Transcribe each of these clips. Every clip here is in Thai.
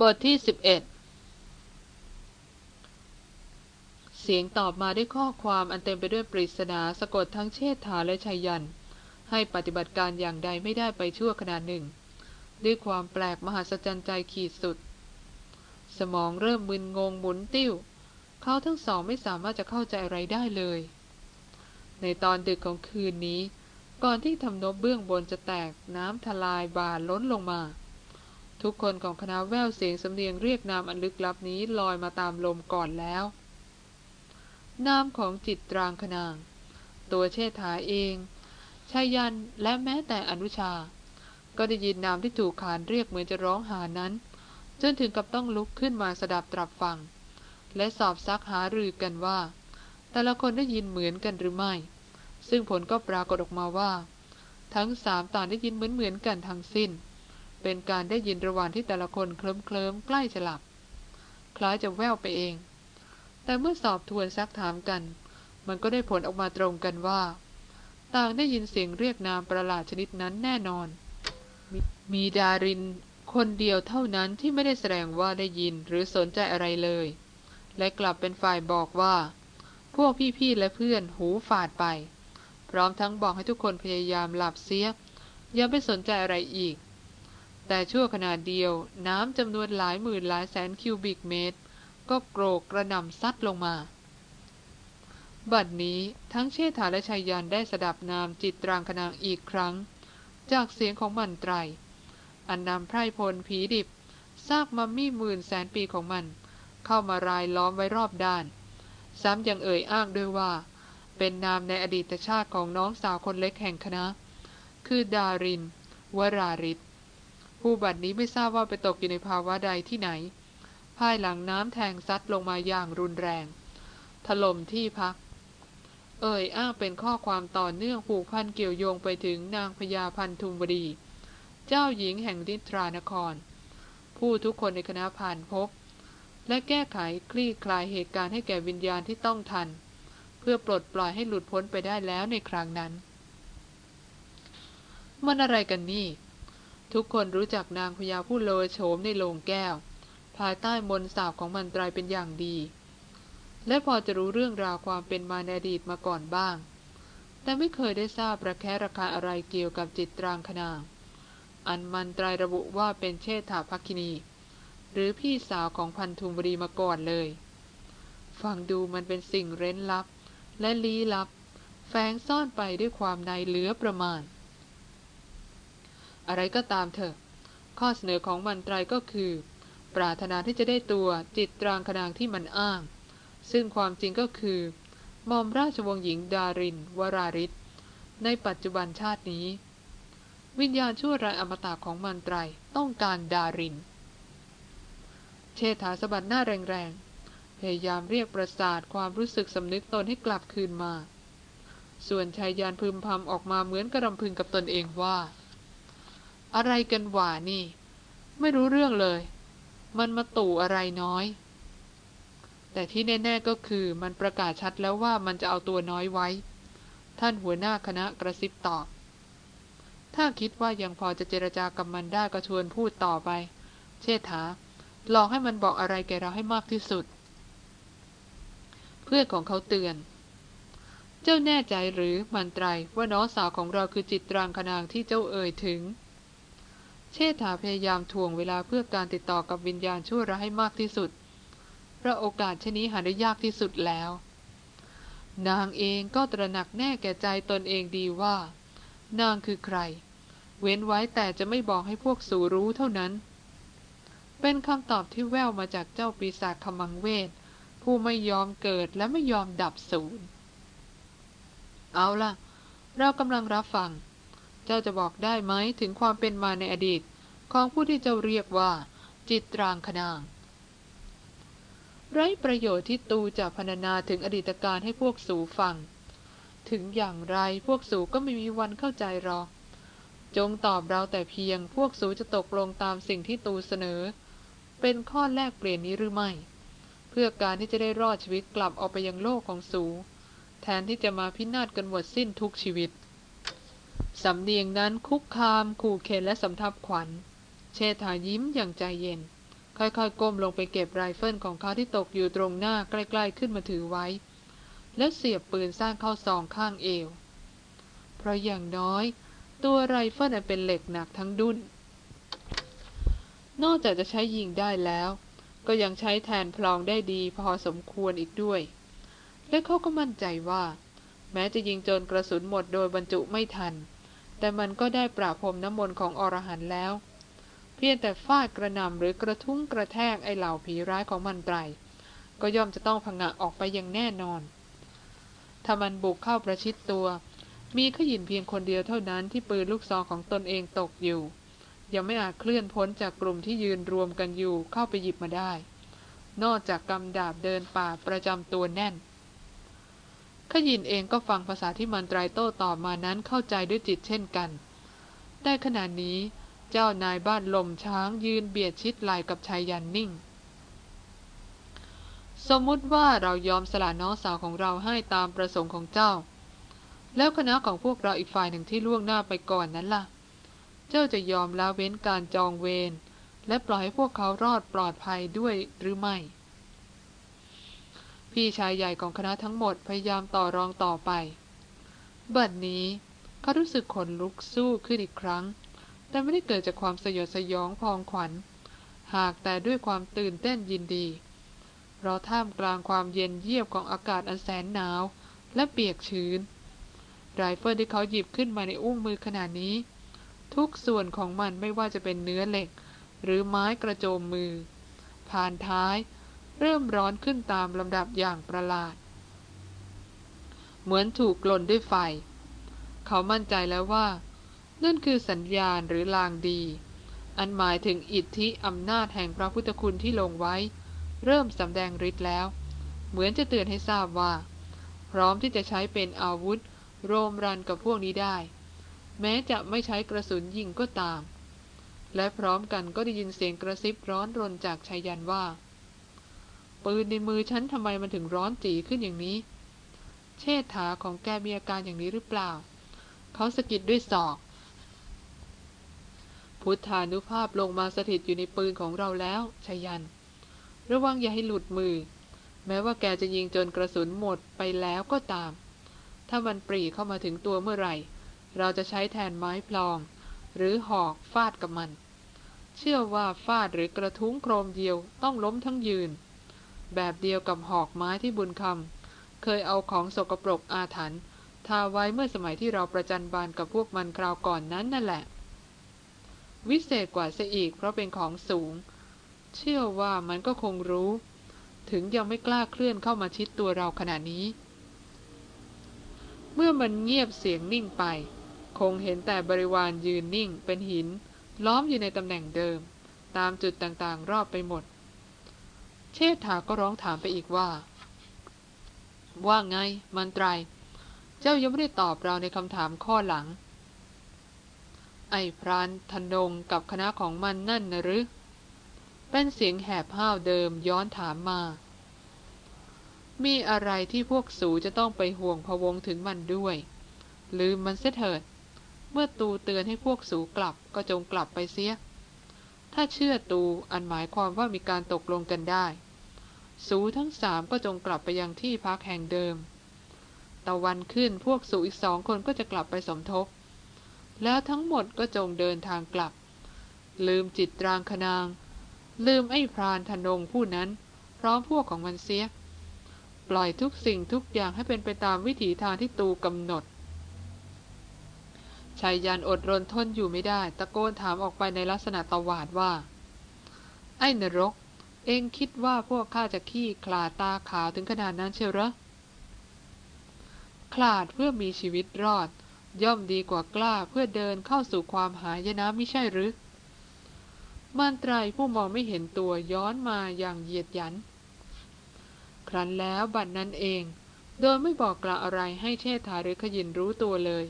บทที่สิบเอ็ดเสียงตอบมาด้วยข้อความอันเต็มไปด้วยปริศนาสะกดทั้งเชษฐาและชัยยัน ให้ปฏิบัติการอย่างใดไม่ได้ไปชั่วขณะหนึ่ง ด้วยความแปลกมหัศจรรย์ใจขีดสุด สมองเริ่มมึนงงหมุนติ้ว เขาทั้งสองไม่สามารถจะเข้าใจอะไรได้เลย ในตอนดึกของคืนนี้ ก่อนที่ทำนบเบื้องบนจะแตกน้ำทลายบาล้นลงมา ทุกคนของคณะแววเสียงสำเนียงเรียกนามอันลึกลับนี้ลอยมาตามลมก่อนแล้ว นามของจิตตรางคนาง ตัวเชษฐาเองชายันและแม้แต่อนุชา ก็ได้ยินนามที่ถูกขานเรียกเหมือนจะร้องหานั้น จนถึงกับต้องลุกขึ้นมาสดับตรับฟัง และสอบซักหารือกันว่า แต่ละคนได้ยินเหมือนกันหรือไม่ ซึ่งผลก็ปรากฏออกมาว่า ทั้งสามต่างได้ยินเหมือนเหมือนกันทั้งสิ้น เป็นการได้ยินระหว่างที่แต่ละคนเคลิ้มเคลิมใกล้จะหลับ คล้ายจะแววไปเอง แต่เมื่อสอบทวนซักถามกัน มันก็ได้ผลออกมาตรงกันว่า ต่างได้ยินเสียงเรียกนามประหลาดชนิดนั้นแน่นอนมมีดารินคนเดียวเท่านั้นที่ไม่ได้แสดงว่าได้ยินหรือสนใจอะไรเลย และกลับเป็นฝ่ายบอกว่า พวกพี่ๆและเพื่อนหูฝาดไป พร้อมทั้งบอกให้ทุกคนพยายามหลับเสียอย่าไปสนใจอะไรอีก แต่ชั่วขณะเดียวน้ำจำนวนหลายหมื่นหลายแสนคิวบิกเมตร ก็โกรกกระหน่ำซัดลงมา บัดนี้ทั้งเชษฐาและชายยันได้สดับนามจิตตรางคนางอีกครั้ง จากเสียงของมันไตร อันนำไพรพลผีดิบซากมัมมี่หมื่นแสนปีของมัน เข้ามารายล้อมไว้รอบด้าน ซ้ำยังเอ่ยอ้างด้วยว่า เป็นนามในอดีตชาติของน้องสาวคนเล็กแห่งคณะ คือดาริน วราริศ ผู้บัดนี้ไม่ทราบว่าไปตกอยู่ในภาวะใดที่ไหน ภายหลังน้ำแทงซัดลงมาอย่างรุนแรง ถล่มที่พัก เอ่ยอ้างเป็นข้อความต่อเนื่องผูกพันเกี่ยวโยงไปถึงนางพญาพันธุมวดี เจ้าหญิงแห่งดิทรานคร ผู้ทุกคนในคณะผ่านพบ และแก้ไขคลี่คลายเหตุการณ์ให้แก่วิญญาณที่ต้องทัน เพื่อปลดปล่อยให้หลุดพ้นไปได้แล้วในครั้งนั้นมันอะไรกันนี่ ทุกคนรู้จักนางพญาผู้โลยโฉมในโลงแก้ว ภายใต้มนสาบของมันตรายเป็นอย่างดี และพอจะรู้เรื่องราวความเป็นมาในอดีตมาก่อนบ้าง แต่ไม่เคยได้ทราบประแคระคาอะไรเกี่ยวกับจิตตรางคนาง อันมันตรายระบุว่าเป็นเชษฐาภัคินี หรือพี่สาวของพันธุมบรีมาก่อนเลย ฟังดูมันเป็นสิ่งเร้นลับและลี้ลับ แฝงซ่อนไปด้วยความในเหลือประมาณ อะไรก็ตามเถอะ ข้อเสนอของมันไตรก็คือ ปรารถนาที่จะได้ตัวจิตตรางคนางที่มันอ้าง ซึ่งความจริงก็คือมอมราชวงศ์หญิงดาริน วราริศในปัจจุบันชาตินี้ วิญญาณชั่วร้ายอมตะของมันไตรต้องการดาริน เชษฐาสะบัดหน้าแรงๆ พยายามเรียกประสาทความรู้สึกสำนึกตนให้กลับคืนมา ส่วนชายยานพึมพำออกมาเหมือนกระรำพึงกับตนเองว่า อะไรกันหว่านี่ ไม่รู้เรื่องเลย มันมาตู่อะไรน้อย แต่ที่แน่ๆก็คือมันประกาศชัดแล้วว่ามันจะเอาตัวน้อยไว้ ท่านหัวหน้าคณะกระซิบตอบ ถ้าคิดว่ายังพอจะเจรจากับมันได้ก็ชวนพูดต่อไป เชษฐาหลอกให้มันบอกอะไรแกเราให้มากที่สุด เพื่อนของเขาเตือน เจ้าแน่ใจหรือมันไตรว่าน้องสาวของเราคือจิตตรางคนางที่เจ้าเอ่ยถึง เชษฐาพยายามทวงเวลาเพื่อการติดต่อกับวิญญาณชั่วร้ายให้มากที่สุด เพราะโอกาสชนี้หาได้ยากที่สุดแล้ว นางเองก็ตระหนักแน่แก่ใจตนเองดีว่า นางคือใคร เว้นไว้แต่จะไม่บอกให้พวกสูรู้เท่านั้น เป็นคำตอบที่แววมาจากเจ้าปีศาจขมังเวทผู้ไม่ยอมเกิดและไม่ยอมดับศูนย์ เอาล่ะ เรากำลังรับฟัง จ้าจะบอกได้ไหมถึงความเป็นมาในอดีต ของผู้ที่เจ้าเรียกว่า จิตรางคนาง ไร้ประโยชน์ที่ตูจะพรรณนาถึงอดีตการให้พวกสูฟัง ถึงอย่างไรพวกสูก็ไม่มีวันเข้าใจหรอก จงตอบเราแต่เพียงพวกสูจะตกลงตามสิ่งที่ตูเสนอ เป็นข้อแลกเปลี่ยนนี้หรือไม่ เพื่อการที่จะได้รอดชีวิตกลับออกไปยังโลกของสู แทนที่จะมาพินาศกันหมดสิ้นทุกชีวิต สำเนียงนั้นคุกคามขู่เข็ญและสำทับขวัญ เชษฐายิ้มอย่างใจเย็น ค่อยๆ ก้มลงไปเก็บไรเฟิลของเขาที่ตกอยู่ตรงหน้าใกล้ ๆ ขึ้นมาถือไว้ แล้วเสียบปืนสั้นเข้าซองข้างเอว เพราะอย่างน้อย ตัวไรเฟิลเป็นเหล็กหนักทั้งดุ้นนอกจากจะใช้ยิงได้แล้ว ก็ยังใช้แทนพลองได้ดีพอสมควรอีกด้วย และเขาก็มั่นใจว่า แม้จะยิงจนกระสุนหมดโดยบรรจุไม่ทัน แต่มันก็ได้ปราพรมน้ำมนต์ของอรหันต์แล้ว เพียงแต่ฟาดกระนำหรือกระทุ้งกระแทกไอเหล่าผีร้ายของมันไตรก็ย่อมจะต้องพังะออกไปอย่างแน่นอน ถ้ามันบุกเข้าประชิดตัว มีขยินเพียงคนเดียวเท่านั้นที่ปืนลูกซองของตนเองตกอยู่ ยังไม่อาจเคลื่อนพ้นจากกลุ่มที่ยืนรวมกันอยู่เข้าไปหยิบมาได้ นอกจากกำดาบเดินป่าประจำตัวแน่น ขยินเองก็ฟังภาษาที่มันตรายโต้ตอบมานั้นเข้าใจด้วยจิตเช่นกันแต่ขณะนี้เจ้านายบ้านลมช้างยืนเบียดชิดไหลกับชายยันนิ่ง สมมุติว่าเรายอมสละน้องสาวของเราให้ตามประสงค์ของเจ้า แล้วคณะของพวกเราอีกฝ่ายหนึ่งที่ล่วงหน้าไปก่อนนั้นล่ะ เจ้าจะยอมละเว้นการจองเวรและปล่อยให้พวกเขารอดปลอดภัยด้วยหรือไม่ พี่ชายใหญ่ของคณะทั้งหมดพยายามต่อรองต่อไปบัดนี้เขารู้สึกขนลุกสู้ขึ้นอีกครั้ง แต่ไม่ได้เกิดจากความสยดสยองพองขวัญ หากแต่ด้วยความตื่นเต้นยินดีเพราะท่ามกลางความเย็นเยียบของอากาศอันแสนหนาวและเปียกชื้นไรเฟิลที่เขาหยิบขึ้นมาในอุ้งมือขนาดนี้ ทุกส่วนของมันไม่ว่าจะเป็นเนื้อเหล็ก หรือไม้กระโจมมือ ผ่านท้าย เริ่มร้อนขึ้นตามลำดับอย่างประหลาด เหมือนถูกกลนด้วยไฟ เขามั่นใจแล้วว่า นั่นคือสัญญาณหรือลางดี อันหมายถึงอิทธิอำนาจแห่งพระพุทธคุณที่ลงไว้ เริ่มสำแดงฤทธิ์แล้ว เหมือนจะเตือนให้ทราบว่า พร้อมที่จะใช้เป็นอาวุธ โรมรันกับพวกนี้ได้ แม้จะไม่ใช้กระสุนยิงก็ตามและพร้อมกันก็ได้ยินเสียงกระซิบร้อนรนจากชายันว่า ปืนในมือฉันทำไมมันถึงร้อนจีขึ้นอย่างนี้ เชษฐาของแกมีอาการอย่างนี้หรือเปล่า เขาสะกิดด้วยศอก พุทธานุภาพลงมาสถิตอยู่ในปืนของเราแล้วชายัน ระวังอย่าให้หลุดมือ แม้ว่าแกจะยิงจนกระสุนหมดไปแล้วก็ตาม ถ้ามันปรีเข้ามาถึงตัวเมื่อไหร่ เราจะใช้แทนไม้พลอง หรือหอกฟาดกับมัน เชื่อว่าฟาดหรือกระทุ้งโครมเดียวต้องล้มทั้งยืน แบบเดียวกับหอกไม้ที่บุญคำเคยเอาของสกปรกอาถรรพ์ทาไว้เมื่อสมัยที่เราประจันบานกับพวกมันคราวก่อนนั้นนั่นแหละ วิเศษกว่าเสียอีกเพราะเป็นของสูง เชื่อว่ามันก็คงรู้ ถึงยังไม่กล้าเคลื่อนเข้ามาชิดตัวเราขณะนี้ เมื่อมันเงียบเสียงนิ่งไป คงเห็นแต่บริวารยืนนิ่งเป็นหิน ล้อมอยู่ในตำแหน่งเดิม ตามจุดต่างๆ รอบไปหมด เชษฐาก็ร้องถามไปอีกว่า ว่าไงมันตรายเจ้ายังไม่ได้ตอบเราในคำถามข้อหลัง ไอ้พรานธนงกับคณะของมันนั่นนะหรือ เป็นเสียงแหบห้าวเดิมย้อนถามมา มีอะไรที่พวกสูจะต้องไปห่วงพวงถึงมันด้วย ลืมมันเสียเถิด เมื่อตูเตือนให้พวกสูกลับก็จงกลับไปเสีย ถ้าเชื่อตูอันหมายความว่ามีการตกลงกันได้ สูทั้งสามก็จงกลับไปยังที่พักแห่งเดิม ตะวันขึ้นพวกสูอีกสองคนก็จะกลับไปสมทบ แล้วทั้งหมดก็จงเดินทางกลับ ลืมจิตรางคนาง ลืมไอ้พรานธนงผู้นั้น พร้อมพวกของมันเสีย ปล่อยทุกสิ่งทุกอย่างให้เป็นไปตามวิถีทางที่ตูกำหนด ชายยันอดรนทนอยู่ไม่ได้ ตะโกนถามออกไปในลักษณะตวาดว่า ไอ้นรก เองคิดว่าพวกข้าจะขี้คลาตาขาวถึงขนาดนั้นเชียวหรอคลาดเพื่อมีชีวิตรอด ย่อมดีกว่ากล้าเพื่อเดินเข้าสู่ความหายนะไม่ใช่หรือมันไตรผู้มองไม่เห็นตัวย้อนมาอย่างเหยียดยัน ครั้นแล้วบัดนั้นเอง โดยไม่บอกกล่าวอะไรให้เชษฐาหรือขยินรู้ตัวเลย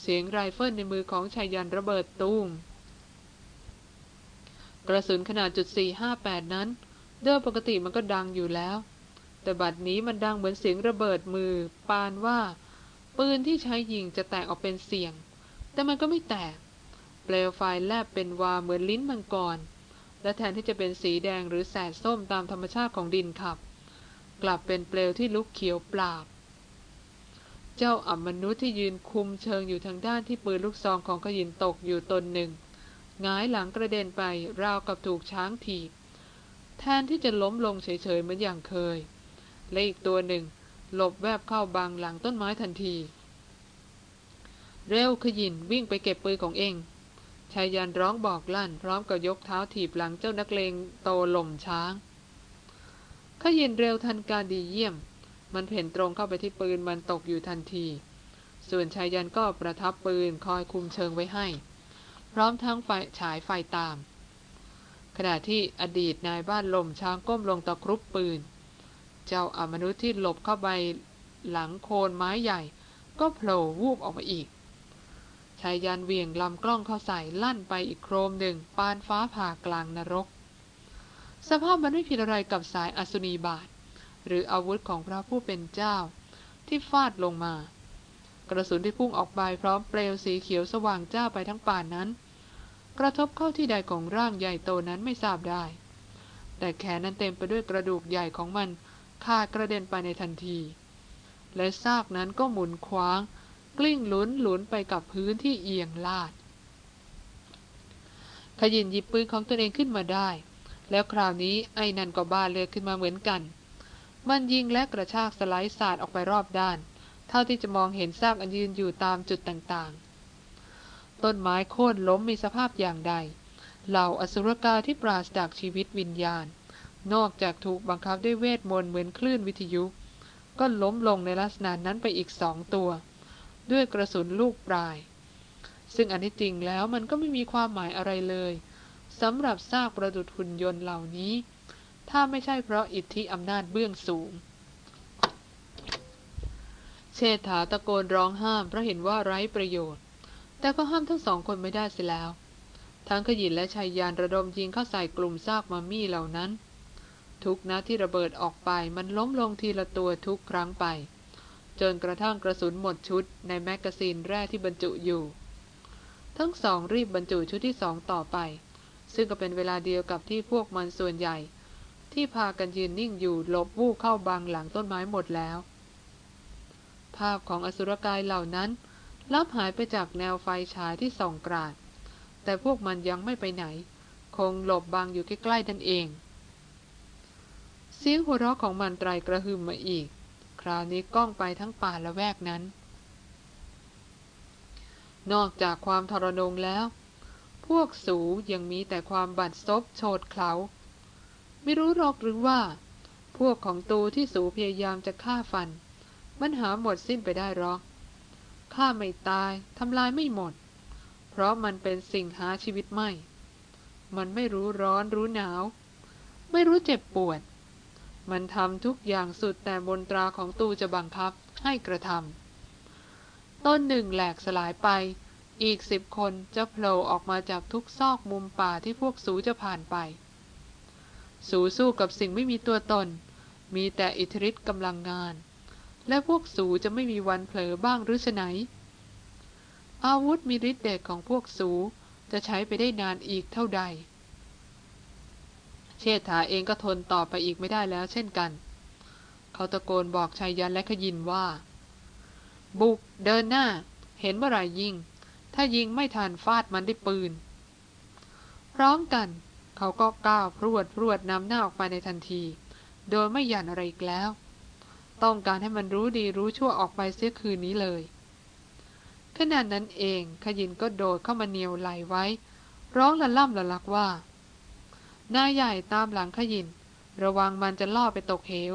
เสียงไรเฟิลในมือของชายยันระเบิดตูมกระสุนขนาดจุด458 นั้นเดิมปกติมันก็ดังอยู่แล้ว แต่บัดนี้มันดังเหมือนเสียงระเบิดมือ ปานว่า ปืนที่ใช้ยิงจะแตกออกเป็นเสียง แต่มันก็ไม่แตก เปลวไฟแลบเป็นวาเหมือนลิ้นมังกร และแทนที่จะเป็นสีแดงหรือแสดส้มตามธรรมชาติของดินขับ กลับเป็นเปลวที่ลุกเขียวปราบ เจ้าอัมนุษย์ที่ยืนคุมเชิงอยู่ทางด้านที่ปืนลูกซองของขยินตกอยู่ตนหนึ่งงายหลังกระเด็นไปราวกับถูกช้างถีบแทนที่จะล้มลงเฉยๆเหมือนอย่างเคย และอีกตัวหนึ่ง หลบแวบเข้าบังหลังต้นไม้ทันที เร็วขยินวิ่งไปเก็บปืนของเองชายยันร้องบอกลั่น พร้อมกับยกเท้าถีบหลังเจ้านักเลงโตหล่มช้างขยินเร็วทันการดีเยี่ยม มันเพ่นตรงเข้าไปที่ปืนมันตกอยู่ทันที ส่วนชายยันก็ประทับปืนคอยคุมเชิงไว้ให้ พร้อมทั้งไฟฉายไฟตาม ขณะที่อดีตนายบ้านลมช้างก้มลงตะครุบปืน เจ้าอมนุษย์ที่หลบเข้าไปหลังโคนไม้ใหญ่ ก็โผล่วูบออกมาอีกชายยันเวียงลำกล้องเข้าใส่ลั่นไปอีกโครมหนึ่งปานฟ้าผ่ากลางนรก สภาพมันไม่ผิดอะไรกับสายอสุนีบาท หรืออาวุธของพระผู้เป็นเจ้า ที่ฟาดลงมา กระสุนที่พุ่งออกไปพร้อมเปลวสีเขียวสว่างจ้าไปทั้งป่านนั้น กระทบเข้าที่ใดของร่างใหญ่โตนั้นไม่ทราบได้ แต่แขนนั้นเต็มไปด้วยกระดูกใหญ่ของมันขาดกระเด็นไปในทันที และซากนั้นก็หมุนคว้าง กลิ้งหลุนหลุนไปกับพื้นที่เอียงลาดขยินหยิบปืนของตนเองขึ้นมาได้ แล้วคราวนี้ไอ้นันก็บ้าเลือขึ้นมาเหมือนกัน มันยิงและกระชากสไลด์ศาสตร์ออกไปรอบด้าน เท่าที่จะมองเห็นซากอันยืนอยู่ตามจุดต่างๆ ต้นไม้โค่นล้มมีสภาพอย่างใด เหล่าอสุรกายที่ปราศจากชีวิตวิญญาณ นอกจากถูกบังคับด้วยเวทมนต์เหมือนคลื่นวิทยุ ก็ล้มลงในลักษณะนั้นไปอีกสองตัว ด้วยกระสุนลูกปลาย ซึ่งอันที่จริงแล้วมันก็ไม่มีความหมายอะไรเลยสำหรับซากประดุจหุ่นยนต์เหล่านี้ ถ้าไม่ใช่เพราะอิทธิอำนาจเบื้องสูง เชษฐาตะโกนร้องห้ามเพราะเห็นว่าไร้ประโยชน์ แต่ก็ห้ามทั้งสองคนไม่ได้เสียแล้ว ทั้งขยินและชายยานระดมยิงเข้าใส่กลุ่มซากมามี่เหล่านั้น ทุกนัดที่ระเบิดออกไปมันล้มลงทีละตัวทุกครั้งไปจนกระทั่งกระสุนหมดชุดในแมกกาซีนแรกที่บรรจุอยู่ ทั้งสองรีบบรรจุชุดที่สองต่อไป ซึ่งก็เป็นเวลาเดียวกับที่พวกมันส่วนใหญ่ ที่พากันยืนนิ่งอยู่หลบวูบเข้าบังหลังต้นไม้หมดแล้ว ภาพของอสุรกายเหล่านั้นลับหายไปจากแนวไฟฉายที่ส่องกราด แต่พวกมันยังไม่ไปไหน คงหลบบังอยู่ใกล้ๆนั่นเอง เสียงหัวเราะของมันไตรกระหึ่มมาอีก คราวนี้ก้องไปทั้งป่าละแวกนั้น นอกจากความทรนงแล้ว พวกสูยังมีแต่ความบัดซบโฉดเขา ไม่รู้หรอกหรือว่า พวกของตูที่สูพยายามจะฆ่าฟัน มันหาหมดสิ้นไปได้หรอกฆ่าไม่ตายทำลายไม่หมด เพราะมันเป็นสิ่งหาชีวิตไม่ มันไม่รู้ร้อนรู้หนาว ไม่รู้เจ็บปวด มันทำทุกอย่างสุดแต่บนตราของตูจะบังคับให้กระทำต้นหนึ่งแหลกสลายไป อีกสิบคนจะโผล่ออกมาจากทุกซอกมุมป่าที่พวกสูจะผ่านไป สูสู้กับสิ่งไม่มีตัวตน มีแต่อิทธิฤทธิ์กำลังงาน และพวกสูจะไม่มีวันเผลอบ้างหรือไฉนอาวุธมีฤทธิ์เดชของพวกสูจะใช้ไปได้นานอีกเท่าใด เชษฐาเองก็ทนต่อไปอีกไม่ได้แล้วเช่นกัน เขาตะโกนบอกชายยันและขยินว่า บุกเดินหน้า เห็นเมื่อไรยิง ถ้ายิงไม่ทันฟาดมันด้วยปืน พร้อมกัน เขาก็ก้าวพรวดพรวดนำหน้าออกไปในทันที โดยไม่หยันอะไรอีกแล้ว ต้องการให้มันรู้ดีรู้ชั่วออกไปเสียคืนนี้เลยขณะนั้นเองขยินก็โดดเข้ามาเนียวไหลไว้ ร้องละล่ำละลักว่านายใหญ่ตามหลังขยิน ระวังมันจะล่อไปตกเหว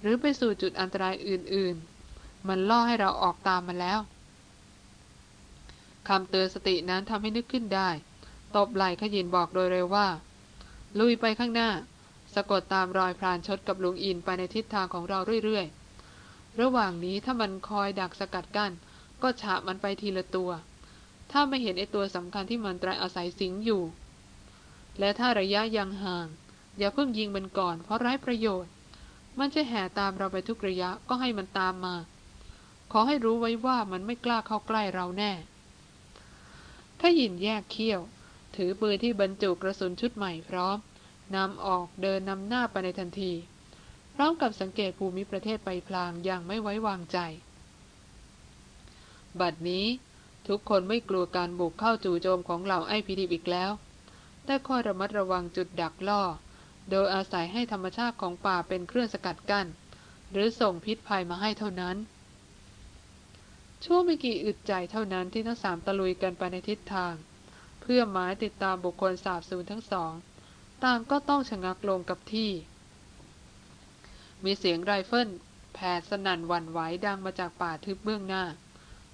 หรือไปสู่จุดอันตรายอื่นๆ มันล่อให้เราออกตามมาแล้วคำเตือนสตินั้นทำให้นึกขึ้นได้ ตบไหล่ขยินบอกโดยเร็วว่า ลุยไปข้างหน้า สะกดตามรอยพรานชดกับลุงอินไปในทิศทางของเราเรื่อยๆ ระหว่างนี้ถ้ามันคอยดักสกัดกัน้นก็ฉะมันไปทีละตัว ถ้าไม่เห็นไอตัวสำคัญที่มันตรายอาศัยสิงอยู่ และถ้าระยะยังห่าง อย่าเพิ่งยิงมันก่อนเพราะไร้ประโยชน์ มันจะแห่ตามเราไปทุกระยะก็ให้มันตามมา ขอให้รู้ไว้ว่ามันไม่กล้าเข้าใกล้เราแน่ ถ้ายินแยกเขี้ยว ถือปืนที่บรรจุกระสุนชุดใหม่พร้อมนำออกเดินนำหน้าไปในทันที พร้อมกับสังเกตภูมิประเทศไปพลางอย่างไม่ไว้วางใจ บัดนี้ทุกคนไม่กลัวการบุกเข้าจู่โจมของเหล่าไอพีดีอีกแล้ว แต่คอยระมัดระวังจุดดักล่อ โดยอาศัยให้ธรรมชาติของป่าเป็นเครื่องสกัดกัน้น หรือส่งพิษภัยมาให้เท่านั้น ช่วงไม่กี่อึดใจเท่านั้นที่ทั้งสามตะลุยกันไปในทิศทาง เพื่อหมายติดตามบุคคลสาบสูญทั้งสอง ต่างก็ต้องชะงักลงกับที่ มีเสียงไรเฟิลแผดสนั่นหวั่นไหวดังมาจากป่าทึบเบื้องหน้า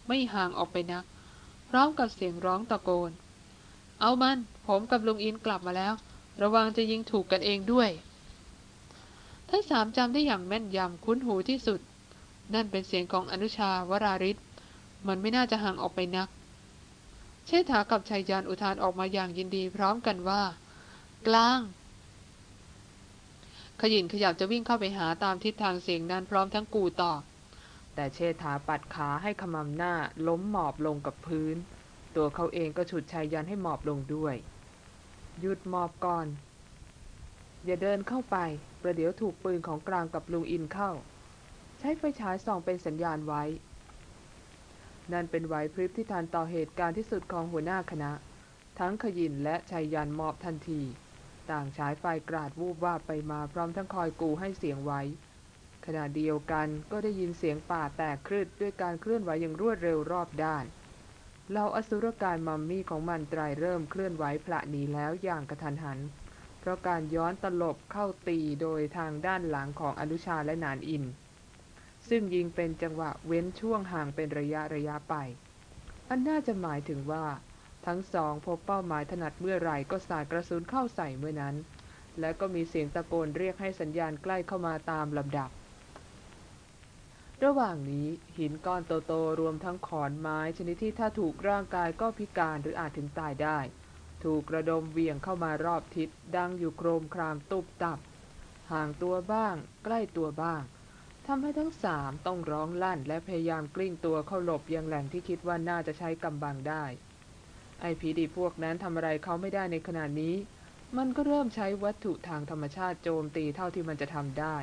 ไม่ห่างออกไปนัก พร้อมกับเสียงร้องตะโกน เอามัน ผมกับลุงอินกลับมาแล้ว ระวังจะยิงถูกกันเองด้วย ทั้งสามจำได้อย่างแม่นยำคุ้นหูที่สุด นั่นเป็นเสียงของอนุชาวราริศมันไม่น่าจะห่างออกไปนัก เชษฐากับชายยานอุทานออกมาอย่างยินดีพร้อมกันว่า กลาง ขยินขยับจะวิ่งเข้าไปหาตามทิศทางเสียงนั้นพร้อมทั้งกูต่อแต่เชษฐาปัดขาให้ขมำหน้าล้มหมอบลงกับพื้น ตัวเขาเองก็ฉุดชายยันให้หมอบลงด้วย หยุดหมอบก่อน อย่าเดินเข้าไป ประเดี๋ยวถูกปืนของกลางกับลุงอินเข้า ใช้ไฟฉายส่องเป็นสัญญาณไว้ นั่นเป็นไหวพริบที่ทันต่อเหตุการณ์ที่สุดของหัวหน้าคณะ ทั้งขยินและชายยันมอบทันที ต่างฉายไฟกราดวูบวาบไปมาพร้อมทั้งคอยกูให้เสียงไว้ ขณะเดียวกันก็ได้ยินเสียงป่าแตกคลืดด้วยการเคลื่อนไหวอย่างรวดเร็วรอบด้านเหล่าอสุรกายมัมมี่ของมันตรายเริ่มเคลื่อนไหวพละหนีแล้วอย่างกระทันหัน เพราะการย้อนตลบเข้าตีโดยทางด้านหลังของอนุชาและนานอิน ซึ่งยิงเป็นจังหวะเว้นช่วงห่างเป็นระยะระยะไป อันน่าจะหมายถึงว่า ทั้งสองพบเป้าหมายถนัดเมื่อไรก็สาดกระสุนเข้าใส่เมื่อนั้น และก็มีเสียงตะโกนเรียกให้สัญญาณใกล้เข้ามาตามลำดับ ระหว่างนี้หินก้อนโตๆรวมทั้งขอนไม้ชนิดที่ถ้าถูกร่างกายก็พิการหรืออาจถึงตายได้ ถูกกระดมเวียงเข้ามารอบทิศดังอยู่โครมครามตุบตับ ห่างตัวบ้าง ใกล้ตัวบ้าง ทำให้ทั้งสามต้องร้องลั่นและพยายามกลิ้งตัวเข้าหลบยังแหล่งที่คิดว่าน่าจะใช้กำบังได้ ไอผีดีพวกนั้นทำอะไรเขาไม่ได้ในขณะนี้ มันก็เริ่มใช้วัตถุทางธรรมชาติโจมตีเท่าที่มันจะทำได้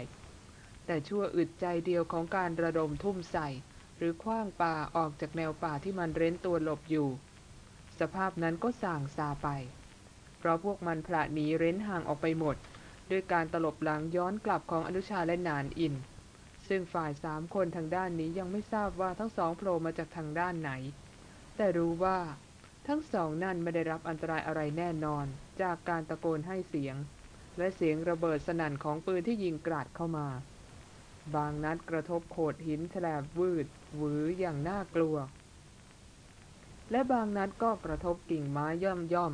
แต่ชั่วอึดใจเดียวของการระดมทุ่มใส่ หรือคว้างป่าออกจากแนวป่าที่มันเร้นตัวหลบอยู่ สภาพนั้นก็ส่างซาไป เพราะพวกมันพละหนีเร้นห่างออกไปหมด ด้วยการตลบหลังย้อนกลับของอนุชาและนานอิน ซึ่งฝ่ายสามคนทางด้านนี้ยังไม่ทราบว่าทั้งสองโผล่มาจากทางด้านไหน แต่รู้ว่า ทั้งสองนั่นไม่ได้รับอันตรายอะไรแน่นอน จากการตะโกนให้เสียง และเสียงระเบิดสนั่นของปืนที่ยิงกราดเข้ามา บางนัดกระทบโขดหินแฉลบวืดหวืออย่างน่ากลัว และบางนัดก็กระทบกิ่งไม้ย่อมย่อม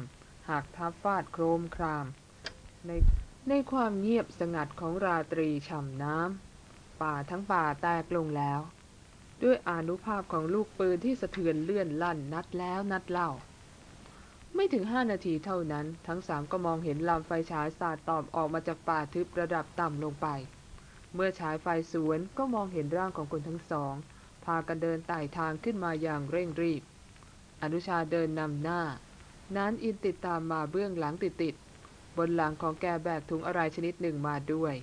หักทับฟาดโครมคราม ในในความเงียบสงัดของราตรีฉ่ำน้ำ ป่าทั้งป่าแตกลงแล้ว ด้วยอนุภาพของลูกปืนที่สะเทือนเลื่อนลั่นนัดแล้วนัดเล่า ไม่ถึงห้านาทีเท่านั้น ทั้งสามก็มองเห็นลำไฟฉายสาดตอบออกมาจากป่าทึบระดับต่ำลงไป เมื่อฉายไฟสวนก็มองเห็นร่างของคนทั้งสอง พากันเดินไต่ทางขึ้นมาอย่างเร่งรีบ อนุชาเดินนำหน้า นั้นอินติดตามมาเบื้องหลังติดติดบนหลังของแกแบกถุงอะไรชนิดหนึ่งมาด้วย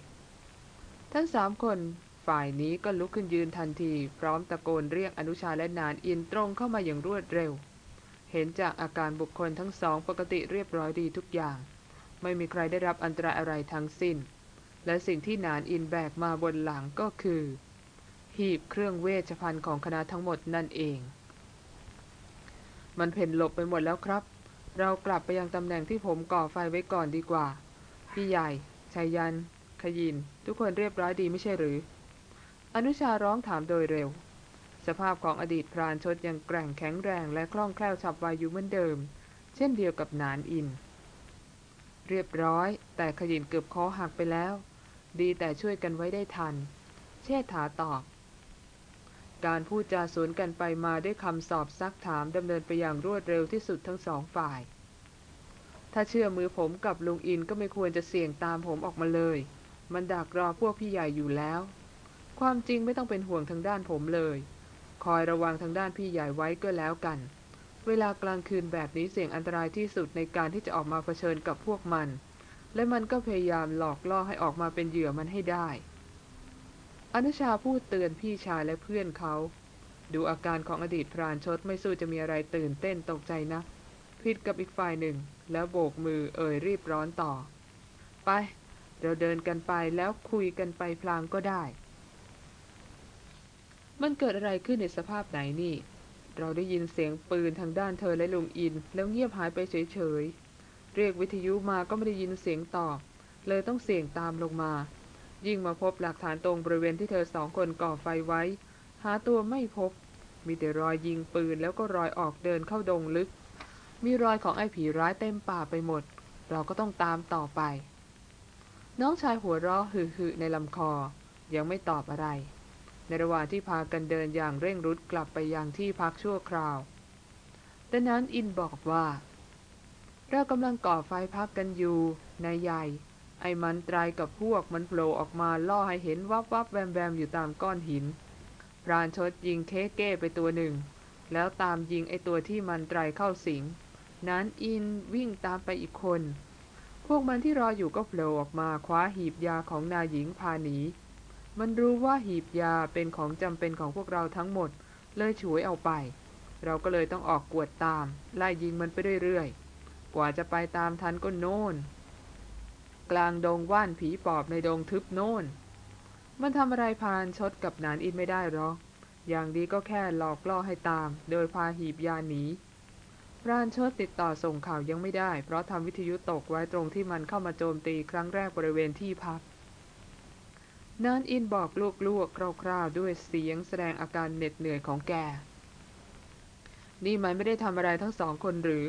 ทั้งสามคน ฝ่ายนี้ก็ลุกขึ้นยืนทันที พร้อมตะโกนเรียกอนุชาและนานอินตรงเข้ามาอย่างรวดเร็ว เห็นจากอาการบุคคลทั้งสองปกติเรียบร้อยดีทุกอย่าง ไม่มีใครได้รับอันตรายอะไรทั้งสิ้น และสิ่งที่นานอินแบกมาบนหลังก็คือ หีบเครื่องเวชภัณฑ์ของคณะทั้งหมดนั่นเอง มันเพ่นหลบไปหมดแล้วครับ เรากลับไปยังตำแหน่งที่ผมก่อไฟไว้ก่อนดีกว่า พี่ใหญ่ชายันขยิน ทุกคนเรียบร้อยดีไม่ใช่หรือ อนุชาร้องถามโดยเร็ว สภาพของอดีตพรานชดยังแกร่งแข็งแรงและคล่องแคล่วฉับไวอยู่เหมือนเดิม เช่นเดียวกับนานอิน เรียบร้อย แต่ขยินเกือบคอหักไปแล้ว ดีแต่ช่วยกันไว้ได้ทัน เชษฐาตอบ การพูดจาสวนกันไปมาด้วยคำสอบซักถามดำเนินไปอย่างรวดเร็วที่สุดทั้งสองฝ่าย ถ้าเชื่อมือผมกับลุงอินก็ไม่ควรจะเสี่ยงตามผมออกมาเลย มันดักรอพวกพี่ใหญ่อยู่แล้ว ความจริงไม่ต้องเป็นห่วงทางด้านผมเลย คอยระวังทางด้านพี่ใหญ่ไว้ก็แล้วกัน เวลากลางคืนแบบนี้เสี่ยงอันตรายที่สุดในการที่จะออกมาเผชิญกับพวกมัน และมันก็พยายามหลอกล่อให้ออกมาเป็นเหยื่อมันให้ได้ อนุชาพูดเตือนพี่ชายและเพื่อนเขา ดูอาการของอดีตพรานชดไม่สู้จะมีอะไรตื่นเต้นตกใจนะผิดกับอีกฝ่ายหนึ่ง แล้วโบกมือเอ่ยรีบร้อนต่อ ไป เราเดินกันไปแล้วคุยกันไปพลางก็ได้ มันเกิดอะไรขึ้นในสภาพไหนนี่ เราได้ยินเสียงปืนทางด้านเธอและลุงอิน แล้วเงียบหายไปเฉยๆ เรียกวิทยุมาก็ไม่ได้ยินเสียงตอบ เลยต้องเสี่ยงตามลงมา ยิ่งมาพบหลักฐานตรงบริเวณที่เธอสองคนก่อไฟไว้ หาตัวไม่พบ มีแต่รอยยิงปืนแล้วก็รอยออกเดินเข้าดงลึก มีรอยของไอ้ผีร้ายเต็มป่าไปหมด เราก็ต้องตามต่อไป น้องชายหัวเราะหึ่ๆในลำคอ ยังไม่ตอบอะไร ในระหว่างที่พากันเดินอย่างเร่งรุดกลับไปยังที่พักชั่วคราวแต่นั้นอินบอกว่า เรากำลังก่อไฟพักกันอยู่นายใหญ่ ไอ้มันตรายกับพวกมันโผล่ออกมาล่อให้เห็นวับวับแวมแวมอยู่ตามก้อนหิน พรานชดยิงเคเก้ไปตัวหนึ่ง แล้วตามยิงไอ้ตัวที่มันตรายเข้าสิง นั้นอินวิ่งตามไปอีกคน พวกมันที่รออยู่ก็โผล่ออกมาคว้าหีบยาของนายหญิงพาหนี มันรู้ว่าหีบยาเป็นของจำเป็นของพวกเราทั้งหมด เลยฉวยเอาไป เราก็เลยต้องออกกวดตาม ไล่ยิงมันไปเรื่อยๆ กว่าจะไปตามทันก็โน่น กลางดงว่านผีปอบในดงทึบโน่น มันทำอะไรพานชดกับนานอินไม่ได้หรอก อย่างดีก็แค่หลอกล่อให้ตาม โดยพาหีบยาหนีพรานชดติดต่อส่งข่าวยังไม่ได้ เพราะทำวิทยุตกไว้ตรงที่มันเข้ามาโจมตีครั้งแรกบริเวณที่พัก นานอินบอกลูกๆคร่าวๆ ด้วยเสียงแสดงอาการเหน็ดเหนื่อยของแก นี่มันไม่ได้ทำอะไรทั้งสองคนหรือ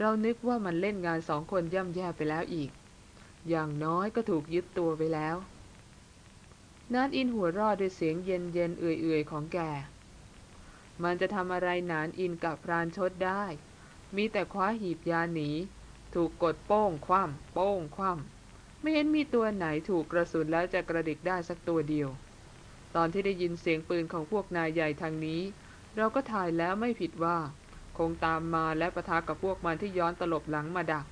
เรานึกว่ามันเล่นงานสองคนย่ำแย่ไปแล้วอีก อย่างน้อยก็ถูกยึดตัวไปแล้วนานอินหัวรอดด้วยเสียงเย็นเย็นๆเอื่อยๆ ของแก มันจะทำอะไรนานอินกับพรานชดได้ มีแต่คว้าหีบยาหนี ถูกกดโป้งคว่ำโป้งคว่ำ ไม่เห็นมีตัวไหนถูกกระสุนแล้วจะกระดิกได้สักตัวเดียว ตอนที่ได้ยินเสียงปืนของพวกนายใหญ่ทางนี้ เราก็ถ่ายแล้วไม่ผิดว่า คงตามมาและประทะกับพวกมันที่ย้อนตลบหลังมาดัก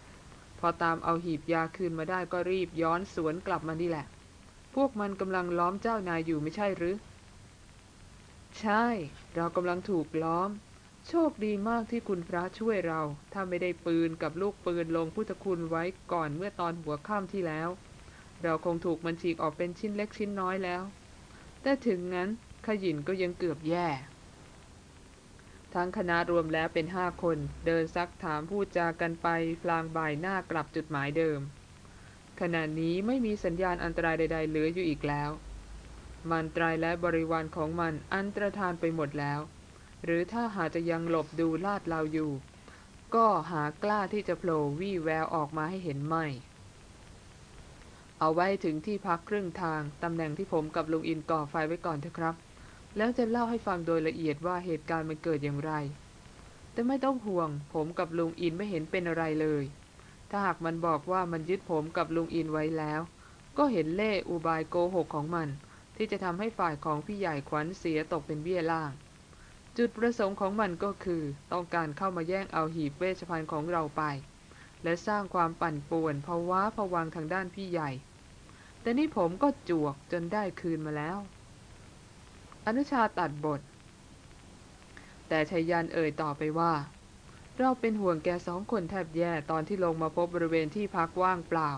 พอตามเอาหีบยาคืนมาได้ก็รีบย้อนสวนกลับมานี่แหละ พวกมันกำลังล้อมเจ้านายอยู่ไม่ใช่หรือ ใช่ เรากำลังถูกล้อม โชคดีมากที่คุณพระช่วยเรา ถ้าไม่ได้ปืนกับลูกปืนลงพุทธคุณไว้ก่อนเมื่อตอนหัวค่ำที่แล้ว เราคงถูกมันฉีกออกเป็นชิ้นเล็กชิ้นน้อยแล้ว แต่ถึงงั้นขยินก็ยังเกือบแย่ ทั้งคณะรวมแล้วเป็นห้าคนเดินซักถามพูดจากันไปพลางบ่ายหน้ากลับจุดหมายเดิม ขณะนี้ไม่มีสัญญาณอันตรายใด ๆ เหลืออยู่อีกแล้ว มันตรายและบริวารของมันอันตรธานไปหมดแล้ว หรือถ้าหากจะยังหลบดูลาดเราอยู่ ก็หากล้าที่จะโผล่วี่แววออกมาให้เห็นไม่ เอาไว้ถึงที่พักครึ่งทางตำแหน่งที่ผมกับลุงอินก่อไฟไว้ก่อนเถอะครับ แล้วจะเล่าให้ฟังโดยละเอียดว่าเหตุการณ์มันเกิดอย่างไร แต่ไม่ต้องห่วง ผมกับลุงอินไม่เห็นเป็นอะไรเลย ถ้าหากมันบอกว่ามันยึดผมกับลุงอินไว้แล้ว ก็เห็นเล่อุบายโกหกของมัน ที่จะทำให้ฝ่ายของพี่ใหญ่ขวัญเสียตกเป็นเบี้ยล่าง จุดประสงค์ของมันก็คือ ต้องการเข้ามาแย่งเอาหีบเวชภัณฑ์ของเราไป และสร้างความปั่นป่วนภาวะผวังทางด้านพี่ใหญ่ แต่นี่ผมก็จวกจนได้คืนมาแล้ว อนุชาตัดบท แต่ชัยยันเอ่ยต่อไปว่า เราเป็นห่วงแกสองคนแทบแย่ตอนที่ลงมาพบบริเวณที่พักว่างเปล่า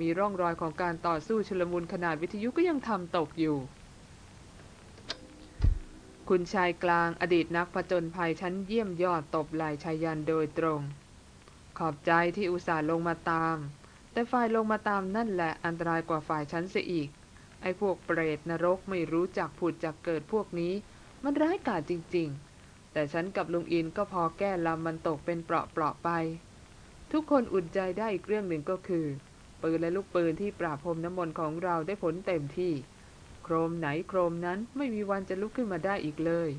มีร่องรอยของการต่อสู้ชุลมุนขนาดวิทยุก็ยังทำตกอยู่ คุณชายกลางอดีตนักผจญภัยชั้นเยี่ยมยอดตบไหล่ชายันโดยตรง ขอบใจที่อุตส่าห์ลงมาตาม แต่ฝ่ายลงมาตามนั่นแหละอันตรายกว่าฝ่ายฉันเสียอีก ไอ้พวกเปรตนรกไม่รู้จักผุดจักเกิดพวกนี้ มันร้ายกาจจริง ๆ แต่ฉันกับลุงอินก็พอแก้ลำมันตกเป็นเปราะๆไป ทุกคนอุ่นใจได้อีกเรื่องหนึ่งก็คือปืนและลูกปืนที่ปราบพรมน้ำมนต์ของเราได้ผลเต็มที่ ครมไหนโครมนั้นไม่มีวันจะลุกขึ้นมาได้อีกเลย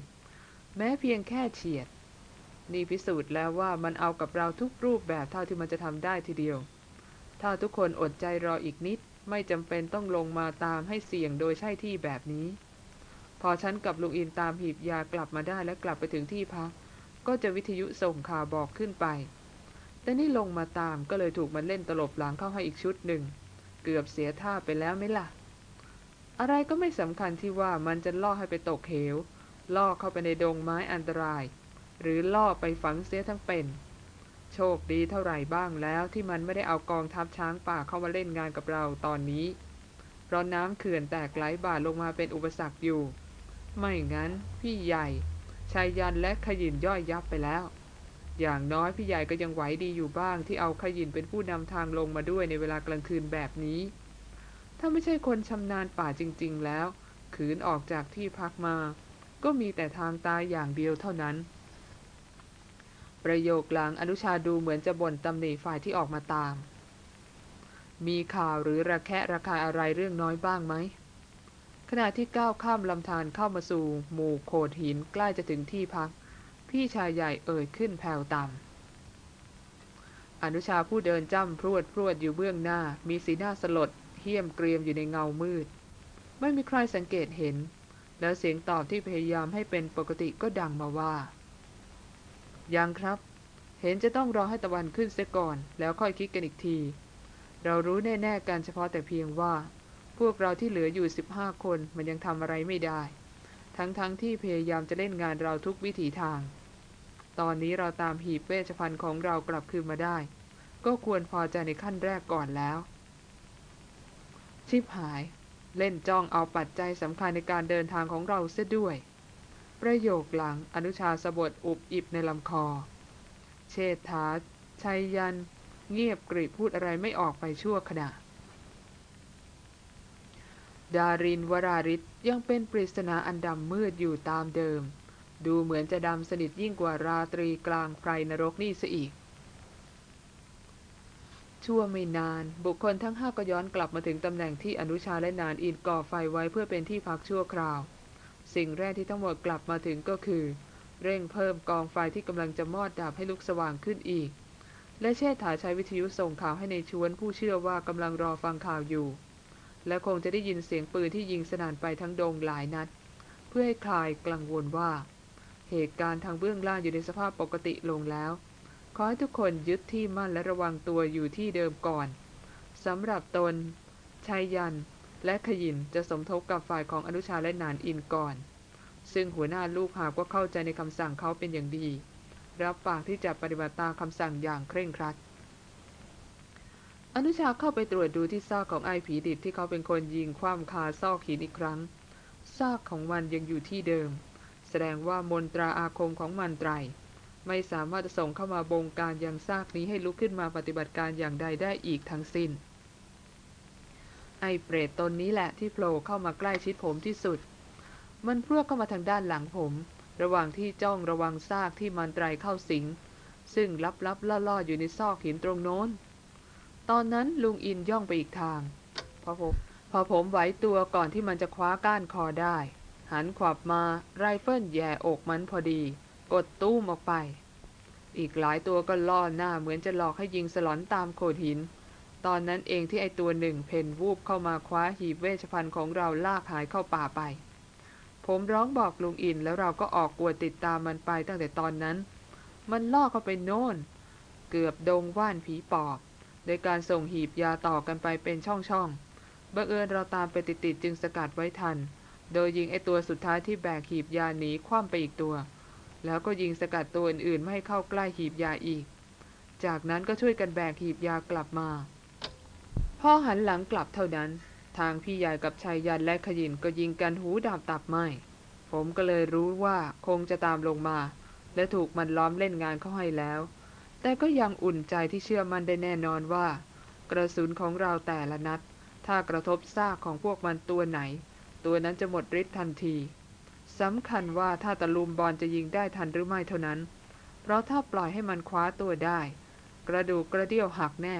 แม้เพียงแค่เฉียด นี่พิสูจน์แล้วว่ามันเอากับเราทุกรูปแบบเท่าที่มันจะทำได้ทีเดียว ถ้าทุกคนอดใจรออีกนิดไม่จำเป็นต้องลงมาตามให้เสี่ยงโดยใช่ที่แบบนี้ พอฉันกับลุงอินตามหีบยากลับมาได้และกลับไปถึงที่พัก ก็จะวิทยุส่งข่าวบอกขึ้นไป แต่นี่ลงมาตามก็เลยถูกมันเล่นตลบหลังเข้าให้อีกชุดหนึ่ง เกือบเสียท่าไปแล้วไหมล่ะ อะไรก็ไม่สำคัญที่ว่ามันจะล่อให้ไปตกเหว ล่อเข้าไปในดงไม้อันตราย หรือล่อไปฝังเสียทั้งเป็น โชคดีเท่าไหร่บ้างแล้วที่มันไม่ได้เอากองทัพช้างป่าเข้ามาเล่นงานกับเราตอนนี้ เพราะน้ำเขื่อนแตกไหลบ่าลงมาเป็นอุปสรรคอยู่ ไม่งั้น พี่ใหญ่ชายยันและขยินย่อยยับไปแล้ว อย่างน้อยพี่ใหญ่ก็ยังไหวดีอยู่บ้างที่เอาขยินเป็นผู้นำทางลงมาด้วยในเวลากลางคืนแบบนี้ ถ้าไม่ใช่คนชำนาญป่าจริง ๆ แล้ว ขืนออกจากที่พักมา ก็มีแต่ทางตายอย่างเดียวเท่านั้น ประโยคหลังอนุชาดูเหมือนจะบ่นตำหนิฝ่ายที่ออกมาตาม มีข่าวหรือระแคะระคายอะไรเรื่องน้อยบ้างไหมขณะที่ก้าวข้ามลำธารเข้ามาสู่ หมู่โขดหินใกล้จะถึงที่พัก พี่ชายใหญ่เอ่ยขึ้นแผ่วต่ำอนุชาผู้เดินจ้ำพรวดพรวดอยู่เบื้องหน้า มีสีหน้าสลด เหี้ยมเกรียมอยู่ในเงามืด ไม่มีใครสังเกตเห็น แล้วเสียงตอบที่พยายามให้เป็นปกติก็ดังมาว่า ยังครับ เห็นจะต้องรอให้ตะวันขึ้นเสียก่อน แล้วค่อยคิดกันอีกที เรารู้แน่ๆกันเฉพาะแต่เพียงว่า พวกเราที่เหลืออยู่ 15 คนมันยังทำอะไรไม่ได้ ทั้งๆทที่พยายามจะเล่นงานเราทุกวิถีทาง ตอนนี้เราตามหีบเวชภัณฑ์ของเรากลับคืนมาได้ ก็ควรพอใจในขั้นแรกก่อนแล้ว ชิบหาย เล่นจ้องเอาปัจจัยสำคัญในการเดินทางของเราเสียด้วย ประโยคหลังอนุชาสะบดอุบอิบในลำคอ เชษฐาชัยยัน เงียบกริบพูดอะไรไม่ออกไปชั่วขณะดารินวราริศยังเป็นปริศนาอันดำมืดอยู่ตามเดิม ดูเหมือนจะดำสนิทยิ่งกว่าราตรีกลางไพรนรกนี่ซะอีก ชั่วไม่นาน บุคคลทั้งห้าก็ย้อนกลับมาถึงตำแหน่งที่อนุชาและนานอินก่อไฟไว้เพื่อเป็นที่พักชั่วคราว สิ่งแรกที่ทั้งหมดกลับมาถึงก็คือ เร่งเพิ่มกองไฟที่กำลังจะมอดดับให้ลุกสว่างขึ้นอีก และเชษฐาใช้วิทยุส่งข่าวให้ในชวนผู้เชื่อว่ากำลังรอฟังข่าวอยู่ และคงจะได้ยินเสียงปืนที่ยิงสนานไปทั้งดงหลายนัด เพื่อให้คลายกังวลว่า เหตุการณ์ทางเบื้องล่างอยู่ในสภาพปกติลงแล้ว อให้ทุกคนยึดที่มั่นและระวังตัวอยู่ที่เดิมก่อนสำหรับตนชายยันและขยินจะสมทบกับฝ่ายของอนุชาและนานอินก่อน ซึ่งหัวหน้าลูกหาก็เข้าใจในคำสั่งเขาเป็นอย่างดี รับปากที่จะปฏิบัติตามคำสั่งอย่างเคร่งครัด อนุชาเข้าไปตรวจดูที่ซากของไอ้ผีดิบที่เขาเป็นคนยิงคว่ำคาซอกหินอีกครั้ง ซากของมันยังอยู่ที่เดิม แสดงว่ามนตราอาคมของมันไตร ไม่สามารถจะส่งเข้ามาบงการยังซากนี้ให้ลุกขึ้นมาปฏิบัติการอย่างใดได้อีกทั้งสิ้น ไอ้เปรตตนนี้แหละที่โผล่เข้ามาใกล้ชิดผมที่สุด มันพรวดเข้ามาทางด้านหลังผม ระหว่างที่จ้องระวังซากที่มันไตรเข้าสิง ซึ่งลับๆล่อๆอยู่ในซอกหินตรงโน้น ตอนนั้นลุงอินย่องไปอีกทางพอผมพอผมไหวตัวก่อนที่มันจะคว้าก้านคอได้ หันขวับมาไรเฟิลแย่อกมันพอดี กดตู้มออกไป อีกหลายตัวก็ล่อหน้าเหมือนจะหลอกให้ยิงสลอนตามโขดหิน ตอนนั้นเองที่ไอตัวหนึ่งเพนวูบเข้ามาคว้าหีบเวชภัณฑ์ของเราลากหายเข้าป่าไป ผมร้องบอกลุงอินแล้วเราก็ออกกวดติดตามมันไปตั้งแต่ตอนนั้น มันล่อเข้าไปโน่น เกือบดงว่านผีปอบโดยการส่งหีบยาต่อกันไปเป็นช่องๆบังเอิญเราตามไปติดๆจึงสกัดไว้ทัน โดยยิงไอตัวสุดท้ายที่แบกหีบยาหนีคว่ำไปอีกตัว แล้วก็ยิงสกัดตัวอื่นๆ ไม่ให้เข้าใกล้หีบยาอีก จากนั้นก็ช่วยกันแบกหีบยากลับมา พ่อหันหลังกลับเท่านั้น ทางพี่ใหญ่กับชายยันและขยินก็ยิงกันหูดาบตับไหมผมก็เลยรู้ว่าคงจะตามลงมา และถูกมันล้อมเล่นงานเข้าให้แล้ว แต่ก็ยังอุ่นใจที่เชื่อมันได้แน่นอนว่า กระสุนของเราแต่ละนัด ถ้ากระทบซากของพวกมันตัวไหน ตัวนั้นจะหมดฤทธิ์ทันที สำคัญว่าถ้าตะลุมบอลจะยิงได้ทันหรือไม่เท่านั้น เพราะถ้าปล่อยให้มันคว้าตัวได้ กระดูกกระเดี่ยวหักแน่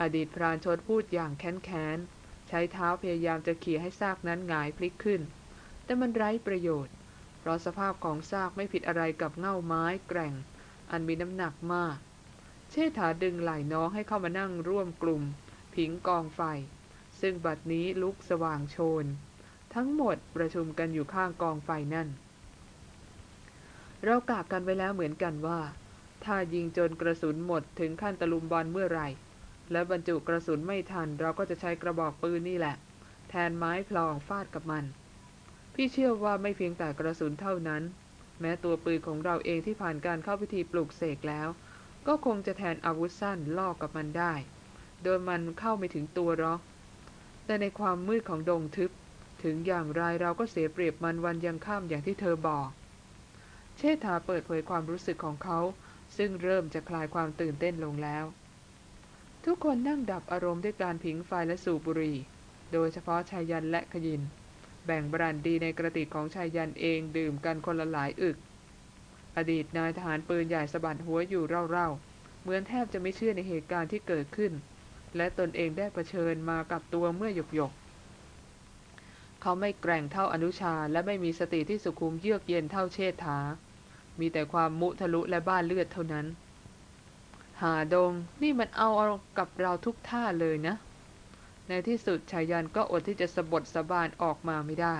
อดีตพรานชดพูดอย่างแค้นๆ ใช้เท้าพยายามจะขี่ให้ซากนั้นหงายพลิกขึ้น แต่มันไร้ประโยชน์ เพราะสภาพของซากไม่ผิดอะไรกับเง่าไม้แกร่ง อันมีน้ำหนักมาก เชษฐาดึงไหล่น้องให้เข้ามานั่งร่วมกลุ่ม ผิงกองไฟ ซึ่งบัดนี้ลุกสว่างโชน ทั้งหมดประชุมกันอยู่ข้างกองไฟนั่น เรากะกันไว้แล้วเหมือนกันว่า ถ้ายิงจนกระสุนหมดถึงขั้นตะลุมบอลเมื่อไหร่ และบรรจุกระสุนไม่ทัน เราก็จะใช้กระบอกปืนนี่แหละ แทนไม้พลองฟาดกับมัน พี่เชื่อว่าไม่เพียงแต่กระสุนเท่านั้น แม้ตัวปืนของเราเองที่ผ่านการเข้าพิธีปลูกเสกแล้ว ก็คงจะแทนอาวุธสั้นล่อกับมันได้ โดยมันเข้าไม่ถึงตัวหรอกแต่ในความมืดของดงทึบ ถึงอย่างไรเราก็เสียเปรียบมันวันยังข้ามอย่างที่เธอบอก เชษฐาเปิดเผยความรู้สึกของเขา ซึ่งเริ่มจะคลายความตื่นเต้นลงแล้ว ทุกคนนั่งดับอารมณ์ด้วยการผิงไฟและสูบบุหรี่ โดยเฉพาะชายยันและขยิน แบ่งบรันดีในกระติกของชายยันเองดื่มกันคนละหลายอึก อดีตนายทหารปืนใหญ่สะบัดหัวอยู่เร่าๆ เหมือนแทบจะไม่เชื่อในเหตุการณ์ที่เกิดขึ้น และตนเองได้เผชิญมากับตัวเมื่อหยกหยก เขาไม่แกร่งเท่าอนุชาและไม่มีสติที่สุขุมเยือกเย็นเท่าเชษฐา มีแต่ความมุทะลุและบ้านเลือดเท่านั้น หาดงนี่มันเอาเอากับเราทุกท่าเลยนะ ในที่สุดชายันก็อดที่จะสะบดสะบานออกมาไม่ได้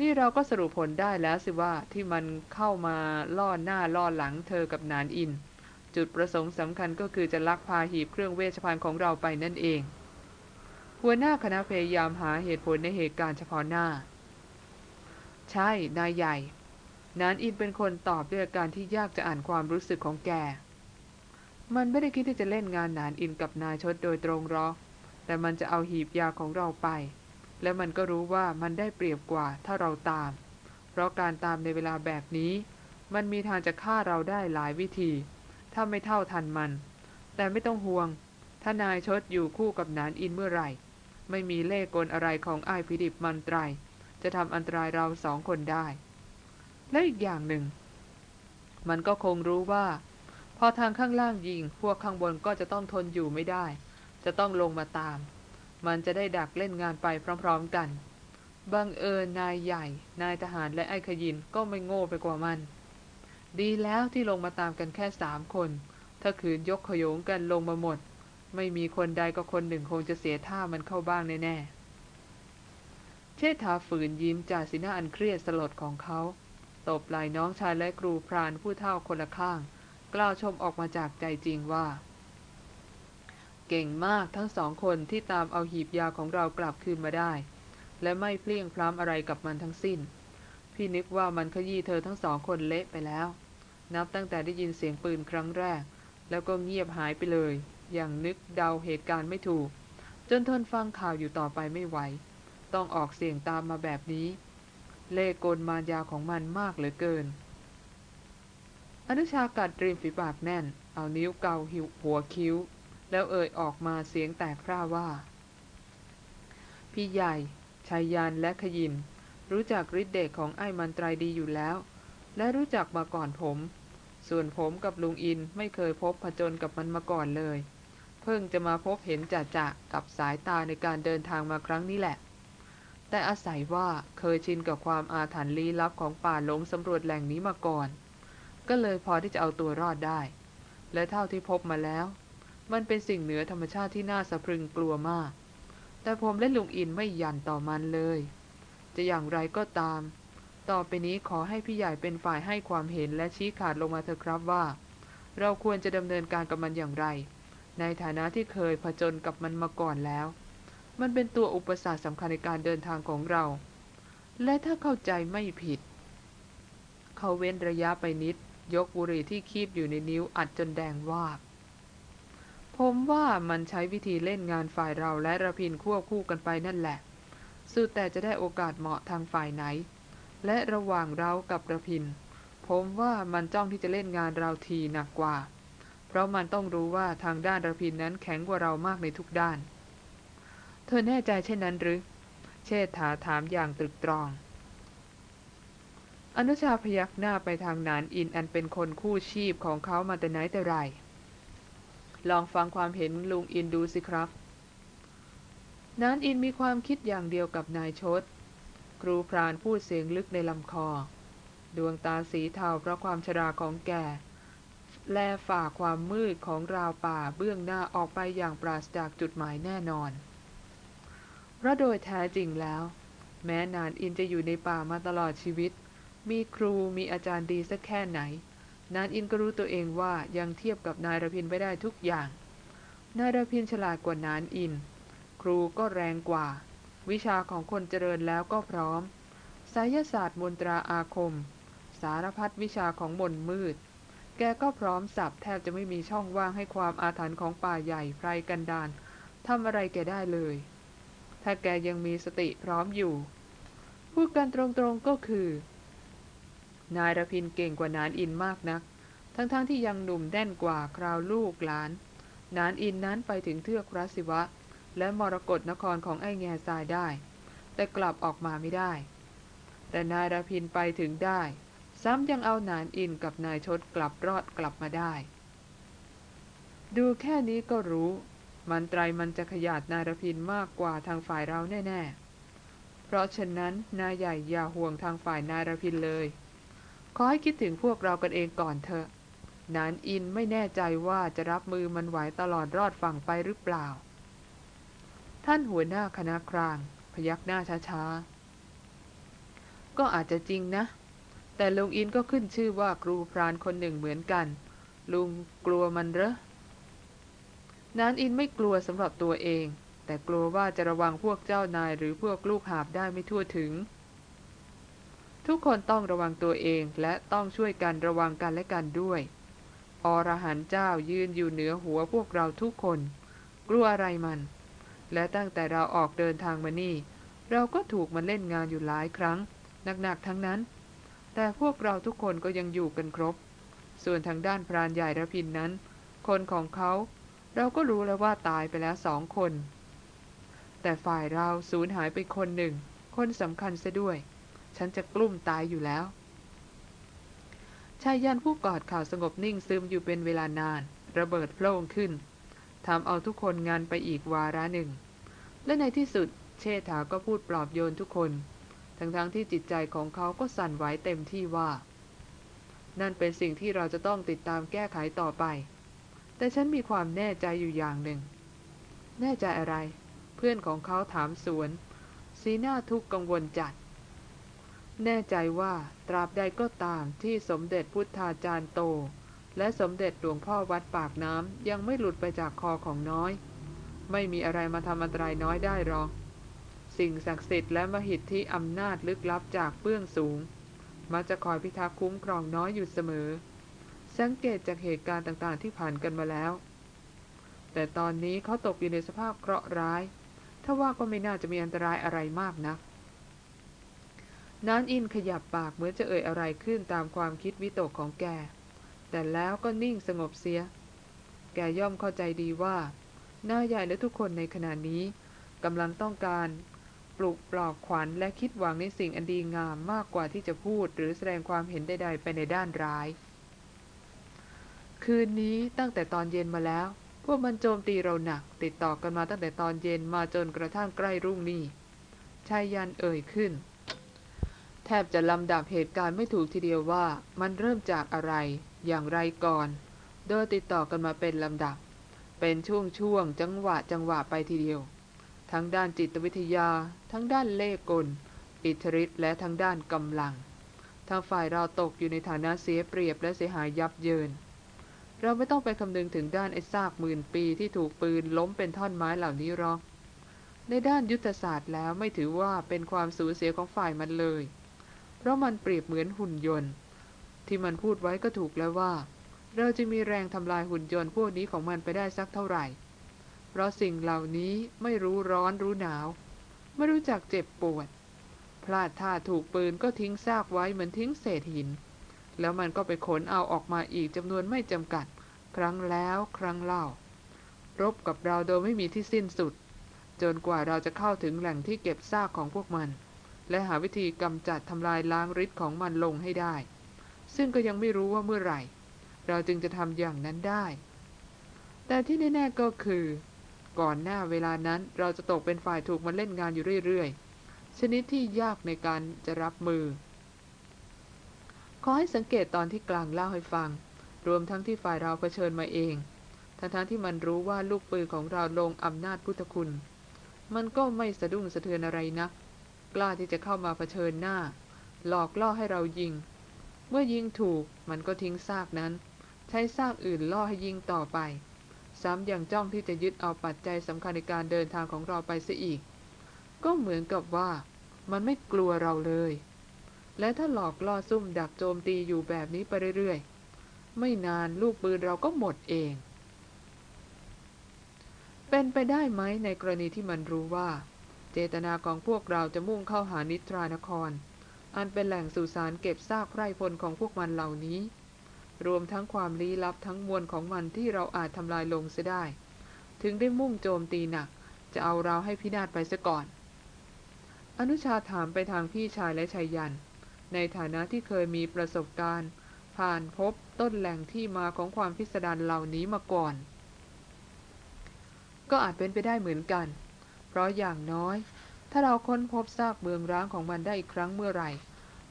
นี่เราก็สรุปผลได้แล้วสิว่าที่มันเข้ามาล่อหน้าล่อหลังเธอกับนานอิน จุดประสงค์สำคัญก็คือจะลักพาหีบเครื่องเวชภัณฑ์ของเราไปนั่นเอง หัวหน้าคณะพยายามหาเหตุผลในเหตุการณ์เฉพาะหน้า ใช่ นายใหญ่ นานอินเป็นคนตอบด้วยอาการที่ยากจะอ่านความรู้สึกของแก มันไม่ได้คิดที่จะเล่นงานนานอินกับนายชดโดยตรงหรอก แต่มันจะเอาหีบยาของเราไป และมันก็รู้ว่ามันได้เปรียบกว่าถ้าเราตาม เพราะการตามในเวลาแบบนี้ มันมีทางจะฆ่าเราได้หลายวิธี ถ้าไม่เท่าทันมัน แต่ไม่ต้องห่วง ถ้านายชดอยู่คู่กับนานอินเมื่อไหร่ ไม่มีเล่กลอะไรของไอ้พิดิบมันตรายจะทำอันตรายเราสองคนได้ และอีกอย่างหนึ่ง มันก็คงรู้ว่า พอทางข้างล่างยิง พวกข้างบนก็จะต้องทนอยู่ไม่ได้ จะต้องลงมาตาม มันจะได้ดักเล่นงานไปพร้อมๆกันบังเอิญนายใหญ่ นายทหารและไอ้ขยินก็ไม่โง่ไปกว่ามัน ดีแล้วที่ลงมาตามกันแค่สามคน ถ้าขืนยกขโยงกันลงมาหมด ไม่มีคนใดก็คนหนึ่งคงจะเสียท่ามันเข้าบ้างแน่ๆ เชษฐาฝืนยิ้มจากสีหน้าอันเครียดสลดของเขา ตบไหล่น้องชายและครูพรานผู้เท่าคนละข้าง กล่าวชมออกมาจากใจจริงว่า เก่งมากทั้งสองคนที่ตามเอาหีบยาของเรากลับคืนมาได้ และไม่เพลียงพล้ำอะไรกับมันทั้งสิ้น พี่นึกว่ามันขยี้เธอทั้งสองคนเละไปแล้ว นับตั้งแต่ได้ยินเสียงปืนครั้งแรก แล้วก็เงียบหายไปเลย อย่างนึกเดาเหตุการณ์ไม่ถูก จนทนฟังข่าวอยู่ต่อไปไม่ไหว ต้องออกเสียงตามมาแบบนี้ เล่กลมายาของมันมากเหลือเกิน อนุชากัดริมฝีปากแน่น เอานิ้วเกาหิวหัวคิ้ว แล้วเอ่ยออกมาเสียงแตกพร่าว่า พี่ใหญ่ชายยันและขยิน รู้จักฤทธิ์เดชของไอ้มันตรายดีอยู่แล้ว และรู้จักมาก่อนผม ส่วนผมกับลุงอินไม่เคยพบผจญกับมันมาก่อนเลย เพิ่งจะมาพบเห็นจ่าจะกับสายตาในการเดินทางมาครั้งนี้แหละ แต่อาศัยว่าเคยชินกับความอาถรรพ์ลี้ลับของป่าหลงสำรวจแหล่งนี้มาก่อน ก็เลยพอที่จะเอาตัวรอดได้ และเท่าที่พบมาแล้ว มันเป็นสิ่งเหนือธรรมชาติที่น่าสะพรึงกลัวมาก แต่ผมและลุงอินไม่ยันต่อมันเลย จะอย่างไรก็ตาม ต่อไปนี้ขอให้พี่ใหญ่เป็นฝ่ายให้ความเห็นและชี้ขาดลงมาเถอะครับว่า เราควรจะดำเนินการกับมันอย่างไร ในฐานะที่เคยผจญกับมันมาก่อนแล้ว มันเป็นตัวอุปสรรคสำคัญในการเดินทางของเรา และถ้าเข้าใจไม่ผิด เขาเว้นระยะไปนิด ยกบุหรี่ที่คีบอยู่ในนิ้วอัดจนแดงวาบผมว่ามันใช้วิธีเล่นงานฝ่ายเราและระพินควบคู่กันไปนั่นแหละ สุดแต่จะได้โอกาสเหมาะทางฝ่ายไหน และระหว่างเรากับระพิน ผมว่ามันจ้องที่จะเล่นงานเราทีหนักกว่า เพราะมันต้องรู้ว่าทางด้านระพินนั้นแข็งกว่าเรามากในทุกด้าน เธอแน่ใจเช่นนั้นหรือ เชษฐาถามอย่างตรึกตรอง อนุชาพยักหน้าไปทางนานอินอันเป็นคนคู่ชีพของเขามาแต่ไหนแต่ไร ลองฟังความเห็นลุงอินดูสิครับนานอินมีความคิดอย่างเดียวกับนายชด ครูพรานพูดเสียงลึกในลำคอ ดวงตาสีเทาเพราะความชราของแก แลฝ่าความมืดของราวป่าเบื้องหน้าออกไปอย่างปราศจากจุดหมายแน่นอนเพราะโดยแท้จริงแล้ว แม้นานอินจะอยู่ในป่ามาตลอดชีวิต มีครูมีอาจารย์ดีสักแค่ไหน นานอินก็รู้ตัวเองว่ายังเทียบกับนายรพินไม่ได้ทุกอย่าง นายรพินฉลาดกว่านานอิน ครูก็แรงกว่า วิชาของคนเจริญแล้วก็พร้อมไสยศาสตร์มนตราอาคม สารพัดวิชาของมนมืด แกก็พร้อมสับแทบจะไม่มีช่องว่างให้ความอาถรรพ์ของป่าใหญ่ไพรกันดานทำอะไรแกได้เลย ถ้าแกยังมีสติพร้อมอยู่ พูดกันตรงๆก็คือ นายรพินเก่งกว่านานอินมากนัก ทั้งๆทที่ยังหนุ่มแน่นกว่าคราวลูกหลาน นานอินนั้นไปถึงเทือกระศิวะ และมรกรนครของไอ้แง่ทรายได้ แต่กลับออกมาไม่ได้ แต่นายรพินไปถึงได้ ซ้ำยังเอานานอินกับนายชดกลับรอดกลับมาได้ ดูแค่นี้ก็รู้ มันไตรมันจะขยาดนายรพินมากกว่าทางฝ่ายเราแน่ๆ เพราะฉะนั้นนายใหญ่อย่าห่วงทางฝ่ายนายรพินเลย ขอให้คิดถึงพวกเรากันเองก่อนเถอะนานอินไม่แน่ใจว่าจะรับมือมันไหวตลอดรอดฝั่งไปหรือเปล่า ท่านหัวหน้าคณะคราง พยักหน้าช้าๆ ก็อาจจะจริงนะ แต่ลุงอินก็ขึ้นชื่อว่าครูพรานคนหนึ่งเหมือนกัน ลุงกลัวมันเหรอนานอินไม่กลัวสำหรับตัวเอง แต่กลัวว่าจะระวังพวกเจ้านายหรือพวกลูกหาบได้ไม่ทั่วถึง ทุกคนต้องระวังตัวเองและต้องช่วยกันระวังกันและกันด้วยอรหันเจ้ายืนอยู่เหนือหัวพวกเราทุกคน กลัวอะไรมัน และตั้งแต่เราออกเดินทางมานี่ เราก็ถูกมันเล่นงานอยู่หลายครั้งหนักๆทั้งนั้น แต่พวกเราทุกคนก็ยังอยู่กันครบ ส่วนทางด้านพรานใหญ่ระพินนั้น คนของเขาเราก็รู้แล้วว่าตายไปแล้วสองคน แต่ฝ่ายเราสูญหายไปคนหนึ่ง คนสำคัญซะด้วย ฉันจะกลุ้มตายอยู่แล้วชายยันผู้กอดข่าวสงบนิ่งซึมอยู่เป็นเวลานาน ระเบิดโพล่งขึ้นทำเอาทุกคนงานไปอีกวาระหนึ่ง และในที่สุดเชษฐาก็พูดปลอบโยนทุกคน ทั้งๆทที่จิตใจของเขาก็สั่นไหวเต็มที่ว่า นั่นเป็นสิ่งที่เราจะต้องติดตามแก้ไขต่อไป แต่ฉันมีความแน่ใจอยู่อย่างหนึ่ง แน่ใจอะไร เพื่อนของเขาถามสวน สีหน้าทุกข์กังวลจัด แน่ใจว่าตราบใดก็ตามที่สมเด็จพุทธาจารย์โต และสมเด็จหลวงพ่อวัดปากน้ำยังไม่หลุดไปจากคอของน้อย ไม่มีอะไรมาทำอันตรายน้อยได้หรอก สิ่งศักดิ์สิทธิ์และมหิทธิอำนาจลึกลับจากเบื้องสูง มักจะคอยพิทักษ์คุ้มครองน้อยอยู่เสมอ สังเกตจากเหตุการณ์ต่างๆ ที่ผ่านกันมาแล้ว แต่ตอนนี้เขาตกอยู่ในสภาพเคราะห์ร้าย ถ้าว่าก็ไม่น่าจะมีอันตรายอะไรมากนะักนานอินขยับปากเหมือนจะเอ่ยอะไรขึ้นตามความคิดวิตกของแก แต่แล้วก็นิ่งสงบเสีย แกย่อมเข้าใจดีว่า หน้าใหญ่และทุกคนในขณะนี้กำลังต้องการ ปลุกปลอบขวัญและคิดหวังในสิ่งอันดีงามมากกว่าที่จะพูดหรือแสดงความเห็นใด ๆ ไปในด้านร้าย คืนนี้ตั้งแต่ตอนเย็นมาแล้ว พวกมันโจมตีเราหนัก ติดต่อกันมาตั้งแต่ตอนเย็นมาจนกระทั่งใกล้รุ่งนี้ชายยันเอ่ยขึ้น แทบจะลำดับเหตุการณ์ไม่ถูกทีเดียวว่ามันเริ่มจากอะไร อย่างไรก่อน โดยติดต่อกันมาเป็นลำดับ เป็นช่วงๆจังหวะจังหวะไปทีเดียว ทั้งด้านจิตวิทยา ทั้งด้านเลขกล อิทธิฤทธิ์และทั้งด้านกำลัง ทางฝ่ายเราตกอยู่ในฐานะเสียเปรียบและเสียหายยับเยิน เราไม่ต้องไปคำนึงถึงด้านไอ้ซากหมื่นปีที่ถูกปืนล้มเป็นท่อนไม้เหล่านี้หรอก ในด้านยุทธศาสตร์แล้วไม่ถือว่าเป็นความสูญเสียของฝ่ายมันเลย เพราะมันเปรียบเหมือนหุ่นยนต์ ที่มันพูดไว้ก็ถูกแล้วว่า เราจะมีแรงทำลายหุ่นยนต์พวกนี้ของมันไปได้สักเท่าไหร่ ราะสิ่งเหล่านี้ไม่รู้ร้อนรู้หนาว ไม่รู้จักเจ็บปวด พลาดท่าถูกปืนก็ทิ้งซากไว้เหมือนทิ้งเศษหิน แล้วมันก็ไปขนเอาออกมาอีกจำนวนไม่จำกัด ครั้งแล้วครั้งเล่า รบกับเราโดยไม่มีที่สิ้นสุด จนกว่าเราจะเข้าถึงแหล่งที่เก็บซากของพวกมัน และหาวิธีกำจัดทำลายล้างฤทธิ์ของมันลงให้ได้ ซึ่งก็ยังไม่รู้ว่าเมื่อไหร่ เราจึงจะทำอย่างนั้นได้แต่ที่แน่ ๆ ก็คือ ก่อนหน้าเวลานั้นเราจะตกเป็นฝ่ายถูกมันเล่นงานอยู่เรื่อยๆ ชนิดที่ยากในการจะรับมือ ขอให้สังเกตตอนที่กลางเล่าให้ฟัง รวมทั้งที่ฝ่ายเราเผชิญมาเอง ทั้งทั้งที่มันรู้ว่าลูกปืนของเราลงอำนาจพุทธคุณ มันก็ไม่สะดุ้งสะเทือนอะไรนะักกล้าที่จะเข้ามาเผชิญหน้า หลอกล่อให้เรายิง เมื่อยิงถูกมันก็ทิ้งซากนั้น ใช้ซากอื่นล่อให้ยิงต่อไป ซ้ำยังจ้องที่จะยึดเอาปัจจัยสำคัญในการเดินทางของเราไปเสียอีก ก็เหมือนกับว่า มันไม่กลัวเราเลย และถ้าหลอกล่อซุ่มดักโจมตีอยู่แบบนี้ไปเรื่อยๆ ไม่นานลูกปืนเราก็หมดเอง เป็นไปได้ไหมในกรณีที่มันรู้ว่า เจตนาของพวกเราจะมุ่งเข้าหานิทรานคร อันเป็นแหล่งสุสานเก็บซากไพร่พลของพวกมันเหล่านี้ รวมทั้งความลี้ลับทั้งมวลของมันที่เราอาจทำลายลงเสียได้ ถึงได้มุ่งโจมตีหนัก จะเอาเราให้พินาศไปซะก่อน อนุชาถามไปทางพี่ชายและชายยัน ในฐานะที่เคยมีประสบการณ์ ผ่านพบต้นแหล่งที่มาของความพิสดารเหล่านี้มาก่อน ก็อาจเป็นไปได้เหมือนกัน เพราะอย่างน้อย ถ้าเราค้นพบซากเมืองร้างของมันได้อีกครั้งเมื่อไหร่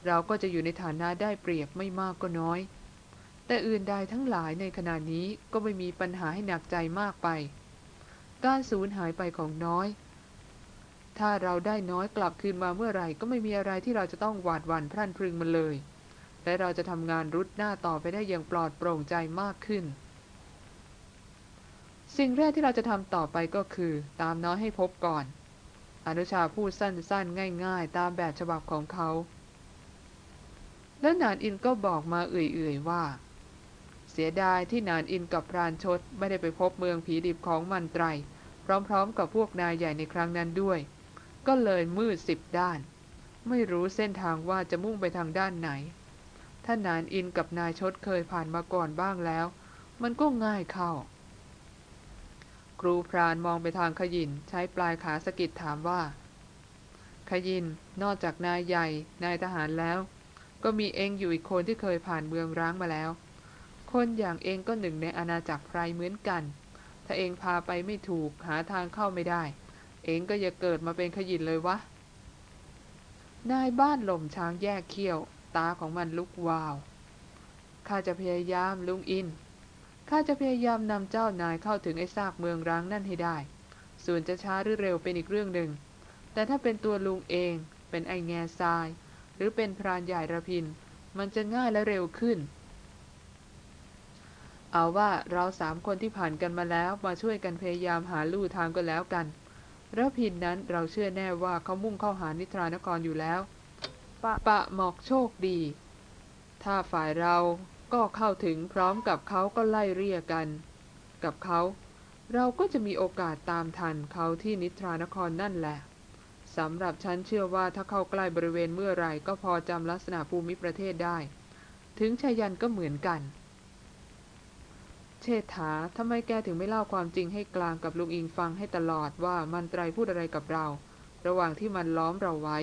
เราก็จะอยู่ในฐานะได้เปรียบไม่มากก็น้อย แต่อื่นใดทั้งหลายในขณะนี้ก็ไม่มีปัญหาให้หนักใจมากไป การสูญหายไปของน้อย ถ้าเราได้น้อยกลับคืนมาเมื่อไหร่ก็ไม่มีอะไรที่เราจะต้องหวาดหวั่นพรั่นพรึงมันเลย และเราจะทำงานรุดหน้าต่อไปได้อย่างปลอดโปร่งใจมากขึ้น สิ่งแรกที่เราจะทำต่อไปก็คือ ตามน้อยให้พบก่อน อนุชาพูดสั้นๆ ง่าย ๆ ตามแบบฉบับของเขา แล้วนานอินก็บอกมาเอื่อยๆว่า เสียดายที่นานอินกับพรานชดไม่ได้ไปพบเมืองผีดิบของมันไตร พร้อมๆ กับพวกนายใหญ่ในครั้งนั้นด้วย ก็เลยมืดสิบด้าน ไม่รู้เส้นทางว่าจะมุ่งไปทางด้านไหน ถ้านานอินกับนายชดเคยผ่านมาก่อนบ้างแล้ว มันก็ง่ายเข้า ครูพรานมองไปทางขยินใช้ปลายขาสกิดถามว่า ขยินนอกจากนายใหญ่นายทหารแล้ว ก็มีเองอยู่อีกคนที่เคยผ่านเมืองร้างมาแล้ว คนอย่างเองก็หนึ่งในอาณาจักรไพรเหมือนกัน ถ้าเองพาไปไม่ถูกหาทางเข้าไม่ได้ เองก็อย่าเกิดมาเป็นขยินเลยวะ นายบ้านหล่มช้างแยกเขี้ยว ตาของมันลุกวาว ข้าจะพยายามลุงอิน ข้าจะพยายามนำเจ้านายเข้าถึงไอ้ซากเมืองร้างนั่นให้ได้ ส่วนจะช้าหรือเร็วเป็นอีกเรื่องหนึ่ง แต่ถ้าเป็นตัวลุงเอง เป็นไอ้แง่ทราย หรือเป็นพรานใหญ่ระพิน มันจะง่ายและเร็วขึ้น เอาว่าเราสามคนที่ผ่านกันมาแล้วมาช่วยกันพยายามหาลู่ทางก็แล้วกันระพินนั้นเราเชื่อแน่ว่าเขามุ่งเข้าหานิทรานครอยู่แล้ว ปะปะหมอกโชคดี ถ้าฝ่ายเราก็เข้าถึงพร้อมกับเขาก็ไล่เรียกกัน กับเขาเราก็จะมีโอกาสตามทันเขาที่นิทรานครนั่นแหละสำหรับฉันเชื่อว่าถ้าเข้าใกล้บริเวณเมื่อไรก็พอจำลักษณะภูมิประเทศได้ ถึงชายันก็เหมือนกัน เชษฐาทำไมแกถึงไม่เล่าความจริงให้กลางกับลุงอิงฟังให้ตลอดว่ามันไตรพูดอะไรกับเรา ระหว่างที่มันล้อมเราไว้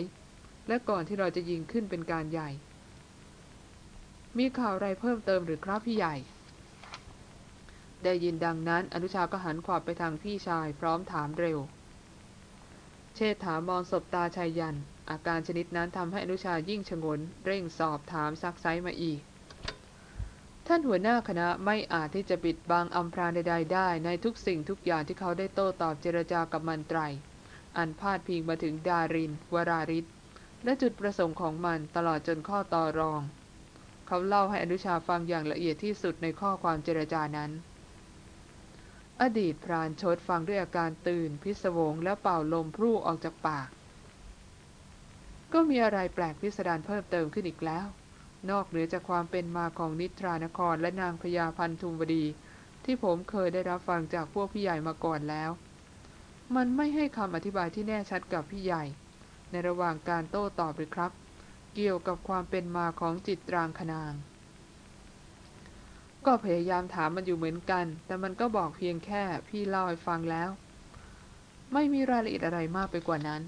และก่อนที่เราจะยิงขึ้นเป็นการใหญ่ มีข่าวอะไรเพิ่มเติมหรือครับพี่ใหญ่ ได้ยินดังนั้นอนุชาก็หันขวับไปทางพี่ชายพร้อมถามเร็ว เชษฐามองศบตาชายยัน อาการชนิดนั้นทำให้อนุชายิ่งชงน เร่งสอบถามซักไซมาอีก ท่านหัวหน้าคณะไม่อาจที่จะปิดบังอำพรางใดๆได้ในทุกสิ่งทุกอย่างที่เขาได้โต้ตอบเจรจากับมันไตร อันพาดพิงมาถึงดาริน วราริศและจุดประสงค์ของมันตลอดจนข้อต่อรอง เขาเล่าให้อนุชาฟังอย่างละเอียดที่สุดในข้อความเจรจานั้น อดีตพรานชดฟังด้วยอาการตื่น พิศวงและเป่าลมพรู่ออกจากปาก ก็มีอะไรแปลกพิสดารเพิ่มเติมขึ้นอีกแล้ว นอกเหนือจากความเป็นมาของนิทรานครและนางพญาพันธุมวดี ที่ผมเคยได้รับฟังจากพวกพี่ใหญ่มาก่อนแล้ว มันไม่ให้คำอธิบายที่แน่ชัดกับพี่ใหญ่ ในระหว่างการโต้ตอบหรือครับ เกี่ยวกับความเป็นมาของจิตรางคนาง ก็พยายามถามมันอยู่เหมือนกัน แต่มันก็บอกเพียงแค่พี่เล่าให้ฟังแล้ว ไม่มีรายละเอียดอะไรมากไปกว่านั้น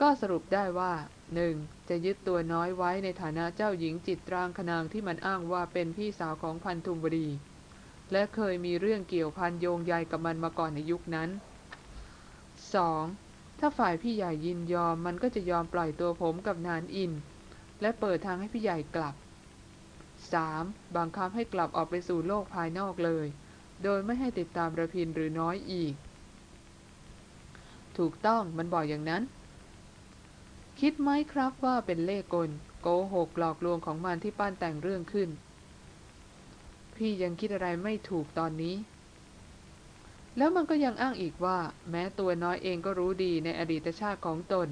ก็สรุปได้ว่า หนึ่งจะยึดตัวน้อยไว้ในฐานะเจ้าหญิงจิตรางคนางที่มันอ้างว่าเป็นพี่สาวของพันธุมบดี และเคยมีเรื่องเกี่ยวพันโยงใยกับมันมาก่อนในยุคนั้น 2. ถ้าฝ่ายพี่ใหญ่ยินยอมมันก็จะยอมปล่อยตัวผมกับนานอิน และเปิดทางให้พี่ใหญ่กลับ 3. บังคับให้กลับออกไปสู่โลกภายนอกเลย โดยไม่ให้ติดตามระพินหรือน้อยอีก ถูกต้องมันบอกอย่างนั้น คิดไหมครับว่าเป็นเล่กลโกหกหลอกลวงของมันที่ปั้นแต่งเรื่องขึ้น พี่ยังคิดอะไรไม่ถูกตอนนี้ แล้วมันก็ยังอ้างอีกว่า แม้ตัวน้อยเองก็รู้ดีในอดีตชาติของตน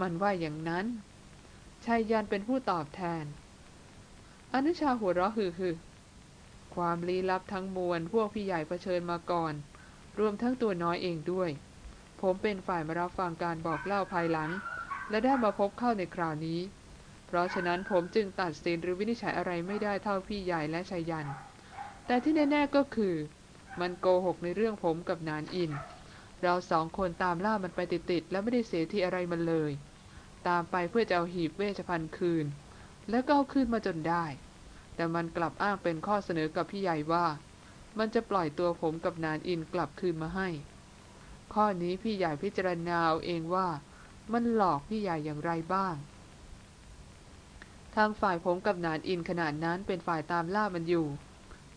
มันว่าอย่างนั้นชายยันเป็นผู้ตอบแทน อนุชาหัวเราะฮือฮือความลี้ลับทั้งมวลพวกพี่ใหญ่เผชิญมาก่อน รวมทั้งตัวน้อยเองด้วย ผมเป็นฝ่ายมารับฟังการบอกเล่าภายหลัง และได้มาพบเข้าในคราวนี้ เพราะฉะนั้นผมจึงตัดสินหรือวินิจฉัยอะไรไม่ได้เท่าพี่ใหญ่และชายยัน แต่ที่แน่ ๆก็คือ มันโกหกในเรื่องผมกับนานอิน เราสองคนตามล่ามันไปติดๆและไม่ได้เสียทีอะไรมันเลย ตามไปเพื่อจะเอาหีบเวชภัณฑ์คืน แล้วก็เอาคืนมาจนได้ แต่มันกลับอ้างเป็นข้อเสนอกับพี่ใหญ่ว่า มันจะปล่อยตัวผมกับนานอินกลับคืนมาให้ ข้อนี้พี่ใหญ่พิจารณาเอาเองว่า มันหลอกพี่ใหญ่อย่างไรบ้าง ทางฝ่ายผมกับนานอินขนาดนั้นเป็นฝ่ายตามล่ามันอยู่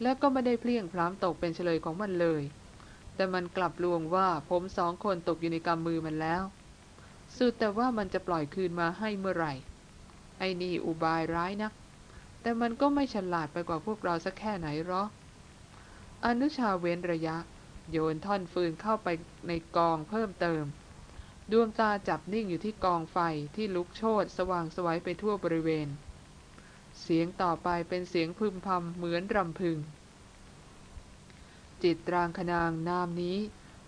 และก็ไม่ได้เพลียงพล้ำตกเป็นเฉลยของมันเลย แต่มันกลับลวงว่าผมสองคนตกอยู่ในกำมือมันแล้ว สุดแต่ว่ามันจะปล่อยคืนมาให้เมื่อไหร่ ไอ้นี่อุบายร้ายนัก แต่มันก็ไม่ฉลาดไปกว่าพวกเราสักแค่ไหนหรออนุชาเว้นระยะ โยนท่อนฟืนเข้าไปในกองเพิ่มเติม ดวงตาจับนิ่งอยู่ที่กองไฟที่ลุกโชนสว่างสวัยไปทั่วบริเวณ เสียงต่อไปเป็นเสียงพึมพำเหมือนรำพึง จิตรางคนางนามนี้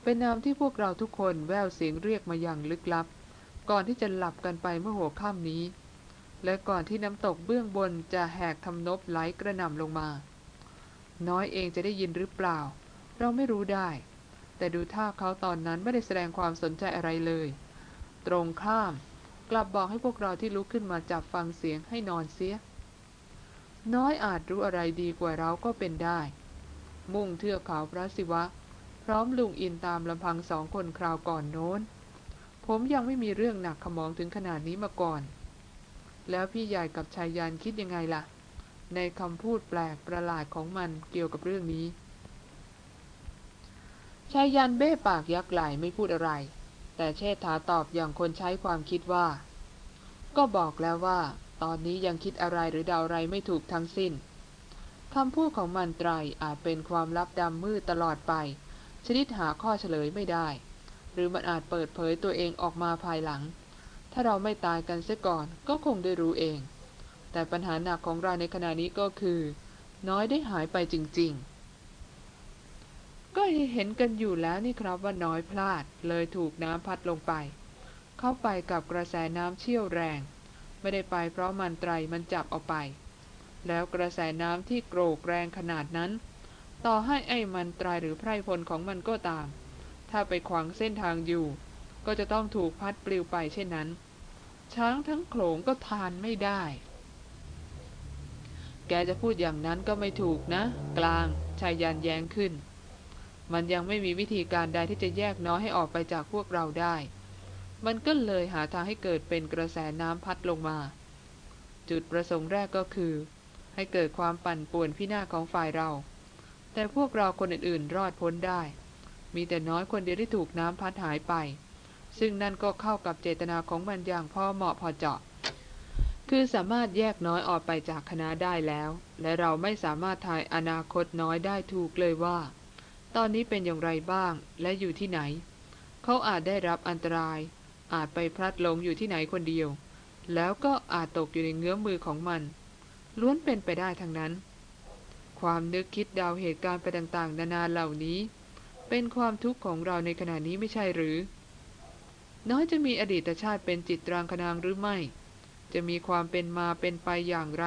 เป็นนามที่พวกเราทุกคนแววเสียงเรียกมาอย่างลึกลับ ก่อนที่จะหลับกันไปเมื่อหัวค่ำนี้ และก่อนที่น้ำตกเบื้องบนจะแหกทำนบไหลกระหน่ำลงมา น้อยเองจะได้ยินหรือเปล่า เราไม่รู้ได้ แต่ดูท่าเขาตอนนั้นไม่ได้แสดงความสนใจอะไรเลย ตรงข้าม กลับบอกให้พวกเราที่ลุกขึ้นมาจับฟังเสียงให้นอนเสีย น้อยอาจรู้อะไรดีกว่าเราก็เป็นได้ มุ่งเทือกเขาพระศิวะ พร้อมลุงอินตามลำพังสองคนคราวก่อนโน้น ผมยังไม่มีเรื่องหนักขมองถึงขนาดนี้มาก่อน แล้วพี่ใหญ่กับชายยานคิดยังไงล่ะ ในคำพูดแปลกประหลาดของมันเกี่ยวกับเรื่องนี้ ชายยันเบ้ปากยักไหลไม่พูดอะไร แต่เชษฐาตอบอย่างคนใช้ความคิดว่า ก็บอกแล้วว่า ตอนนี้ยังคิดอะไรหรือเดาอะไรไม่ถูกทั้งสิ้นคำพูดของมันไตรอาจเป็นความลับดำมืดตลอดไป ชนิดหาข้อเฉลยไม่ได้ หรือมันอาจเปิดเผยตัวเองออกมาภายหลัง ถ้าเราไม่ตายกันเสียก่อนก็คงได้รู้เอง แต่ปัญหาหนักของเราในขณะนี้ก็คือ น้อยได้หายไปจริง ๆ ก็เห็นกันอยู่แล้วนี่ครับว่าน้อยพลาดเลยถูกน้ำพัดลงไป เข้าไปกับกระแสน้ำเชี่ยวแรง ไม่ได้ไปเพราะมันไตรมันจับเอาไป แล้วกระแสน้ำที่โกรกแรงขนาดนั้น ต่อให้ไอ้มันตรายหรือไพรพลของมันก็ตาม ถ้าไปขวางเส้นทางอยู่ ก็จะต้องถูกพัดปลิวไปเช่นนั้น ช้างทั้งโขลงก็ทานไม่ได้ แกจะพูดอย่างนั้นก็ไม่ถูกนะ กลางชายยันแย้งขึ้น มันยังไม่มีวิธีการใดที่จะแยกน้อยให้ออกไปจากพวกเราได้ มันก็เลยหาทางให้เกิดเป็นกระแสน้ำพัดลงมา จุดประสงค์แรกก็คือ ให้เกิดความปั่นป่วนพินาศของฝ่ายเรา แต่พวกเราคนอื่นๆ รอดพ้นได้ มีแต่น้อยคนเดียวที่ถูกน้ำพัดหายไป ซึ่งนั่นก็เข้ากับเจตนาของมันอย่างพอเหมาะพอเจาะ คือสามารถแยกน้อยออกไปจากคณะได้แล้ว และเราไม่สามารถทายอนาคตน้อยได้ถูกเลยว่า ตอนนี้เป็นอย่างไรบ้างและอยู่ที่ไหน เขาอาจได้รับอันตราย อาจไปพลัดหลงอยู่ที่ไหนคนเดียว แล้วก็อาจตกอยู่ในเงื้อมมือของมัน ล้วนเป็นไปได้ทั้งนั้น ความนึกคิดดาวเหตุการณ์ไปต่างๆ นานาเหล่านี้ เป็นความทุกข์ของเราในขณะนี้ไม่ใช่หรือ น้อยจะมีอดีตชาติเป็นจิตตรางคนางหรือไม่ จะมีความเป็นมาเป็นไปอย่างไร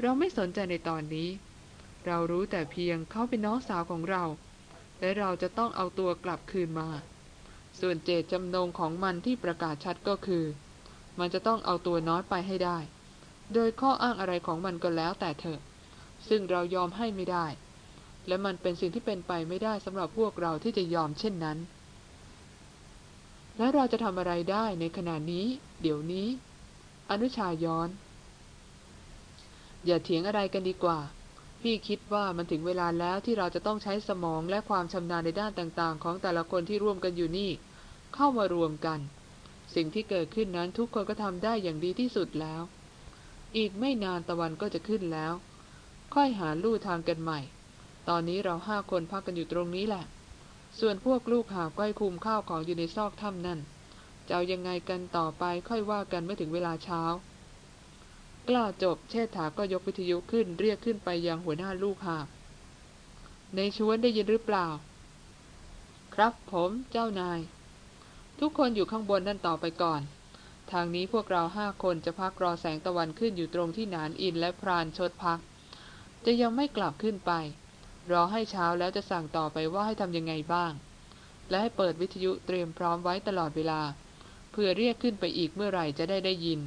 เราไม่สนใจในตอนนี้ เรารู้แต่เพียงเขาเป็นน้องสาวของเรา และเราจะต้องเอาตัวกลับคืนมา ส่วนเจตจำนงของมันที่ประกาศชัดก็คือ มันจะต้องเอาตัวน้อยไปให้ได้ โดยข้ออ้างอะไรของมันก็แล้วแต่เถอะ ซึ่งเรายอมให้ไม่ได้ และมันเป็นสิ่งที่เป็นไปไม่ได้สำหรับพวกเราที่จะยอมเช่นนั้น และเราจะทำอะไรได้ในขณะนี้ เดี๋ยวนี้ อนุชาย้อน อย่าเถียงอะไรกันดีกว่า พี่คิดว่ามันถึงเวลาแล้วที่เราจะต้องใช้สมองและความชำนาญในด้านต่างๆ ของแต่ละคนที่ร่วมกันอยู่นี่ เข้ามารวมกัน สิ่งที่เกิดขึ้นนั้นทุกคนก็ทำได้อย่างดีที่สุดแล้ว อีกไม่นานตะวันก็จะขึ้นแล้ว ค่อยหาลู่ทางกันใหม่ ตอนนี้เราห้าคนพักกันอยู่ตรงนี้แหละ ส่วนพวกลูกหาก้อยคุมข้าวของอยู่ในซอกถ้ำนั่นจะเอายังไงกันต่อไปค่อยว่ากันเมื่อถึงเวลาเช้า กล่าวจบเชษฐาก็ยกวิทยุขึ้นเรียกขึ้นไปยังหัวหน้าลูกหาบในชวนได้ยินหรือเปล่า ครับผมเจ้านาย ทุกคนอยู่ข้างบนนั่นต่อไปก่อน ทางนี้พวกเราห้าคนจะพักรอแสงตะวันขึ้นอยู่ตรงที่นานอินและพรานชดพัก จะยังไม่กลับขึ้นไป รอให้เช้าแล้วจะสั่งต่อไปว่าให้ทำยังไงบ้าง และให้เปิดวิทยุเตรียมพร้อมไว้ตลอดเวลา เพื่อเรียกขึ้นไปอีกเมื่อไหร่จะได้ได้ยิน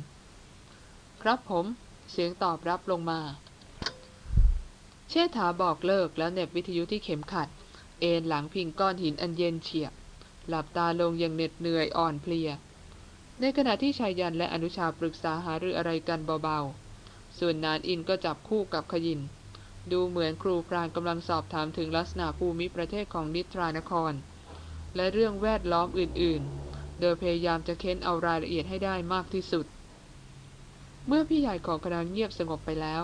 ครับผม เสียงตอบรับลงมา เชษฐาบอกเลิกแล้วเน็บวิทยุที่เข็มขัด เอนหลังพิงก้อนหินอันเย็นเฉียบ หลับตาลงอย่างเหน็ดเหนื่อยอ่อนเพลีย ในขณะที่ชายยันและอนุชาปรึกษาหารืออะไรกันเบาๆ ส่วนนานอินก็จับคู่กับขยิน ดูเหมือนครูพรานกำลังสอบถามถึงลักษณะภูมิประเทศของนิทรานคร และเรื่องแวดล้อมอื่นๆ โดยพยายามจะเค้นเอารายละเอียดให้ได้มากที่สุด เมื่อพี่ใหญ่ของคณะเงียบสงบไปแล้ว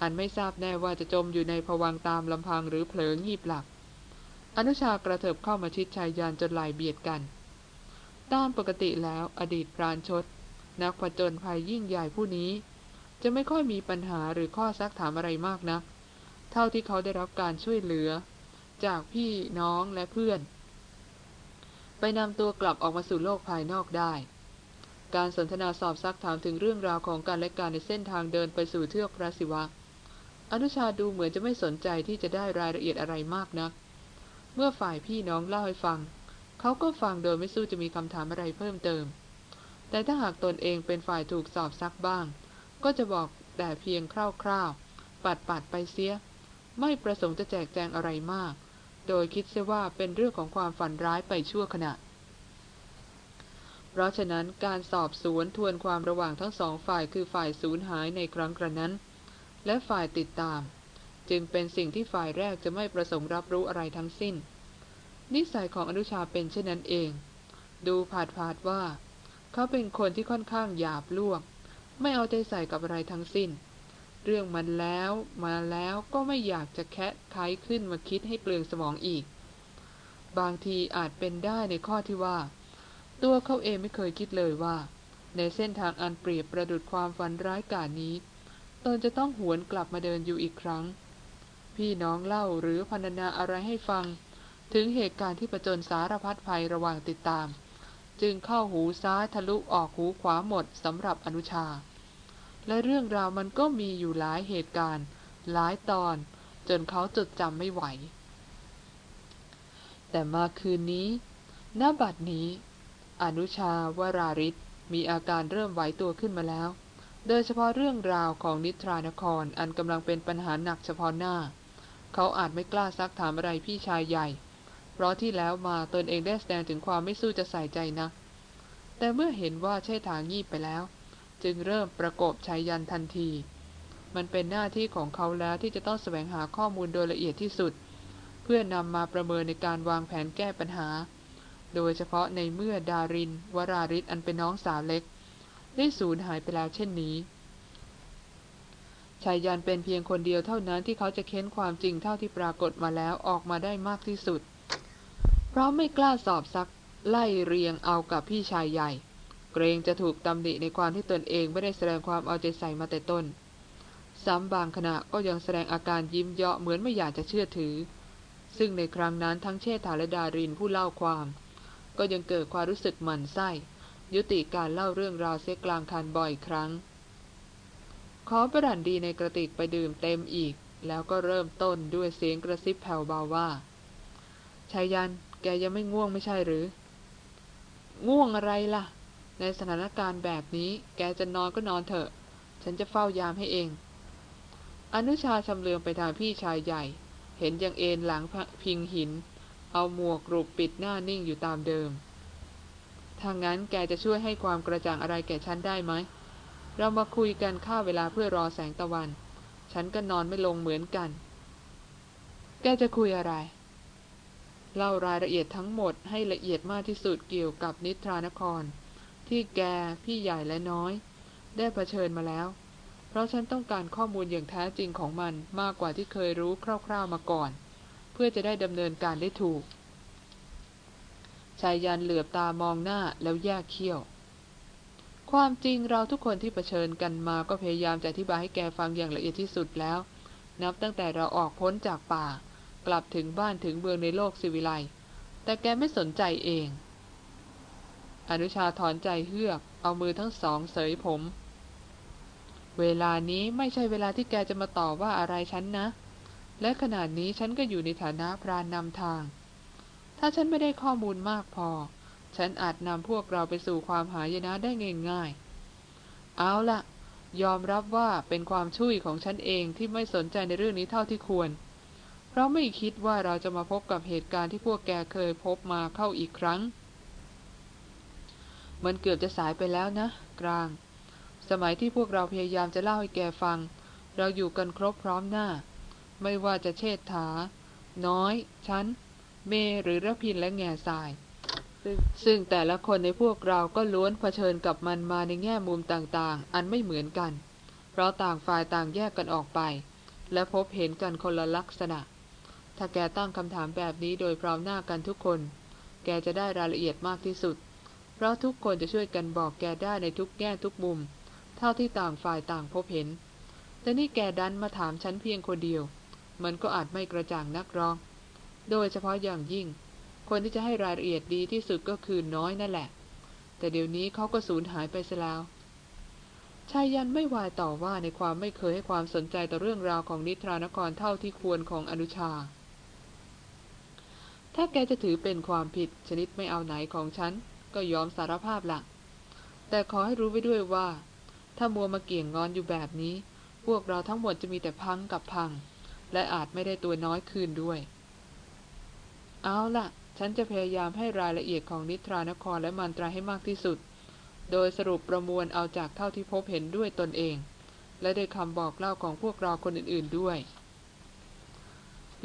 อันไม่ทราบแน่ว่าจะจมอยู่ในภวังตามลำพังหรือเผลองีบหลับ อนุชากระเถิบเข้ามาชิดชายยานจนไหลเบียดกัน ตามปกติแล้วอดีตพรานชด นักผจญภัยยิ่งใหญ่ผู้นี้ จะไม่ค่อยมีปัญหาหรือข้อซักถามอะไรมากนัก เท่าที่เขาได้รับการช่วยเหลือ จากพี่น้องและเพื่อน ไปนำตัวกลับออกมาสู่โลกภายนอกได้ การสนทนาสอบซักถามถึงเรื่องราวของการและการในเส้นทางเดินไปสู่เทือกพระศิวะ อนุชาดูเหมือนจะไม่สนใจที่จะได้รายละเอียดอะไรมากนัก เมื่อฝ่ายพี่น้องเล่าให้ฟัง เขาก็ฟังโดยไม่สู้จะมีคำถามอะไรเพิ่มเติม แต่ถ้าหากตนเองเป็นฝ่ายถูกสอบซักบ้าง ก็จะบอกแต่เพียงคร่าวๆ ปัดปัดไปเสีย ไม่ประสงค์จะแจกแจงอะไรมาก โดยคิดเสียว่าเป็นเรื่องของความฝันร้ายไปชั่วขณะ ราะฉะนั้นการสอบสวนทวนความระหว่างทั้งสองฝ่ายคือฝ่ายสูญหายในครั้งกระนั้น และฝ่ายติดตาม จึงเป็นสิ่งที่ฝ่ายแรกจะไม่ประสงค์รับรู้อะไรทั้งสิ้น นิสัยของอนุชาเป็นเช่นนั้นเอง ดูผาดผาดว่า เขาเป็นคนที่ค่อนข้างหยาบลวก ไม่เอาใจใส่กับอะไรทั้งสิ้น เรื่องมันแล้วมาแล้วก็ไม่อยากจะแคะไขขึ้นมาคิดให้เปลืองสมองอีก บางทีอาจเป็นได้ในข้อที่ว่า ตัวเขาเองไม่เคยคิดเลยว่า ในเส้นทางอันเปรียบประดุดความฝันร้ายกาจนี้ ตนจะต้องหวนกลับมาเดินอยู่อีกครั้ง พี่น้องเล่าหรือพรรณนาอะไรให้ฟัง ถึงเหตุการณ์ที่ประจนสารพัดภัยระหว่างติดตาม จึงเข้าหูซ้ายทะลุออกหูขวาหมดสำหรับอนุชา และเรื่องราวมันก็มีอยู่หลายเหตุการณ์ หลายตอน จนเขาจดจำไม่ไหว แต่มาคืนนี้ณบัดนี้ อนุชาวราริศมีอาการเริ่มไหวตัวขึ้นมาแล้ว โดยเฉพาะเรื่องราวของนิทรานครอันกำลังเป็นปัญหาหนักเฉพาะหน้า เขาอาจไม่กล้าซักถามอะไรพี่ชายใหญ่ เพราะที่แล้วมาตนเองได้แสดงถึงความไม่สู้จะใส่ใจนะ แต่เมื่อเห็นว่าใช่ทางงีบไปแล้ว จึงเริ่มประกบชายยันทันที มันเป็นหน้าที่ของเขาแล้วที่จะต้องแสวงหาข้อมูลโดยละเอียดที่สุด เพื่อนำมาประเมินในการวางแผนแก้ปัญหา โดยเฉพาะในเมื่อดาริน วราริศอันเป็นน้องสาวเล็ก ได้สูญหายไปแล้วเช่นนี้ชายยันเป็นเพียงคนเดียวเท่านั้นที่เขาจะเค้นความจริงเท่าที่ปรากฏมาแล้วออกมาได้มากที่สุด เพราะไม่กล้าสอบซักไล่เรียงเอากับพี่ชายใหญ่ เกรงจะถูกตำหนิในความที่ตนเองไม่ได้แสดงความเอาใจใส่มาแต่ต้น ซ้ำบางขณะก็ยังแสดงอาการยิ้มเยาะเหมือนไม่อยากจะเชื่อถือ ซึ่งในครั้งนั้นทั้งเชษฐาและดารินผู้เล่าความ ก็ยังเกิดความรู้สึกหมันไส้ ยุติการเล่าเรื่องราวเสียกลางคันบ่อยครั้ง ขอประดันดีในกระติกไปดื่มเต็มอีก แล้วก็เริ่มต้นด้วยเสียงกระซิบแผ่วเบาว่าชายัน แกยังไม่ง่วงไม่ใช่หรือ ง่วงอะไรล่ะ ในสถานการณ์แบบนี้ แกจะนอนก็นอนเถอะ ฉันจะเฝ้ายามให้เอง อนุชาชำเลืองไปทางพี่ชายใหญ่ เห็นยังเอนหลังพิงหิน เอาหมวกกรุบปิดหน้านิ่งอยู่ตามเดิมถ้างนั้นแกจะช่วยให้ความกระจ่างอะไรแก่ฉันได้ไหม เรามาคุยกันค่าเวลาเพื่อรอแสงตะวัน ฉันก็นอนไม่ลงเหมือนกัน แกจะคุยอะไร เล่ารายละเอียดทั้งหมดให้ละเอียดมากที่สุดเกี่ยวกับนิทรานคร ที่แกพี่ใหญ่และน้อย ได้เผชิญมาแล้ว เพราะฉันต้องการข้อมูลอย่างแท้จริงของมันมากกว่าที่เคยรู้คร่าวๆมาก่อน พื่อจะได้ดำเนินการได้ถูกชายยันเหลือบตามองหน้าแล้วแยกเขี้ยว ความจริงเราทุกคนที่เผชิญกันมาก็พยายามจะอธิบายให้แกฟังอย่างละเอียดที่สุดแล้ว นับตั้งแต่เราออกพ้นจากป่า กลับถึงบ้านถึงเมืองในโลกสิวิไลแต่แกไม่สนใจเอง อนุชาถอนใจเฮือก เอามือทั้งสองเสยผม เวลานี้ไม่ใช่เวลาที่แกจะมาต่อว่าอะไรฉันนะ และขนาดนี้ฉันก็อยู่ในฐานะพรานนำทาง ถ้าฉันไม่ได้ข้อมูลมากพอ ฉันอาจนำพวกเราไปสู่ความหายนะได้ง่ายๆ เอาละยอมรับว่าเป็นความช่วยของฉันเองที่ไม่สนใจในเรื่องนี้เท่าที่ควร เพราะไม่คิดว่าเราจะมาพบกับเหตุการณ์ที่พวกแกเคยพบมาเข้าอีกครั้ง มันเกือบจะสายไปแล้วนะ กลาง สมัยที่พวกเราพยายามจะเล่าให้แกฟัง เราอยู่กันครบพร้อมหน้า ไม่ว่าจะเชษฐา น้อยฉันเมหรือระพินและแง่ทราย ซึ่งแต่ละคนในพวกเราก็ล้วนเผชิญกับมันมาในแง่มุมต่างๆ อันไม่เหมือนกัน เพราะต่างฝ่ายต่างแยกกันออกไป และพบเห็นกันคนละลักษณะ ถ้าแกตั้งคำถามแบบนี้โดยพร้อมหน้ากันทุกคน แกจะได้รายละเอียดมากที่สุด เพราะทุกคนจะช่วยกันบอกแกได้ในทุกแง่ทุกมุม เท่าที่ต่างฝ่ายต่างพบเห็นแต่นี่แกดันมาถามฉันเพียงคนเดียว มันก็อาจไม่กระจ่างนักรอง โดยเฉพาะอย่างยิ่ง คนที่จะให้รายละเอียดดีที่สุดก็คือน้อยนั่นแหละ แต่เดี๋ยวนี้เขาก็สูญหายไปซะแล้วชายยันไม่วายต่อว่าในความไม่เคยให้ความสนใจต่อเรื่องราวของนิทรานครเท่าที่ควรของอนุชา ถ้าแกจะถือเป็นความผิดชนิดไม่เอาไหนของฉัน ก็ยอมสารภาพละแต่ขอให้รู้ไว้ด้วยว่า ถ้ามัวมาเกี่ยงงอนอยู่แบบนี้ พวกเราทั้งหมดจะมีแต่พังกับพัง และอาจไม่ได้ตัวน้อยคืนด้วย เอาล่ะ ฉันจะพยายามให้รายละเอียดของนิทรานครและมันตราให้มากที่สุด โดยสรุปประมวลเอาจากเท่าที่พบเห็นด้วยตนเอง และด้วยคำบอกเล่าของพวกเราคนอื่นๆด้วย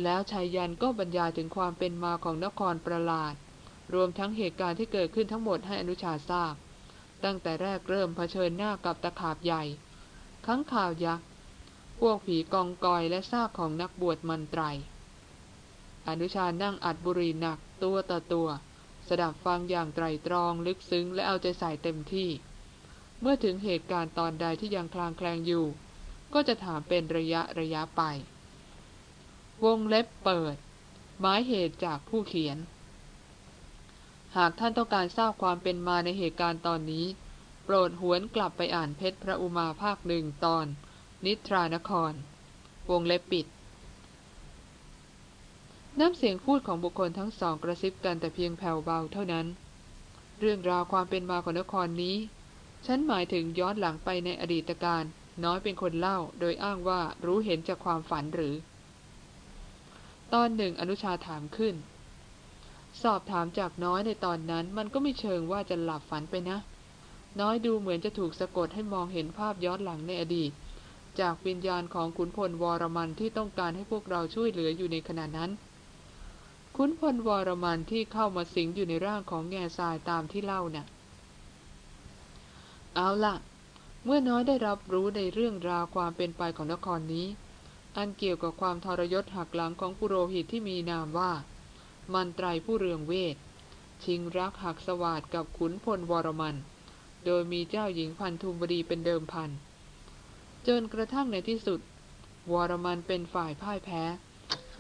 แล้วชายยันก็บรรยายถึงความเป็นมาของนครประหลาด รวมทั้งเหตุการณ์ที่เกิดขึ้นทั้งหมดให้อนุชาทราบ ตั้งแต่แรกเริ่มเผชิญหน้ากับตะขาบใหญ่ ข้างข่าวยักษ์ วกผีกองกอยและซากของนักบวชมันไตร อนุชานั่งอัดบุรีหนักตัวต่อตัว สดับฟังอย่างไตรตรองลึกซึ้งและเอาใจใส่เต็มที่ เมื่อถึงเหตุการณ์ตอนใดที่ยังคลางแคลงอยู่ ก็จะถามเป็นระยะระยะไป วงเล็บเปิด หมายเหตุจากผู้เขียน หากท่านต้องการทราบความเป็นมาในเหตุการณ์ตอนนี้ โปรดหวนกลับไปอ่านเพชรพระอุมาภาคหนึ่งตอน นิทรานคร วงเล็บปิด น้ำเสียงพูดของบุคคลทั้งสองกระซิบกันแต่เพียงแผ่วเบาเท่านั้น เรื่องราวความเป็นมาของนครนี้ ฉันหมายถึงย้อนหลังไปในอดีตการน้อยเป็นคนเล่าโดยอ้างว่ารู้เห็นจากความฝันหรือ ตอนหนึ่งอนุชาถามขึ้น สอบถามจากน้อยในตอนนั้นมันก็ไม่เชิงว่าจะหลับฝันไปนะ น้อยดูเหมือนจะถูกสะกดให้มองเห็นภาพย้อนหลังในอดีต จากวิญญาณของขุนพลวรมันที่ต้องการให้พวกเราช่วยเหลืออยู่ในขณะนั้น ขุนพลวรมันที่เข้ามาสิงอยู่ในร่างของแง่ทรายตามที่เล่านะ่ะ เอาล่ะเมื่อน้อยได้รับรู้ในเรื่องราวความเป็นไปของนครนี้ อันเกี่ยวกับความทรยศหักหลังของปุโรหิตที่มีนามว่า มันไตรผู้เรืองเวท ชิงรักหักสวาดกับขุนพลวรมัน โดยมีเจ้าหญิงพันธุมบดีเป็นเดิมพัน จนกระทั่งในที่สุด วรมันเป็นฝ่ายพ่ายแพ้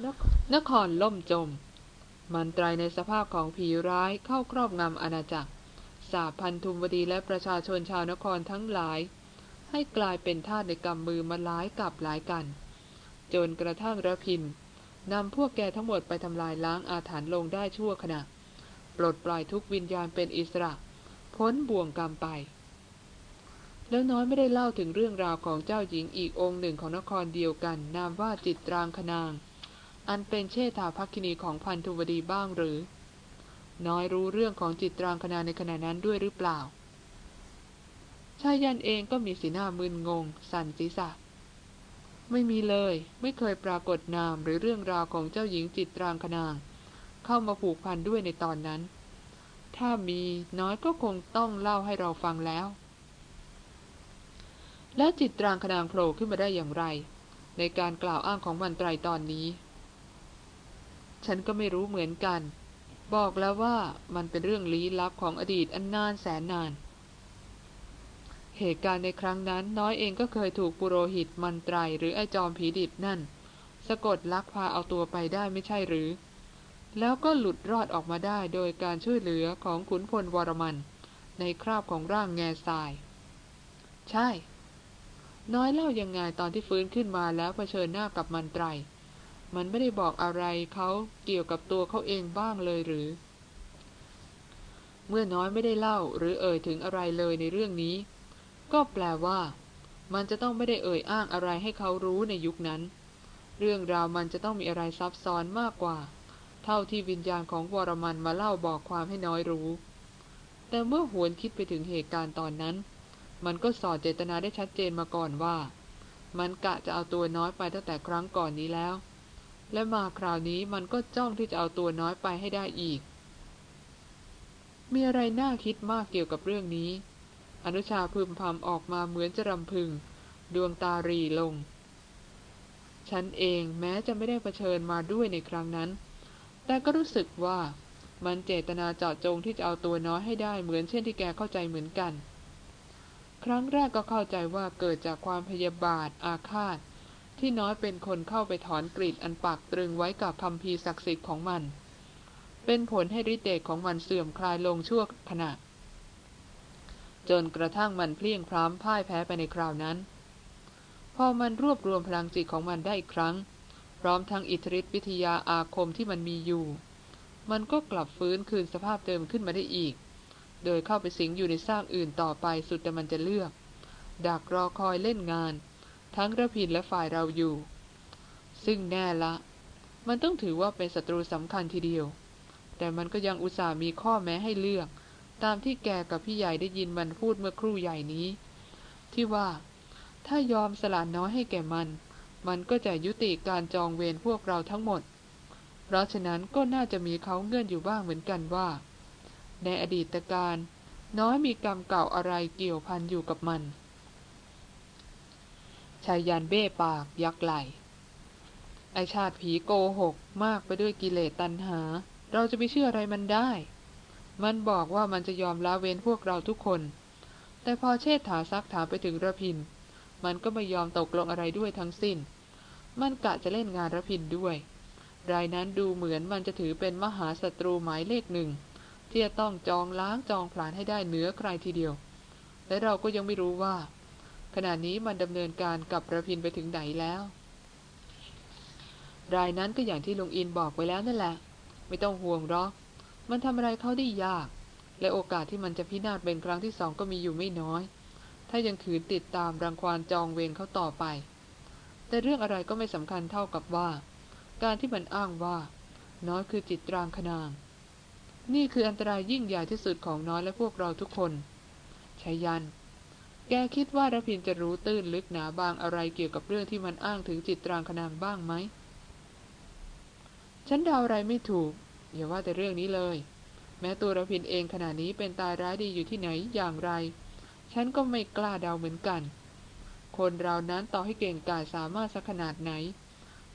นคนครล่มจม มันไตรในสภาพของผีร้ายเข้าครอบงำอาณาจักร สาพันธุมบดีและประชาชนชาวนครทั้งหลาย ให้กลายเป็นทาสในกำมือมาหลายกับหลายกัน จนกระทั่งระพินนำพวกแกทั้งหมดไปทำลายล้างอาถรรพ์ลงได้ชั่วขณะ ปลดปล่อยทุกวิญญาณเป็นอิสระ พ้นบ่วงกรรมไป แล้วน้อยไม่ได้เล่าถึงเรื่องราวของเจ้าหญิงอีกองค์หนึ่งของนครเดียวกัน นามว่าจิตรางคนาง อันเป็นเชษฐาภัคินีของพันธุวดีบ้างหรือ น้อยรู้เรื่องของจิตรางคนางในขณะนั้นด้วยหรือเปล่าชายยันเองก็มีสีหน้ามึนงง สั่นศีรษะ ไม่มีเลย ไม่เคยปรากฏนามหรือเรื่องราวของเจ้าหญิงจิตรางคนาง เข้ามาผูกพันด้วยในตอนนั้น ถ้ามีน้อยก็คงต้องเล่าให้เราฟังแล้ว แล้วจิตตรางคนางโผล่ขึ้นมาได้อย่างไร ในการกล่าวอ้างของมันไตรตอนนี้ ฉันก็ไม่รู้เหมือนกัน บอกแล้วว่ามันเป็นเรื่องลี้ลับของอดีตอันนานแสนนาน เหตุการณ์ในครั้งนั้นน้อยเองก็เคยถูกปุโรหิตมันไตรหรือไอจอมผีดิบนั่น สะกดลักพาเอาตัวไปได้ไม่ใช่หรือ แล้วก็หลุดรอดออกมาได้โดยการช่วยเหลือของขุนพลวรมัน ในคราบของร่างแง่ทราย ใช่ น้อยเล่ายังไงตอนที่ฟื้นขึ้นมาแล้วเผชิญหน้ากับมันไตร มันไม่ได้บอกอะไรเขาเกี่ยวกับตัวเขาเองบ้างเลยหรือ เมื่อน้อยไม่ได้เล่าหรือเอ่ยถึงอะไรเลยในเรื่องนี้ ก็แปลว่า มันจะต้องไม่ได้เอ่ยอ้างอะไรให้เขารู้ในยุคนั้น เรื่องราวมันจะต้องมีอะไรซับซ้อนมากกว่า เท่าที่วิญญาณของวรมันมาเล่าบอกความให้น้อยรู้ แต่เมื่อหวนคิดไปถึงเหตุการณ์ตอนนั้น มันก็สอดเจตนาได้ชัดเจนมาก่อนว่า มันกะจะเอาตัวน้อยไปตั้งแต่ครั้งก่อนนี้แล้ว และมาคราวนี้มันก็จ้องที่จะเอาตัวน้อยไปให้ได้อีก มีอะไรน่าคิดมากเกี่ยวกับเรื่องนี้ อนุชาพึมพำออกมาเหมือนจะรำพึง ดวงตารีลง ฉันเองแม้จะไม่ได้เผชิญมาด้วยในครั้งนั้น แต่ก็รู้สึกว่ามันเจตนาเจาะจงที่จะเอาตัวน้อยให้ได้เหมือนเช่นที่แกเข้าใจเหมือนกัน ครั้งแรกก็เข้าใจว่าเกิดจากความพยาบาทอาฆาต ที่น้อยเป็นคนเข้าไปถอนกรีดอันปากตรึงไว้กับคำพีศักดิ์สิทธิ์ของมัน เป็นผลให้ฤทธิ์เดชของมันเสื่อมคลายลงชั่วขณะ จนกระทั่งมันเพลียงพร้ำพ่ายแพ้ไปในคราวนั้น พอมันรวบรวมพลังจิตของมันได้อีกครั้ง พร้อมทั้งอิทธิฤทธิวิทยาอาคมที่มันมีอยู่ มันก็กลับฟื้นคืนสภาพเดิมขึ้นมาได้อีก โดยเข้าไปสิงอยู่ในสร้างอื่นต่อไปสุดแต่มันจะเลือก ดักรอคอยเล่นงาน ทั้งระพินและฝ่ายเราอยู่ ซึ่งแน่ละ มันต้องถือว่าเป็นศัตรูสำคัญทีเดียว แต่มันก็ยังอุตส่าห์มีข้อแม้ให้เลือก ตามที่แกกับพี่ใหญ่ได้ยินมันพูดเมื่อครู่ใหญ่นี้ ที่ว่า ถ้ายอมสละน้อยให้แก่มัน มันก็จะยุติการจองเวรพวกเราทั้งหมด เพราะฉะนั้นก็น่าจะมีเขาเงื่อนอยู่บ้างเหมือนกันว่า ในอดีตการ น้อยมีกรรมเก่าอะไรเกี่ยวพันอยู่กับมันชายยันเบ้ปากยักไหลไอชาติผีโกหกมากไปด้วยกิเลสตัณหา เราจะไปเชื่ออะไรมันได้ มันบอกว่ามันจะยอมละเว้นพวกเราทุกคน แต่พอเชษฐาซักถามไปถึงระพิน มันก็ไม่ยอมตกลงอะไรด้วยทั้งสิ้น มันกะจะเล่นงานระพินด้วย รายนั้นดูเหมือนมันจะถือเป็นมหาศัตรูหมายเลขหนึ่ง ที่จะต้องจองล้างจองผลาญให้ได้เหนือใครทีเดียว และเราก็ยังไม่รู้ว่า ขณะนี้มันดำเนินการกับระพินไปถึงไหนแล้ว รายนั้นก็อย่างที่ลุงอินบอกไว้แล้วนั่นแหละ ไม่ต้องห่วงหรอก มันทำอะไรเขาได้ยาก และโอกาสที่มันจะพินาศเป็นครั้งที่สองก็มีอยู่ไม่น้อย ถ้ายังขืนติดตามรังควานจองเวรเขาต่อไป แต่เรื่องอะไรก็ไม่สำคัญเท่ากับว่า การที่มันอ้างว่า น้อยคือจิตตรางคนาง นี่คืออันตรายยิ่งใหญ่ที่สุดของน้อยและพวกเราทุกคนชายัน แกคิดว่ารพินจะรู้ตื้นลึกหนาบางอะไรเกี่ยวกับเรื่องที่มันอ้างถึงจิตตรางคนางบ้างไหม ฉันเดาอะไรไม่ถูก อย่าว่าแต่เรื่องนี้เลย แม้ตัวรพินเองขณะนี้เป็นตายร้ายดีอยู่ที่ไหนอย่างไร ฉันก็ไม่กล้าเดาเหมือนกัน คนเรานั้นต่อให้เก่งกาจสามารถสักขนาดไหน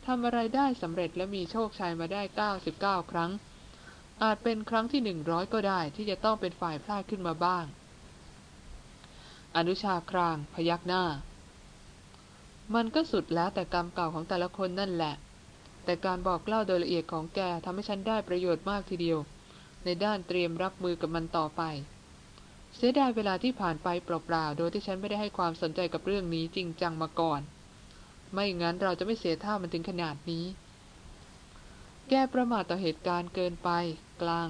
ทำอะไรได้สำเร็จและมีโชคชัยมาได้ 99 ครั้ง อาจเป็นครั้งที่100ก็ได้ที่จะต้องเป็นฝ่ายพลาดขึ้นมาบ้าง อนุชาครางพยักหน้า มันก็สุดแล้วแต่กรรมเก่าของแต่ละคนนั่นแหละ แต่การบอกเล่าโดยละเอียดของแกทำให้ฉันได้ประโยชน์มากทีเดียว ในด้านเตรียมรับมือกับมันต่อไป เสียดายเวลาที่ผ่านไปเปล่าๆ โดยที่ฉันไม่ได้ให้ความสนใจกับเรื่องนี้จริงจังมาก่อน ไม่งั้นเราจะไม่เสียท่ามันถึงขนาดนี้ แกประมาทต่อเหตุการณ์เกินไป กลาง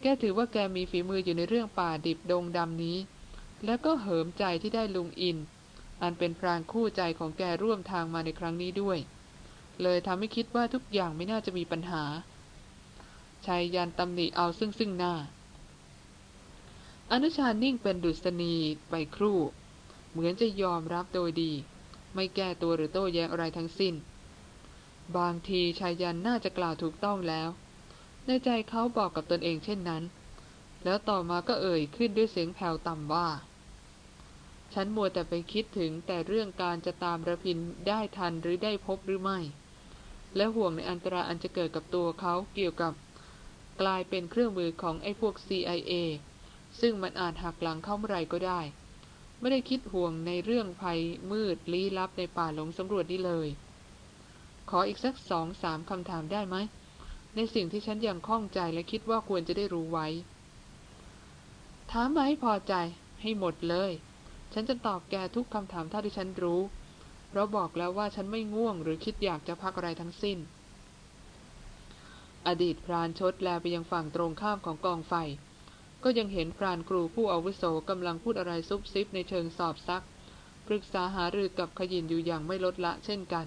แกถือว่าแกมีฝีมืออยู่ในเรื่องป่าดิบดงดำนี้ แล้วก็เหิมใจที่ได้ลุงอิน อันเป็นพรานคู่ใจของแกร่วมทางมาในครั้งนี้ด้วย เลยทำให้คิดว่าทุกอย่างไม่น่าจะมีปัญหาชายยันตำหนิเอาซึ่งซึ่งหน้า อนุชานิ่งเป็นดุษณีไปครู่ เหมือนจะยอมรับโดยดี ไม่แก้ตัวหรือโต้แย้งอะไรทั้งสิ้น บางทีชายยันน่าจะกล่าวถูกต้องแล้ว ในใจเขาบอกกับตนเองเช่นนั้น แล้วต่อมาก็เอ่ยขึ้นด้วยเสียงแผ่วต่ำว่า ฉันมัวแต่ไปคิดถึงแต่เรื่องการจะตามระพินได้ทันหรือได้พบหรือไม่ และห่วงในอันตรายอันจะเกิดกับตัวเขาเกี่ยวกับ กลายเป็นเครื่องมือของไอ้พวก CIA ซึ่งมันอาจหักหลังเข้าเมื่อไรก็ได้ ไม่ได้คิดห่วงในเรื่องภัยมืดลี้ลับในป่าหลงสำรวจนี่เลย ขออีกสักสองสามคำถามได้ไหม ในสิ่งที่ฉันยังข้องใจและคิดว่าควรจะได้รู้ไว้ ถามมาให้พอใจให้หมดเลย ฉันจะตอบแกทุกคำถามเท่าที่ฉันรู้ เพราะบอกแล้วว่าฉันไม่ง่วง หรือคิดอยากจะพักอะไรทั้งสิ้น อดีตพรานชดแลไปยังฝั่งตรงข้ามของกองไฟ ก็ยังเห็นพรานครูผู้อาวุโสกำลังพูดอะไรซุบซิบในเชิงสอบซัก ปรึกษาหารือกับขยินอยู่อย่างไม่ลดละเช่นกัน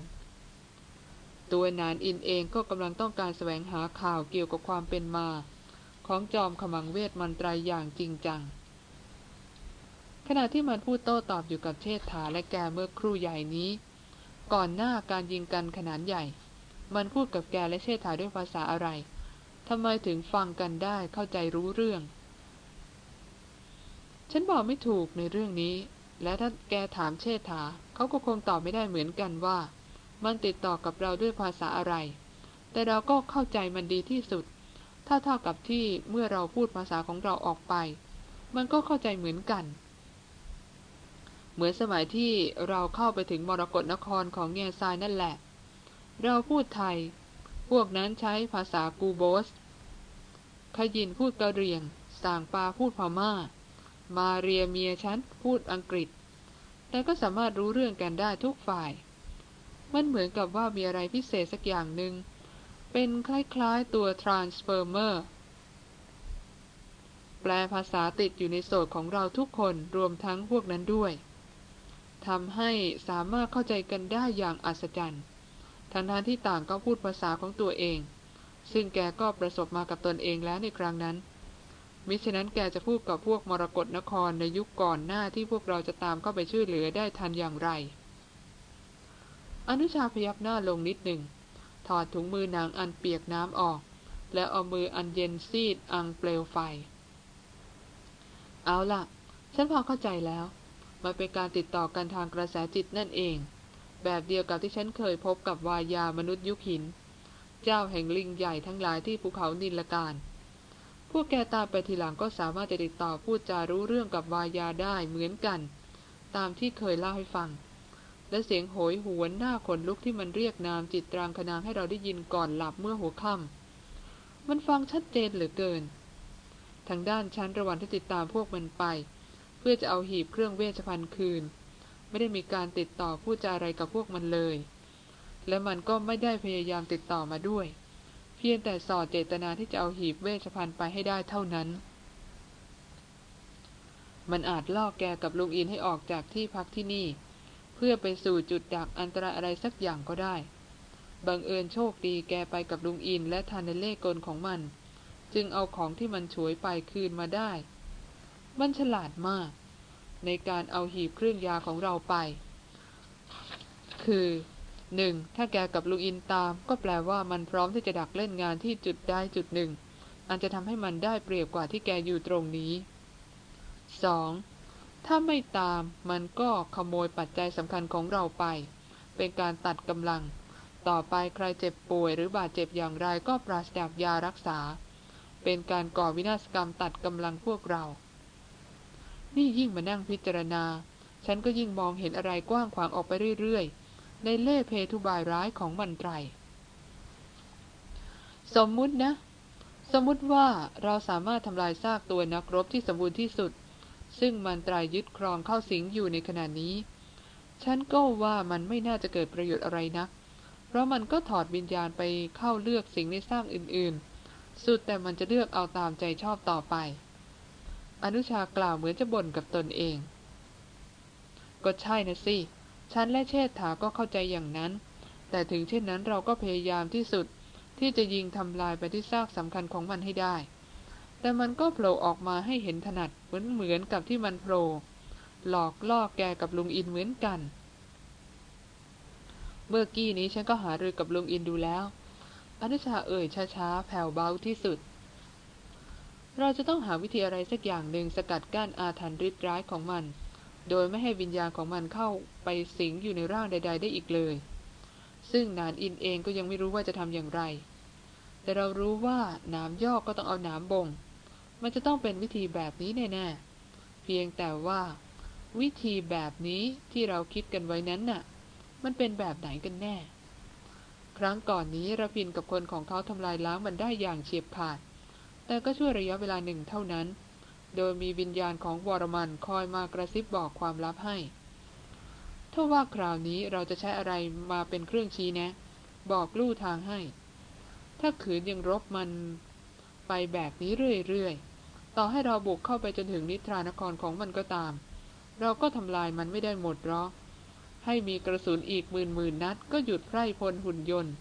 ตัวนานอินเองก็กำลังต้องการแสวงหาข่าวเกี่ยวกับความเป็นมา ของจอมขมังเวทมันตรายอย่างจริงจัง ขณะที่มันพูดโต้ตอบอยู่กับเชษฐาและแกเมื่อครู่ใหญ่นี้ ก่อนหน้าการยิงกันขนาดใหญ่ มันพูดกับแกและเชษฐาด้วยภาษาอะไรทำไมถึงฟังกันได้เข้าใจรู้เรื่อง ฉันบอกไม่ถูกในเรื่องนี้ และถ้าแกถามเชษฐาเขาก็คงตอบไม่ได้เหมือนกันว่า มันติดต่อกับเราด้วยภาษาอะไร แต่เราก็เข้าใจมันดีที่สุด ถ้าเท่ากับที่เมื่อเราพูดภาษาของเราออกไป มันก็เข้าใจเหมือนกัน เหมือนสมัยที่เราเข้าไปถึงมรกรนครของเงซายนั่นแหละ เราพูดไทย พวกนั้นใช้ภาษากูโบส ขยินพูดกะเรียง สางปาพูดพมา่า มาเรียเมียฉันพูดอังกฤษแต่ก็สามารถรู้เรื่องกันได้ทุกฝ่าย มันเหมือนกับว่ามีอะไรพิเศษสักอย่างหนึ่ง เป็นคล้ายๆตัว transformer แปลภาษาติดอยู่ในโสดของเราทุกคนรวมทั้งพวกนั้นด้วย ทำให้สามารถเข้าใจกันได้อย่างอัศจรรย์ ทั้งทที่ต่างก็พูดภาษาของตัวเอง ซึ่งแกก็ประสบมากับตนเองแล้วในครั้งนั้น มิฉะนั้นแกจะพูดกับพวกมรกรนครในยุคก่อนหน้าที่พวกเราจะตามเข้าไปช่วยเหลือได้ทันอย่างไร อนุชาพยักหน้าลงนิดหนึ่ง ถอดถุงมือนางอันเปียกน้ำออก แล้วเอามืออันเย็นซีดอังเปลวไฟ เอาล่ะ ฉันพอเข้าใจแล้ว มันเป็นการติดต่อกันทางกระแสจิตนั่นเอง แบบเดียวกับที่ฉันเคยพบกับวายามนุษย์ยุคหิน เจ้าแห่งลิงใหญ่ทั้งหลายที่ภูเขานินละการพวกแกตามไปทีหลังก็สามารถจะติดต่อพูดจารู้เรื่องกับวายาได้เหมือนกัน ตามที่เคยเล่าให้ฟัง และเสียงโหยหวนหน้าขนลุกที่มันเรียกนามจิตตรางคนางให้เราได้ยินก่อนหลับเมื่อหัวค่ำมันฟังชัดเจนเหลือเกิน ทางด้านชั้นระหว่างที่ติดตามพวกมันไป เพื่อจะเอาหีบเครื่องเวชภัณฑ์คืน ไม่ได้มีการติดต่อพูดจาอะไรกับพวกมันเลย และมันก็ไม่ได้พยายามติดต่อมาด้วย เพียงแต่สอดเจตนาที่จะเอาหีบเวชภัณฑ์ไปให้ได้เท่านั้นมันอาจล่อแกกับลุงอินให้ออกจากที่พักที่นี่ เพื่อไปสู่จุดดักอันตรายอะไรสักอย่างก็ได้ บังเอิญโชคดีแกไปกับลุงอินและทานเล่กลของมัน จึงเอาของที่มันฉวยไปคืนมาได้ มันฉลาดมาก ในการเอาหีบเครื่องยาของเราไป คือหนึ่งถ้าแกกับลุงอินตามก็แปลว่ามันพร้อมที่จะดักเล่นงานที่จุดได้จุดหนึ่งอันจะทำให้มันได้เปรียบกว่าที่แกอยู่ตรงนี้ 2. ถ้าไม่ตามมันก็ขโมยปัจจัยสำคัญของเราไป เป็นการตัดกำลัง ต่อไปใครเจ็บป่วยหรือบาดเจ็บอย่างไรก็ปราศจากยารักษา เป็นการก่อวินาศกรรมตัดกำลังพวกเรา นี่ยิ่งมานั่งพิจารณา ฉันก็ยิ่งมองเห็นอะไรกว้างขวางออกไปเรื่อยๆ ในเล่เพทุบายร้ายของมันไตร สมมุตินะ สมมุติว่าเราสามารถทำลายซากตัวนักรบที่สมบูรณ์ที่สุด ซึ่งมันตรายยึดครองเข้าสิงอยู่ในขณะนี้ ฉันก็ว่ามันไม่น่าจะเกิดประโยชน์อะไรนะัก เพราะมันก็ถอดวิญญาณไปเข้าเลือกสิ่งในสร้างอื่นๆ สุดแต่มันจะเลือกเอาตามใจชอบต่อไป อนุชากล่าวเหมือนจะบ่นกับตนเอง ก็ใช่นะสิ ฉันและเชษฐาก็เข้าใจอย่างนั้น แต่ถึงเช่นนั้นเราก็พยายามที่สุดที่จะยิงทำลายไปที่ซากสำคัญของมันให้ได้ แต่มันก็โผล่ออกมาให้เห็นถนัดเหมือนเหมือนกับที่มันโผล่หลอกล่อแกกับลุงอินเหมือนกัน เมื่อกี้นี้ฉันก็หารือกับลุงอินดูแล้วอนุชาเอ่ยช้าๆแผ่วเบาที่สุด เราจะต้องหาวิธีอะไรสักอย่างหนึ่งสกัดกั้นอาถรรพ์ริดร้ายของมัน โดยไม่ให้วิญญาณของมันเข้าไปสิงอยู่ในร่างใด ๆ ได้อีกเลย ซึ่งนานอินเองก็ยังไม่รู้ว่าจะทำอย่างไร แต่เรารู้ว่าหนามยอกก็ต้องเอาหนามบ่ง มันจะต้องเป็นวิธีแบบนี้แน่ๆ เพียงแต่ว่า วิธีแบบนี้ที่เราคิดกันไว้นั้นน่ะ มันเป็นแบบไหนกันแน่ ครั้งก่อนนี้ระพินกับคนของเขาทำลายล้างมันได้อย่างเฉียบขาด แต่ก็ช่วยระยะเวลาหนึ่งเท่านั้น โดยมีวิญญาณของวรมันคอยมากระซิบบอกความลับให้ถ้าว่าคราวนี้เราจะใช้อะไรมาเป็นเครื่องชี้แนะ บอกลู่ทางให้ ถ้าขืนยังรบมันไปแบบนี้เรื่อยๆ ต่อให้เราบุกเข้าไปจนถึงนิทรานครของมันก็ตาม เราก็ทำลายมันไม่ได้หมดหรอก ให้มีกระสุนอีกหมื่นหมื่นนัด ก็หยุดไพร่พลหุ่นยนต์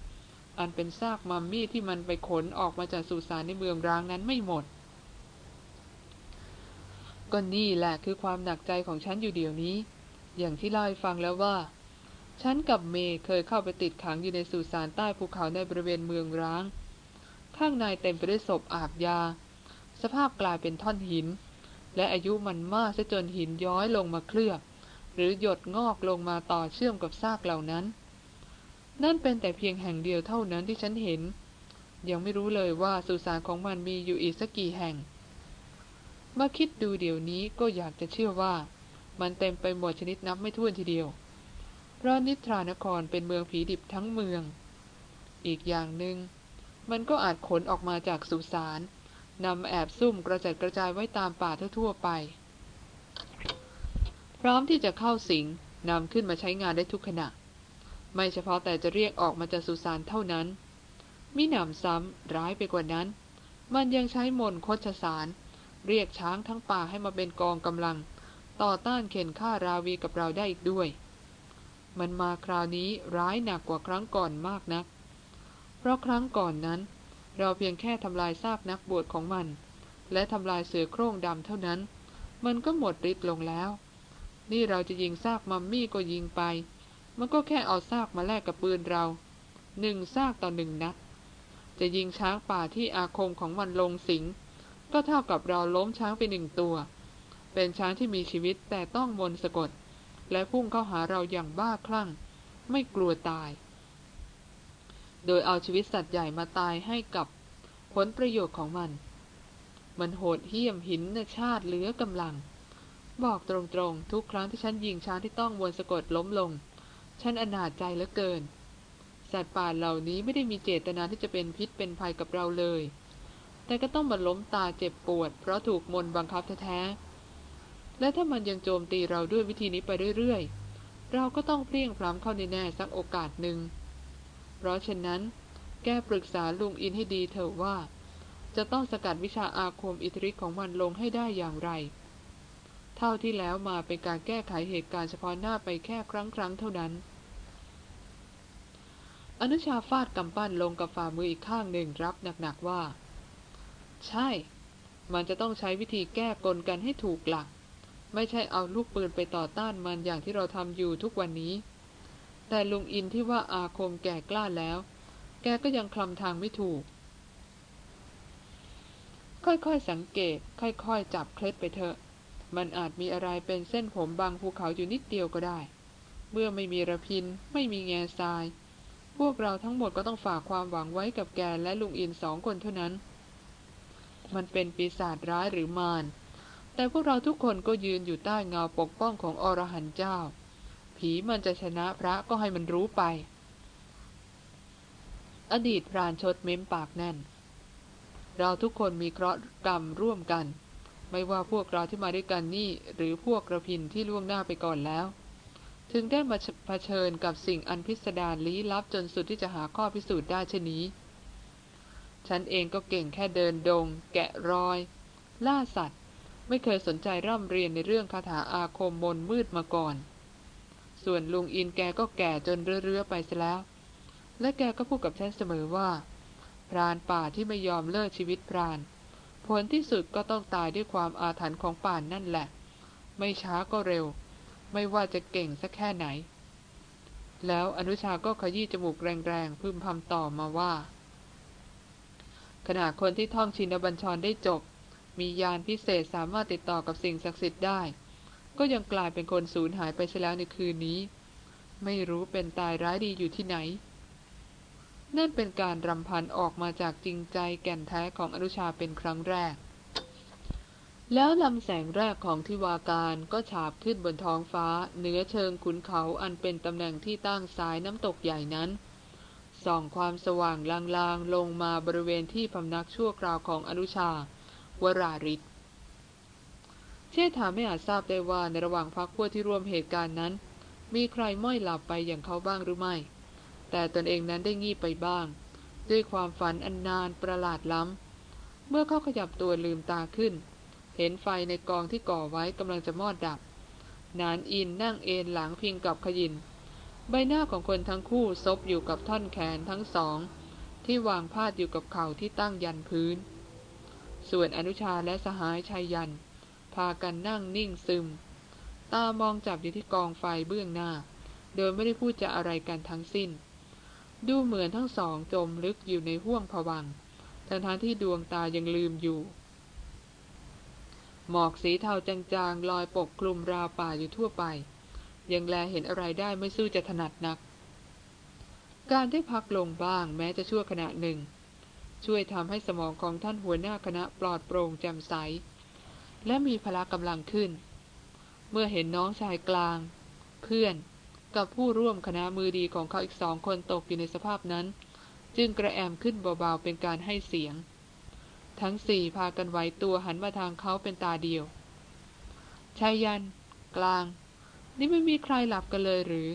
อันเป็นซากมัมมี่ที่มันไปขนออกมาจากสุสานในเมืองร้างนั้นไม่หมด ก็นี่แหละคือความหนักใจของฉันอยู่เดี๋ยวนี้ อย่างที่เล่าให้ฟังแล้วว่า ฉันกับเมย์เคยเข้าไปติดขังอยู่ในสุสานใต้ภูเขาในบริเวณเมืองร้าง ข้างในเต็มไปด้วยศพอาบยา สภาพกลายเป็นท่อนหิน และอายุมันมากซะจนหินย้อยลงมาเคลือบ หรือหยดงอกลงมาต่อเชื่อมกับซากเหล่านั้น นั่นเป็นแต่เพียงแห่งเดียวเท่านั้นที่ฉันเห็น ยังไม่รู้เลยว่าสุสานของมันมีอยู่อีกสักกี่แห่งมาคิดดูเดี๋ยวนี้ก็อยากจะเชื่อว่า มันเต็มไปหมดชนิดนับไม่ถ้วนทีเดียว เพราะนิทรานครเป็นเมืองผีดิบทั้งเมือง อีกอย่างหนึง่งมันก็อาจขนออกมาจากสุสาน นำแอบซุ่มกระจัดกระจายไว้ตามป่าทั่วๆไป พร้อมที่จะเข้าสิงนำขึ้นมาใช้งานได้ทุกขณะ ไม่เฉพาะแต่จะเรียกออกมาจากสุสานเท่านั้น มิหนำซ้ำร้ายไปกว่านั้น มันยังใช้มนคดชสาร เรียกช้างทั้งป่าให้มาเป็นกองกำลัง ต่อต้านเข็นฆ่าราวีกับเราได้อีกด้วย มันมาคราวนี้ร้ายหนักกว่าครั้งก่อนมากนัก เพราะครั้งก่อนนั้น เราเพียงแค่ทำลายซากนักบวชของมัน และทำลายเสือโคร่งดำเท่านั้น มันก็หมดฤทธิ์ลงแล้ว นี่เราจะยิงซากมัมมี่ก็ยิงไป มันก็แค่เอาซากมาแลกกับปืนเราหนึ่งซากต่อหนึ่งนัดจะยิงช้างป่าที่อาคมของมันลงสิง ก็เท่ากับเราล้มช้างไปหนึ่งตัว เป็นช้างที่มีชีวิตแต่ต้องมนสะกด และพุ่งเข้าหาเราอย่างบ้าคลั่ง ไม่กลัวตาย โดยเอาชีวิตสัตว์ใหญ่มาตายให้กับผลประโยชน์ของมัน มันโหดเหี้ยมหินนชาติเหลือกำลัง บอกตรงๆ ทุกครั้งที่ฉันยิงช้างที่ต้องมนสะกดล้มลง ฉันอนาจใจเหลือเกิน สัตว์ป่าเหล่านี้ไม่ได้มีเจตนาที่จะเป็นพิษเป็นภัยกับเราเลย แต่ก็ต้องมาล้มตาเจ็บปวด เพราะถูกมนบังคับแท้ๆ และถ้ามันยังโจมตีเราด้วยวิธีนี้ไปเรื่อยๆ เราก็ต้องเพลียงพร้ำเข้าในแน่สักโอกาสหนึ่ง เพราะฉะนั้น แกปรึกษาลุงอินให้ดีเถอะว่า จะต้องสกัดวิชาอาคมอิทธิฤทธิ์ของมันลงให้ได้อย่างไร เท่าที่แล้วมาเป็นการแก้ไขเหตุการณ์เฉพาะหน้าไปแค่ครั้งครั้งเท่านั้น อนุชาฟาดกำปั้นลงกับฝ่ามืออีกข้างหนึ่งรับหนักๆว่า ใช่ มันจะต้องใช้วิธีแก้กลกันให้ถูกหลัก ไม่ใช่เอาลูกปืนไปต่อต้านมันอย่างที่เราทำอยู่ทุกวันนี้ แต่ลุงอินที่ว่าอาคมแก่กล้าแล้ว แกก็ยังคลำทางไม่ถูก ค่อยๆสังเกต ค่อยๆ จับเคล็ดไปเถอะ มันอาจมีอะไรเป็นเส้นผมบางภูเขาอยู่นิดเดียวก็ได้ เมื่อไม่มีระพิน ไม่มีแง่ทราย พวกเราทั้งหมดก็ต้องฝากความหวังไว้กับแกและลุงอินสองคนเท่านั้น มันเป็นปีศาจร้ายหรือมารแต่พวกเราทุกคนก็ยืนอยู่ใต้เงาปกป้องของอรหันต์เจ้า ผีมันจะชนะพระก็ให้มันรู้ไป อดีตพรานชดเม้มปากแน่น เราทุกคนมีเคราะห์กรรมร่วมกัน ไม่ว่าพวกเราที่มาด้วยกันนี่ หรือพวกกระพินที่ล่วงหน้าไปก่อนแล้ว ถึงได้มาเผชิญกับสิ่งอันพิสดารลี้ลับจนสุดที่จะหาข้อพิสูจน์ได้เช่นนี้ฉันเองก็เก่งแค่เดินดง แกะรอย ล่าสัตว์ ไม่เคยสนใจร่ำเรียนในเรื่องคาถาอาคมมนมืดมาก่อน ส่วนลุงอินแกก็แก่จนเรื่อๆไปซะแล้ว และแกก็พูดกับฉันเสมอว่า พรานป่าที่ไม่ยอมเลิกชีวิตพราน ผลที่สุดก็ต้องตายด้วยความอาถรรพ์ของป่านนั่นแหละ ไม่ช้าก็เร็ว ไม่ว่าจะเก่งสักแค่ไหน แล้วอนุชาก็ขยี้จมูกแรงๆพึมพำต่อมาว่า ขณะคนที่ท่องชินบัญชรได้จบ มียานพิเศษสามารถติดต่อกับสิ่งศักดิ์สิทธิ์ได้ ก็ยังกลายเป็นคนสูญหายไปเสียแล้วในคืนนี้ ไม่รู้เป็นตายร้ายดีอยู่ที่ไหน นั่นเป็นการรำพันออกมาจากจริงใจแก่นแท้ของอนุชาเป็นครั้งแรก แล้วลำแสงแรกของทิวาการก็ฉาบขึ้นบนท้องฟ้า เหนือเชิงขุนเขาอันเป็นตำแหน่งที่ตั้งสายน้ำตกใหญ่นั้นส่องความสว่างลางๆ ลงมาบริเวณที่พำนักชั่วคราวของอนุชาวราริศ เชษฐาไม่อาจทราบได้ว่าในระหว่างพักพวกที่ร่วมเหตุการณ์นั้น มีใครม้อยหลับไปอย่างเขาบ้างหรือไม่ แต่ตนเองนั้นได้งีบไปบ้าง ด้วยความฝันอันนานประหลาดล้ำ เมื่อเขาขยับตัวลืมตาขึ้น เห็นไฟในกองที่ก่อไว้กำลังจะมอดดับ นานอินนั่งเอนหลังพิงกับขยิน ใบหน้าของคนทั้งคู่ซบอยู่กับท่อนแขนทั้งสอง ที่วางพาดอยู่กับเข่าที่ตั้งยันพื้น ส่วนอนุชาและสหายชายยัน พากันนั่งนิ่งซึม ตามองจับอยู่ที่กองไฟเบื้องหน้า โดยไม่ได้พูดจะอะไรกันทั้งสิ้น ดูเหมือนทั้งสองจมลึกอยู่ในห้วงผวังทั้งทที่ดวงตายังลืมอยู่ หมอกสีเทาจางๆ ลอยปกคลุมราวป่าอยู่ทั่วไป ยังแลเห็นอะไรได้ไม่สู้จะถนัดนัก การได้พักลงบ้างแม้จะชั่วขณะหนึ่งช่วยทำให้สมองของท่านหัวหน้าคณะปลอดโปร่งแจ่มใส และมีพละกำลังขึ้น เมื่อเห็นน้องชายกลาง เพื่อนกับผู้ร่วมคณะมือดีของเขาอีกสองคนตกอยู่ในสภาพนั้น จึงกระแอมขึ้นเบาๆเป็นการให้เสียง ทั้งสี่พากันไหวตัวหันมาทางเขาเป็นตาเดียวชายยัน กลาง นี่ไม่มีใครหลับกันเลยหรือ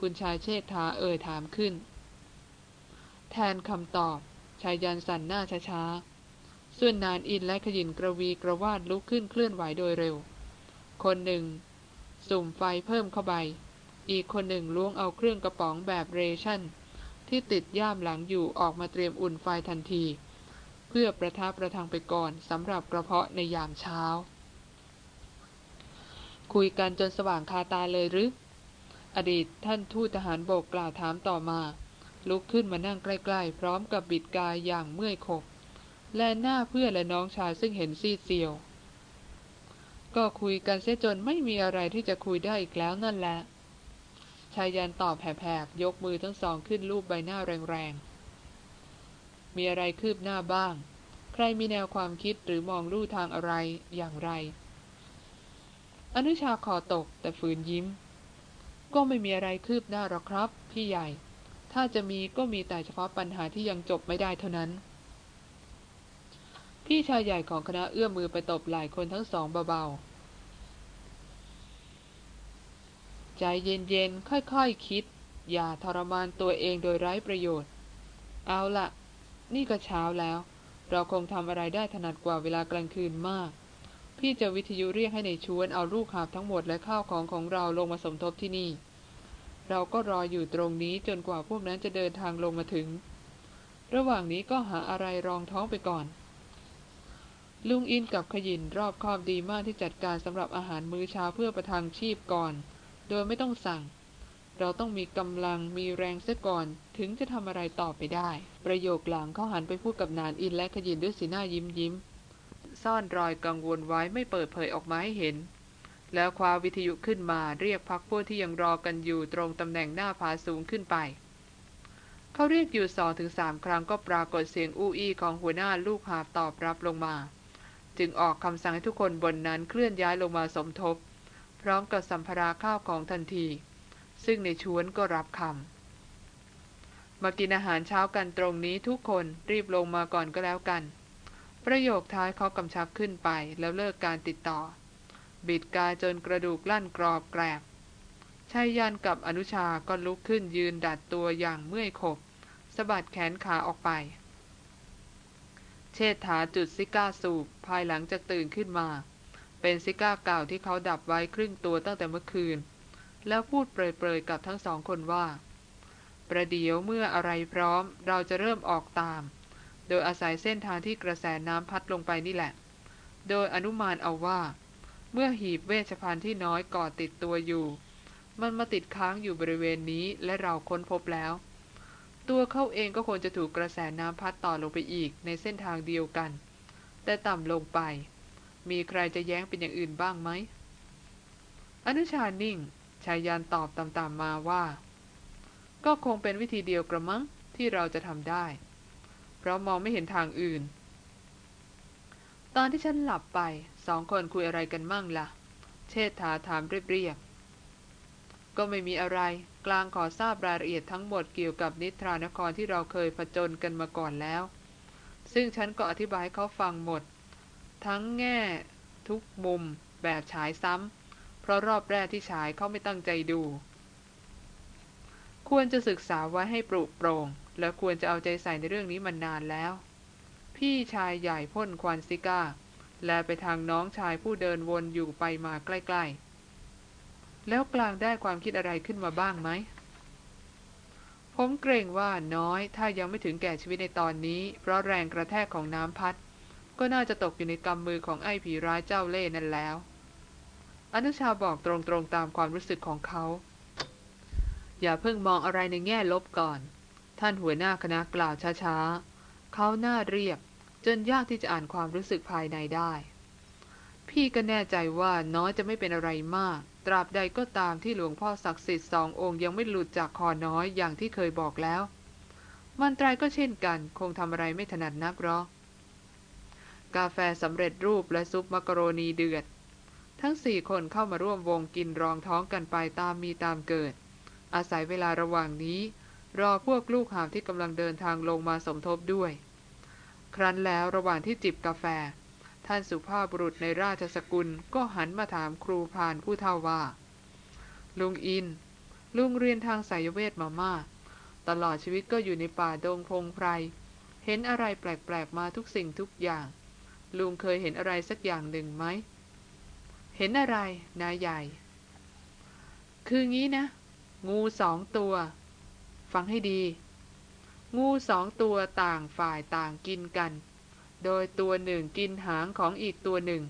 คุณชายเชษฐาเอ่ยถามขึ้น แทนคำตอบชายยันสั่นหน้าช้าๆ ส่วนนานอินและขยินกระวีกระวาดลุกขึ้นเคลื่อนไหวโดยเร็ว คนหนึ่ง สุ่มไฟเพิ่มเข้าไป อีกคนหนึ่งล้วงเอาเครื่องกระป๋องแบบเรชั่น ที่ติดย่ามหลังอยู่ออกมาเตรียมอุ่นไฟทันที เพื่อประทับประทังไปก่อนสำหรับกระเพาะในยามเช้า คุยกันจนสว่างคาตาเลยหรือ อดีตท่านทูตทหารโบกกล่าวถามต่อมา ลุกขึ้นมานั่งใกล้ ๆ พร้อมกับบิดกายอย่างเมื่อยขบ และหน้าเพื่อนและน้องชายซึ่งเห็นซีเซียว ก็คุยกันเสียจนไม่มีอะไรที่จะคุยได้อีกแล้วนั่นแหละชายยันตอบแผลบๆยกมือทั้งสองขึ้นรูปใบหน้าแรงๆ มีอะไรคืบหน้าบ้าง ใครมีแนวความคิดหรือมองลู่ทางอะไรอย่างไร อนุชาคอตกแต่ฝืนยิ้ม ก็ไม่มีอะไรคืบหน้าหรอกครับ พี่ใหญ่ ถ้าจะมีก็มีแต่เฉพาะปัญหาที่ยังจบไม่ได้เท่านั้น พี่ชายใหญ่ของคณะเอื้อมมือไปตบไหล่คนทั้งสองเบาๆ ใจเย็นๆ ค่อยๆคคิด อย่าทรมานตัวเองโดยไร้ประโยชน์ เอาละนี่ก็เช้าแล้ว เราคงทำอะไรได้ถนัดกว่าเวลากลางคืนมาก พี่จะวิทยุเรียกให้ในชวนเอาลูกหาบทั้งหมดและข้าวของของเราลงมาสมทบที่นี่ เราก็รออยู่ตรงนี้จนกว่าพวกนั้นจะเดินทางลงมาถึง ระหว่างนี้ก็หาอะไรรองท้องไปก่อน ลุงอินกับขยินรอบคอบดีมากที่จัดการสำหรับอาหารมื้อเช้าเพื่อประทังชีพก่อน โดยไม่ต้องสั่ง เราต้องมีกำลังมีแรงเสียก่อน ถึงจะทำอะไรต่อไปได้ ประโยคหลังเขาหันไปพูดกับนานอินและขยินด้วยสีหน้ายิ้มยิ้ม ซ่อนรอยกังวลไว้ไม่เปิดเผยออกมาให้เห็น แล้วคว้าวิทยุขึ้นมาเรียกพักพวกที่ยังรอกันอยู่ตรงตำแหน่งหน้าผาสูงขึ้นไปเขาเรียกอยู่สองถึงสามครั้งก็ปรากฏเสียงอู้อี้ของหัวหน้าลูกหาบตอบรับลงมา จึงออกคำสั่งให้ทุกคนบนนั้นเคลื่อนย้ายลงมาสมทบ พร้อมกับสัมภาระข้าวของทันที ซึ่งในชวนก็รับคำมากินอาหารเช้ากันตรงนี้ทุกคนรีบลงมาก่อนก็แล้วกัน ประโยคท้ายเขากำชับขึ้นไปแล้วเลิกการติดต่อ บิดกายจนกระดูกลั่นกรอบแกรบชายยันกับอนุชาก็ลุกขึ้นยืนดัดตัวอย่างเมื่อยขบสะบัดแขนขาออกไป เชษฐาจุดซิก้าสูบภายหลังจากตื่นขึ้นมา เป็นซิก้าเก่าที่เขาดับไว้ครึ่งตัวตั้งแต่เมื่อคืน แล้วพูดเปรยๆกับทั้งสองคนว่า ประเดี๋ยวเมื่ออะไรพร้อมเราจะเริ่มออกตาม โดยอาศัยเส้นทางที่กระแสน้ำพัดลงไปนี่แหละ โดยอนุมานเอาว่า เมื่อหีบเวชภัณฑ์ที่น้อยก่อติดตัวอยู่ มันมาติดค้างอยู่บริเวณนี้และเราค้นพบแล้ว ตัวเขาเองก็ควรจะถูกกระแสน้ำพัดต่อลงไปอีกในเส้นทางเดียวกัน แต่ต่ำลงไป มีใครจะแย้งเป็นอย่างอื่นบ้างไหม อนุชานิ่งชายยันตอบตามๆมาว่า ก็คงเป็นวิธีเดียวกระมังที่เราจะทำได้ เพราะมองไม่เห็นทางอื่น ตอนที่ฉันหลับไปสองคนคุยอะไรกันมั่งละ่ะ เชษฐาถามเรียบๆก็ไม่มีอะไร กลางขอทราบรายละเอียดทั้งหมดเกี่ยวกับนิทรานครที่เราเคยผจญกันมาก่อนแล้ว ซึ่งฉันก็อธิบายให้เขาฟังหมด ทั้งแง่ ทุกมุม แบบฉายซ้ำเพราะรอบแรกที่ฉายเขาไม่ตั้งใจดู ควรจะศึกษาไว้ให้ปรุโปร่ง และควรจะเอาใจใส่ในเรื่องนี้มานานแล้ว พี่ชายใหญ่พ่นควันซิก้า และไปทางน้องชายผู้เดินวนอยู่ไปมาใกล้ ๆ แล้วกลางได้ความคิดอะไรขึ้นมาบ้างไหม ผมเกรงว่าน้อย ถ้ายังไม่ถึงแก่ชีวิตในตอนนี้ เพราะแรงกระแทกของน้ำพัด ก็น่าจะตกอยู่ในกำมือของไอ้ผีร้ายเจ้าเล่นั่นแล้ว อนุชาบอกตรงๆตามความรู้สึกของเขา อย่าเพิ่งมองอะไรในแง่ลบก่อน ท่านหัวหน้าคณะกล่าวช้าๆ เขาหน้าเรียบ จนยากที่จะอ่านความรู้สึกภายในได้ พี่ก็แน่ใจว่าน้อยจะไม่เป็นอะไรมาก ตราบใดก็ตามที่หลวงพ่อศักดิ์สิทธิ์สององค์ยังไม่หลุดจากคอน้อยอย่างที่เคยบอกแล้ว มันตรายก็เช่นกัน คงทำอะไรไม่ถนัดนักหรอกกาแฟสำเร็จรูปและซุปมักโรนีเดือด ทั้งสี่คนเข้ามาร่วมวงกินรองท้องกันไปตามมีตามเกิด อาศัยเวลาระหว่างนี้ รอพวกลูกหาบที่กำลังเดินทางลงมาสมทบด้วย ครั้นแล้วระหว่างที่จิบกาแฟ ท่านสุภาพบุรุษในราชสกุลก็หันมาถามครูพานผู้เท่าว่า ลุงอิน ลุงเรียนทางสายเวทมามาก ตลอดชีวิตก็อยู่ในป่าดงพงไพร เห็นอะไรแปลกๆมาทุกสิ่งทุกอย่าง ลุงเคยเห็นอะไรสักอย่างหนึ่งไหม เห็นอะไร นายใหญ่ คืองี้นะ งูสองตัว ฟังให้ดี งูสองตัวต่างฝ่ายต่างกินกัน โดยตัวหนึ่งกินหางของอีกตัวหนึ่ง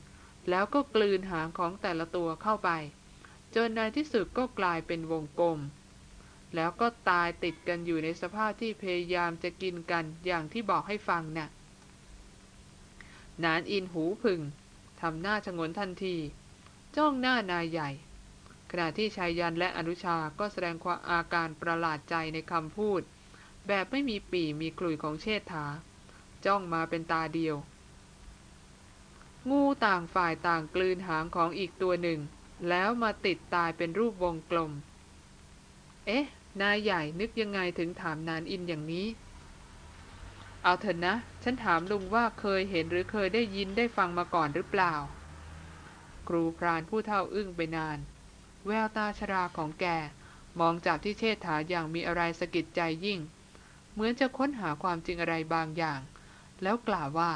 แล้วก็กลืนหางของแต่ละตัวเข้าไป จนในที่สุดก็กลายเป็นวงกลม แล้วก็ตายติดกันอยู่ในสภาพที่พยายามจะกินกันอย่างที่บอกให้ฟังนะ่ะนานอินหูผึ่งทำหน้าชงนทันที จ้องหน้านายใหญ่ ขณะที่ชายยันและอนุชาก็แสดงความอาการประหลาดใจในคำพูด แบบไม่มีปีมีกลุ่ยของเชษฐา จ้องมาเป็นตาเดียว งูต่างฝ่ายต่างกลืนหางของอีกตัวหนึ่ง แล้วมาติดตายเป็นรูปวงกลม เอ๊ะ นายใหญ่นึกยังไงถึงถามนานอินอย่างนี้ เอาเถอะนะ ฉันถามลุงว่าเคยเห็นหรือเคยได้ยินได้ฟังมาก่อนหรือเปล่า ครูพรานผู้เท่าอึ้งไปนาน แววตาชราของแกมองจับที่เชษฐาอย่างมีอะไรสะกิดใจยิ่ง เหมือนจะค้นหาความจริงอะไรบางอย่าง แล้วกล่าวว่า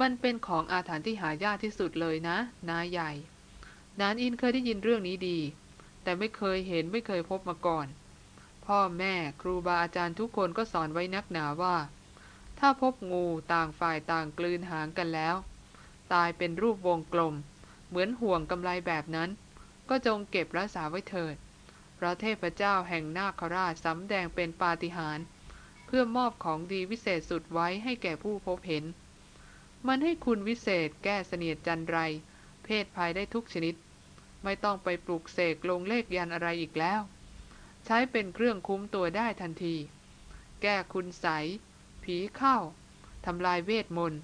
มันเป็นของอาถรรพ์ที่หายากที่สุดเลยนะ นายใหญ่ นานอินเคยได้ยินเรื่องนี้ดี แต่ไม่เคยเห็นไม่เคยพบมาก่อน พ่อแม่ครูบาอาจารย์ทุกคนก็สอนไว้นักหนาว่า ถ้าพบงูต่างฝ่ายต่างกลืนหางกันแล้ว ตายเป็นรูปวงกลม เหมือนห่วงกำไรแบบนั้น ก็จงเก็บรักษาไว้เถิดพระเทพเจ้าแห่งนาคราชสำแดงเป็นปาฏิหาริย์ พื่อมอบของดีวิเศษสุดไว้ให้แก่ผู้พบเห็น มันให้คุณวิเศษแก้เสนียดจันไร เพศภัยได้ทุกชนิด ไม่ต้องไปปลูกเสกลงเลขยันอะไรอีกแล้ว ใช้เป็นเครื่องคุ้มตัวได้ทันที แก้คุณใส ผีเข้า ทำลายเวทมนต์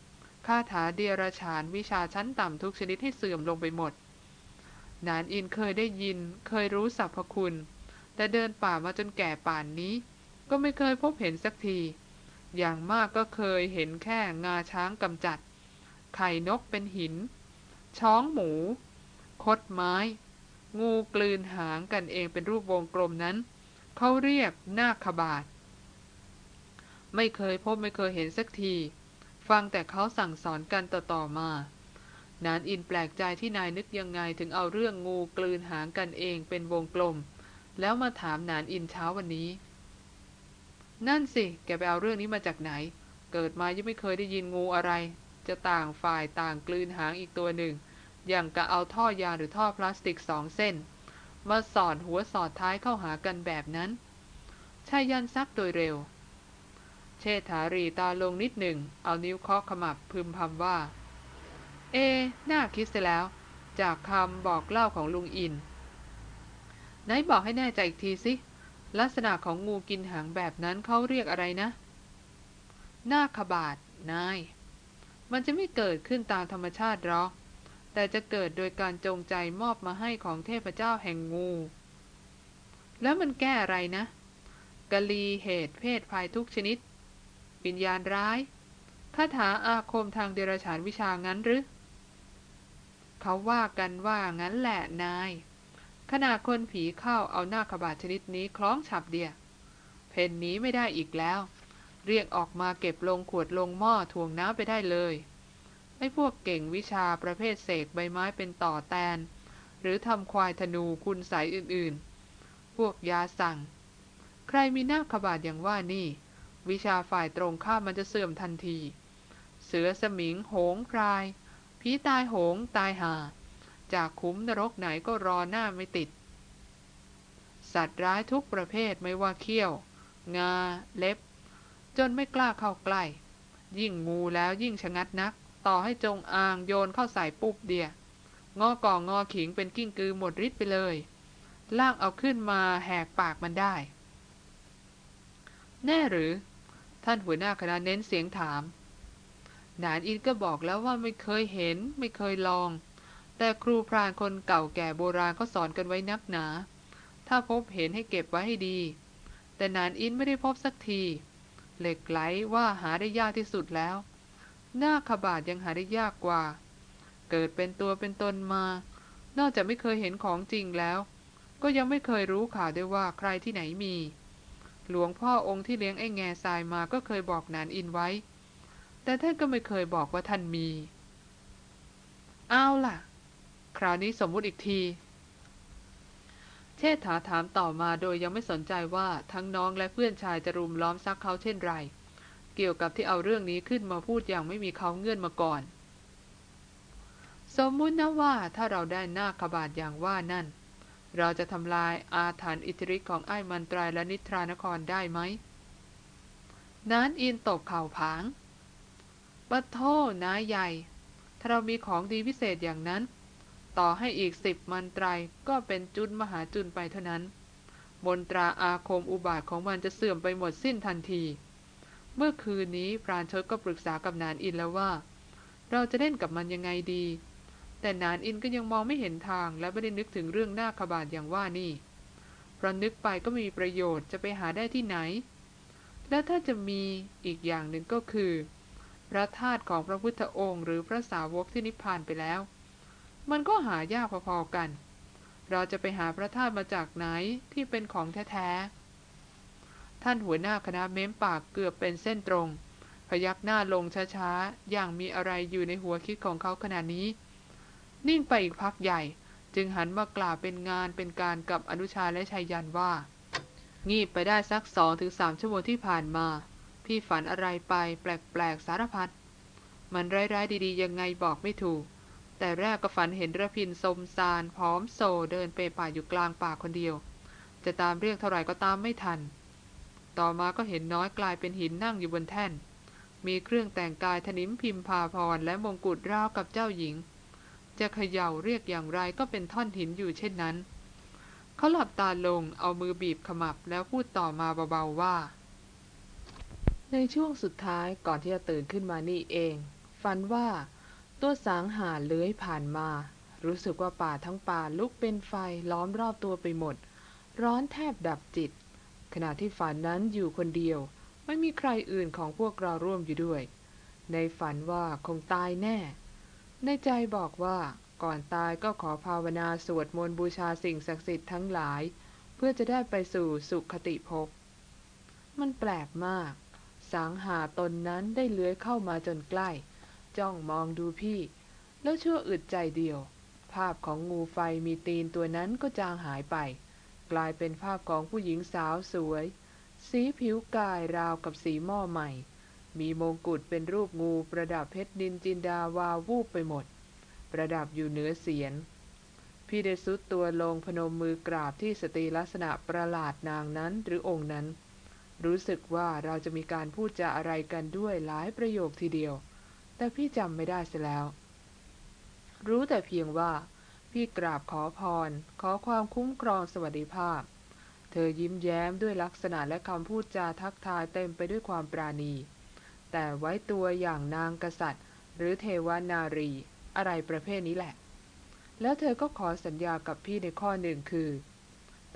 คาถาเดียรฉานวิชาชั้นต่ำทุกชนิดให้เสื่อมลงไปหมด นานอินเคยได้ยิน เคยรู้สรรพคุณ แต่เดินป่ามาจนแก่ป่านนี้ ก็ไม่เคยพบเห็นสักที อย่างมากก็เคยเห็นแค่งาช้างกำจัด ไข่นกเป็นหิน ช้องหมู คดไม้ งูกลืนหางกันเองเป็นรูปวงกลมนั้น เขาเรียกนาคบาท ไม่เคยพบไม่เคยเห็นสักที ฟังแต่เขาสั่งสอนกันต่อๆมานานอินแปลกใจที่นายนึกยังไงถึงเอาเรื่องงูกลืนหางกันเองเป็นวงกลม แล้วมาถามนานอินเช้าวันนี้ นั่นสิ แกไปเอาเรื่องนี้มาจากไหน เกิดมายังไม่เคยได้ยินงูอะไร จะต่างฝ่ายต่างกลืนหางอีกตัวหนึ่ง อย่างกะเอาท่อยาหรือท่อพลาสติกสองเส้น มาสอดหัวสอดท้ายเข้าหากันแบบนั้นชายยันซักโดยเร็ว เชษฐารีตาลงนิดหนึ่ง เอานิ้วเคาะขมับพึมพำว่า เอ น่าคิดเสียแล้ว จากคำบอกเล่าของลุงอิน ไหนบอกให้แน่ใจอีกทีสิ ลักษณะของงูกินหางแบบนั้นเขาเรียกอะไรนะหน้าขบาดนาย มันจะไม่เกิดขึ้นตามธรรมชาติหรอก แต่จะเกิดโดยการจงใจมอบมาให้ของเทพเจ้าแห่งงู แล้วมันแก้อะไรนะกะลีเหตุเพศภัยทุกชนิด วิญญาณร้ายคาถาอาคมทางเดรัจฉานวิชางั้นหรือ เขาว่ากันว่างั้นแหละนาย ขณะคนผีเข้าเอาหน้าขบาดชนิดนี้คล้องฉับเดีย เพนนี้ไม่ได้อีกแล้ว เรียกออกมาเก็บลงขวดลงหม้อถ่วงน้ำไปได้เลย ไอ้พวกเก่งวิชาประเภทเสกใบไม้เป็นต่อแตน หรือทำควายธนูคุณใสอื่นๆ พวกยาสั่ง ใครมีหน้าขบาดอย่างว่านี่ วิชาฝ่ายตรงข้ามมันจะเสื่อมทันที เสือสมิงโหงพรายผีตายโหงตายหา จากคุ้มนรกไหนก็รอหน้าไม่ติด สัตว์ร้ายทุกประเภทไม่ว่าเขี้ยว งา เล็บ จนไม่กล้าเข้าใกล้ ยิ่งงูแล้วยิ่งชะงัดนัก ต่อให้จงอางโยนเข้าใส่ปุ๊บเดียงอกองอขิงเป็นกิ้งกือหมดฤทธิ์ไปเลยล่างเอาขึ้นมาแหกปากมันได้ แน่หรือ ท่านหัวหน้าคณะเน้นเสียงถาม นานอินก็บอกแล้วว่าไม่เคยเห็น ไม่เคยลอง แต่ครูพรานคนเก่าแก่โบราณเขาสอนกันไว้นักหนา ถ้าพบเห็นให้เก็บไว้ให้ดี แต่นานอินไม่ได้พบสักที เหล็กไหลว่าหาได้ยากที่สุดแล้ว หน้าขบาดยังหาได้ยากกว่า เกิดเป็นตัวเป็นตนมา นอกจากไม่เคยเห็นของจริงแล้ว ก็ยังไม่เคยรู้ข่าวด้วยว่าใครที่ไหนมี หลวงพ่อองค์ที่เลี้ยงไอ้แง่ทรายมาก็เคยบอกนานอินไว้ แต่ท่านก็ไม่เคยบอกว่าท่านมี เอาล่ะ คราวนี้สมมุติอีกที เชษฐาถามต่อมาโดยยังไม่สนใจว่าทั้งน้องและเพื่อนชายจะรุมล้อมซักเขาเช่นไร เกี่ยวกับที่เอาเรื่องนี้ขึ้นมาพูดอย่างไม่มีเขาเงื่อนมาก่อน สมมุตินะว่าถ้าเราได้หน้าขบาดอย่างว่านั่น เราจะทำลายอาถรรพ์อิทธิฤทธิ์ของไอ้มันตรายและนิทรานครได้ไหมนั้นอินตบเข่าผางปัทโทนายใหญ่ ถ้าเรามีของดีพิเศษอย่างนั้น ต่อให้อีกสิบมันตรายก็เป็นจุนมหาจุนไปเท่านั้นมนตราอาคมอุบาทของมันจะเสื่อมไปหมดสิ้นทันที เมื่อคืนนี้พรานเชิดก็ปรึกษากับนานอินแล้วว่า เราจะเล่นกับมันยังไงดี แต่นานอินก็ยังมองไม่เห็นทางและไม่ได้นึกถึงเรื่องหน้าขบาดอย่างว่านี่เพราะนึกไปก็มีประโยชน์จะไปหาได้ที่ไหน และถ้าจะมีอีกอย่างหนึ่งก็คือ พระธาตุของพระพุทธองค์ หรือพระสาวกที่นิพพานไปแล้ว มันก็หายากพอๆกัน เราจะไปหาพระธาตุมาจากไหนที่เป็นของแท้ๆ ท่านหัวหน้าคณะเม้มปากเกือบเป็นเส้นตรง พยักหน้าลงช้าๆ อย่างมีอะไรอยู่ในหัวคิดของเขาขณะนี้ นิ่งไปอีกพักใหญ่ จึงหันมากล่าวเป็นงานเป็นการกับอนุชาและชัยยันว่า งีบไปได้สักสองถึงสามชั่วโมงที่ผ่านมา พี่ฝันอะไรไปแปลกๆสารพัดมันร้ายๆดีๆ ยังไงบอกไม่ถูก แต่แรกก็ฝันเห็นระพินสมซานพร้อมโซเดินเปป่าอยู่กลางป่าคนเดียว จะตามเรียกเท่าไหร่ก็ตามไม่ทัน ต่อมาก็เห็นน้อยกลายเป็นหินนั่งอยู่บนแท่น มีเครื่องแต่งกายถนิมพิมพาพรและมงกุฎราวกับเจ้าหญิง จะเขย่าเรียกอย่างไรก็เป็นท่อนหินอยู่เช่นนั้น เขาหลับตาลงเอามือบีบขมับแล้วพูดต่อมาเบาๆว่า ในช่วงสุดท้ายก่อนที่จะตื่นขึ้นมานี่เอง ฝันว่า ตัวสางหาเลื้อยผ่านมา รู้สึกว่าป่าทั้งป่าลุกเป็นไฟล้อมรอบตัวไปหมด ร้อนแทบดับจิต ขณะที่ฝันนั้นอยู่คนเดียว ไม่มีใครอื่นของพวกเราร่วมอยู่ด้วย ในฝันว่าคงตายแน่ ในใจบอกว่าก่อนตายก็ขอภาวนาสวดมนต์บูชาสิ่งศักดิ์สิทธิ์ทั้งหลาย เพื่อจะได้ไปสู่สุขติภพ มันแปลกมากสังหาตนนั้นได้เลื้อยเข้ามาจนใกล้ จ้องมองดูพี่ แล้วชั่วอึดใจเดียว ภาพของงูไฟมีตีนตัวนั้นก็จางหายไป กลายเป็นภาพของผู้หญิงสาวสวย สีผิวกายราวกับสีหม้อใหม่ มีมงกุฎเป็นรูปงูประดับเพชรนินจินดาวาวูบไปหมด ประดับอยู่เหนือเสียน พี่ได้สุดตัวลงพนมมือกราบที่สตรีลักษณะประหลาดนางนั้นหรือองค์นั้นรู้สึกว่าเราจะมีการพูดจาอะไรกันด้วยหลายประโยคทีเดียว แต่พี่จำไม่ได้เสียแล้ว รู้แต่เพียงว่า พี่กราบขอพร ขอความคุ้มครองสวัสดิภาพ เธอยิ้มแย้มด้วยลักษณะและคำพูดจาทักทายเต็มไปด้วยความปราณี แต่ไว้ตัวอย่างนางกษัตริย์ หรือเทวนารี อะไรประเภทนี้แหละ แล้วเธอก็ขอสัญญากับพี่ในข้อหนึ่งคือ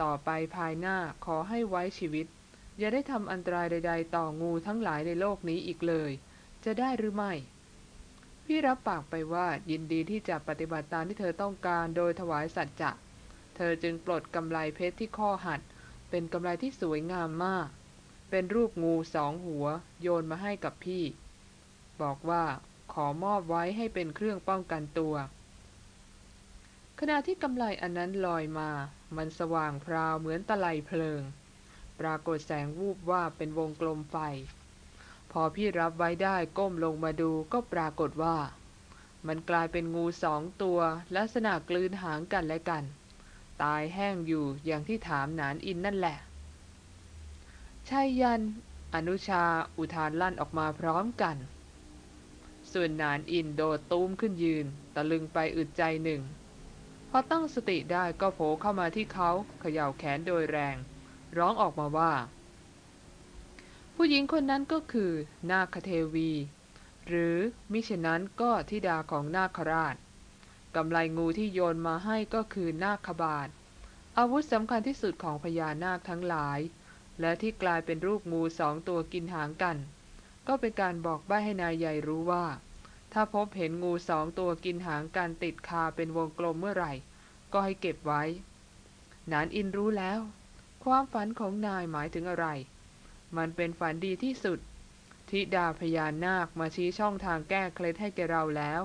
ต่อไปภายหน้าขอให้ไว้ชีวิต อย่าได้ทำอันตรายใด ๆ ต่องูทั้งหลายในโลกนี้อีกเลย จะได้หรือไม่ พี่รับปากไปว่ายินดีที่จะปฏิบัติตามที่เธอต้องการโดยถวายสัจจะ เธอจึงปลดกำไลเพชรที่ข้อหัด เป็นกำไลที่สวยงามมาก เป็นรูปงูสองหัว โยนมาให้กับพี่ บอกว่าขอมอบไว้ให้เป็นเครื่องป้องกันตัว ขณะที่กำไลอันนั้นลอยมา มันสว่างพราวเหมือนตะไลเพลิง ปรากฏแสงวูบว่าเป็นวงกลมไฟ พอพี่รับไว้ได้ก้มลงมาดูก็ปรากฏว่า มันกลายเป็นงูสองตัว ลักษณะกลืนหางกันและกัน ตายแห้งอยู่อย่างที่ถามหนานอินนั่นแหละชายยัน อนุชาอุทานลั่นออกมาพร้อมกัน ส่วนนานอินโดดตูมขึ้นยืน ตะลึงไปอึดใจหนึ่ง พอตั้งสติได้ก็โผล่เข้ามาที่เขาเขย่าแขนโดยแรง ร้องออกมาว่า ผู้หญิงคนนั้นก็คือนาคเทวี หรือมิฉะนั้นก็ทิดาของนาคราชกำไลงูที่โยนมาให้ก็คือนาคบาท อาวุธสำคัญที่สุดของพญานาคทั้งหลาย และที่กลายเป็นรูปงูสองตัวกินหางกัน ก็เป็นการบอกใบ้ให้นายใหญ่รู้ว่า ถ้าพบเห็นงูสองตัวกินหางกันติดคาเป็นวงกลมเมื่อไหร่ ก็ให้เก็บไว้ นานอินรู้แล้ว ความฝันของนายหมายถึงอะไร มันเป็นฝันดีที่สุดทิดาพญานาคมาชี้ช่องทางแก้เคล็ดให้แกเราแล้ว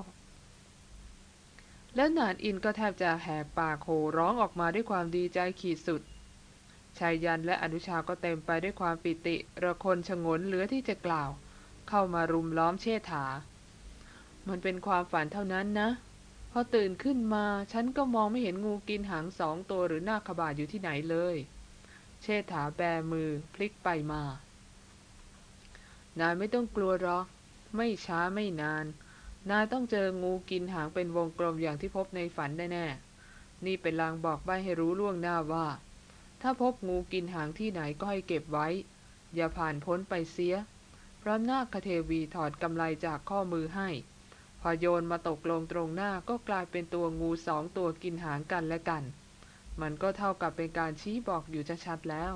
แล้วนานอินก็แทบจะแหกปากโห่ร้องออกมาด้วยความดีใจขีดสุดชายยันและอนุชาก็เต็มไปด้วยความปิติ ระคนชงนเหลือที่จะกล่าว เข้ามารุมล้อมเชษฐา มันเป็นความฝันเท่านั้นนะ พอตื่นขึ้นมา ฉันก็มองไม่เห็นงูกินหางสองตัวหรือหน้าขบาดอยู่ที่ไหนเลย เชษฐาแบมือพลิกไปมา นายไม่ต้องกลัวหรอก ไม่ช้าไม่นาน นายต้องเจองูกินหางเป็นวงกลมอย่างที่พบในฝันแน่ๆ นี่เป็นลางบอกใบให้รู้ล่วงหน้าว่า ถ้าพบงูกินหางที่ไหนก็ให้เก็บไว้ อย่าผ่านพ้นไปเสีย พระนาคเทวีถอดกำไลจากข้อมือให้ พอโยนมาตกลงตรงหน้าก็กลายเป็นตัวงูสองตัวกินหางกันและกัน มันก็เท่ากับเป็นการชี้บอกอยู่ชัดๆแล้ว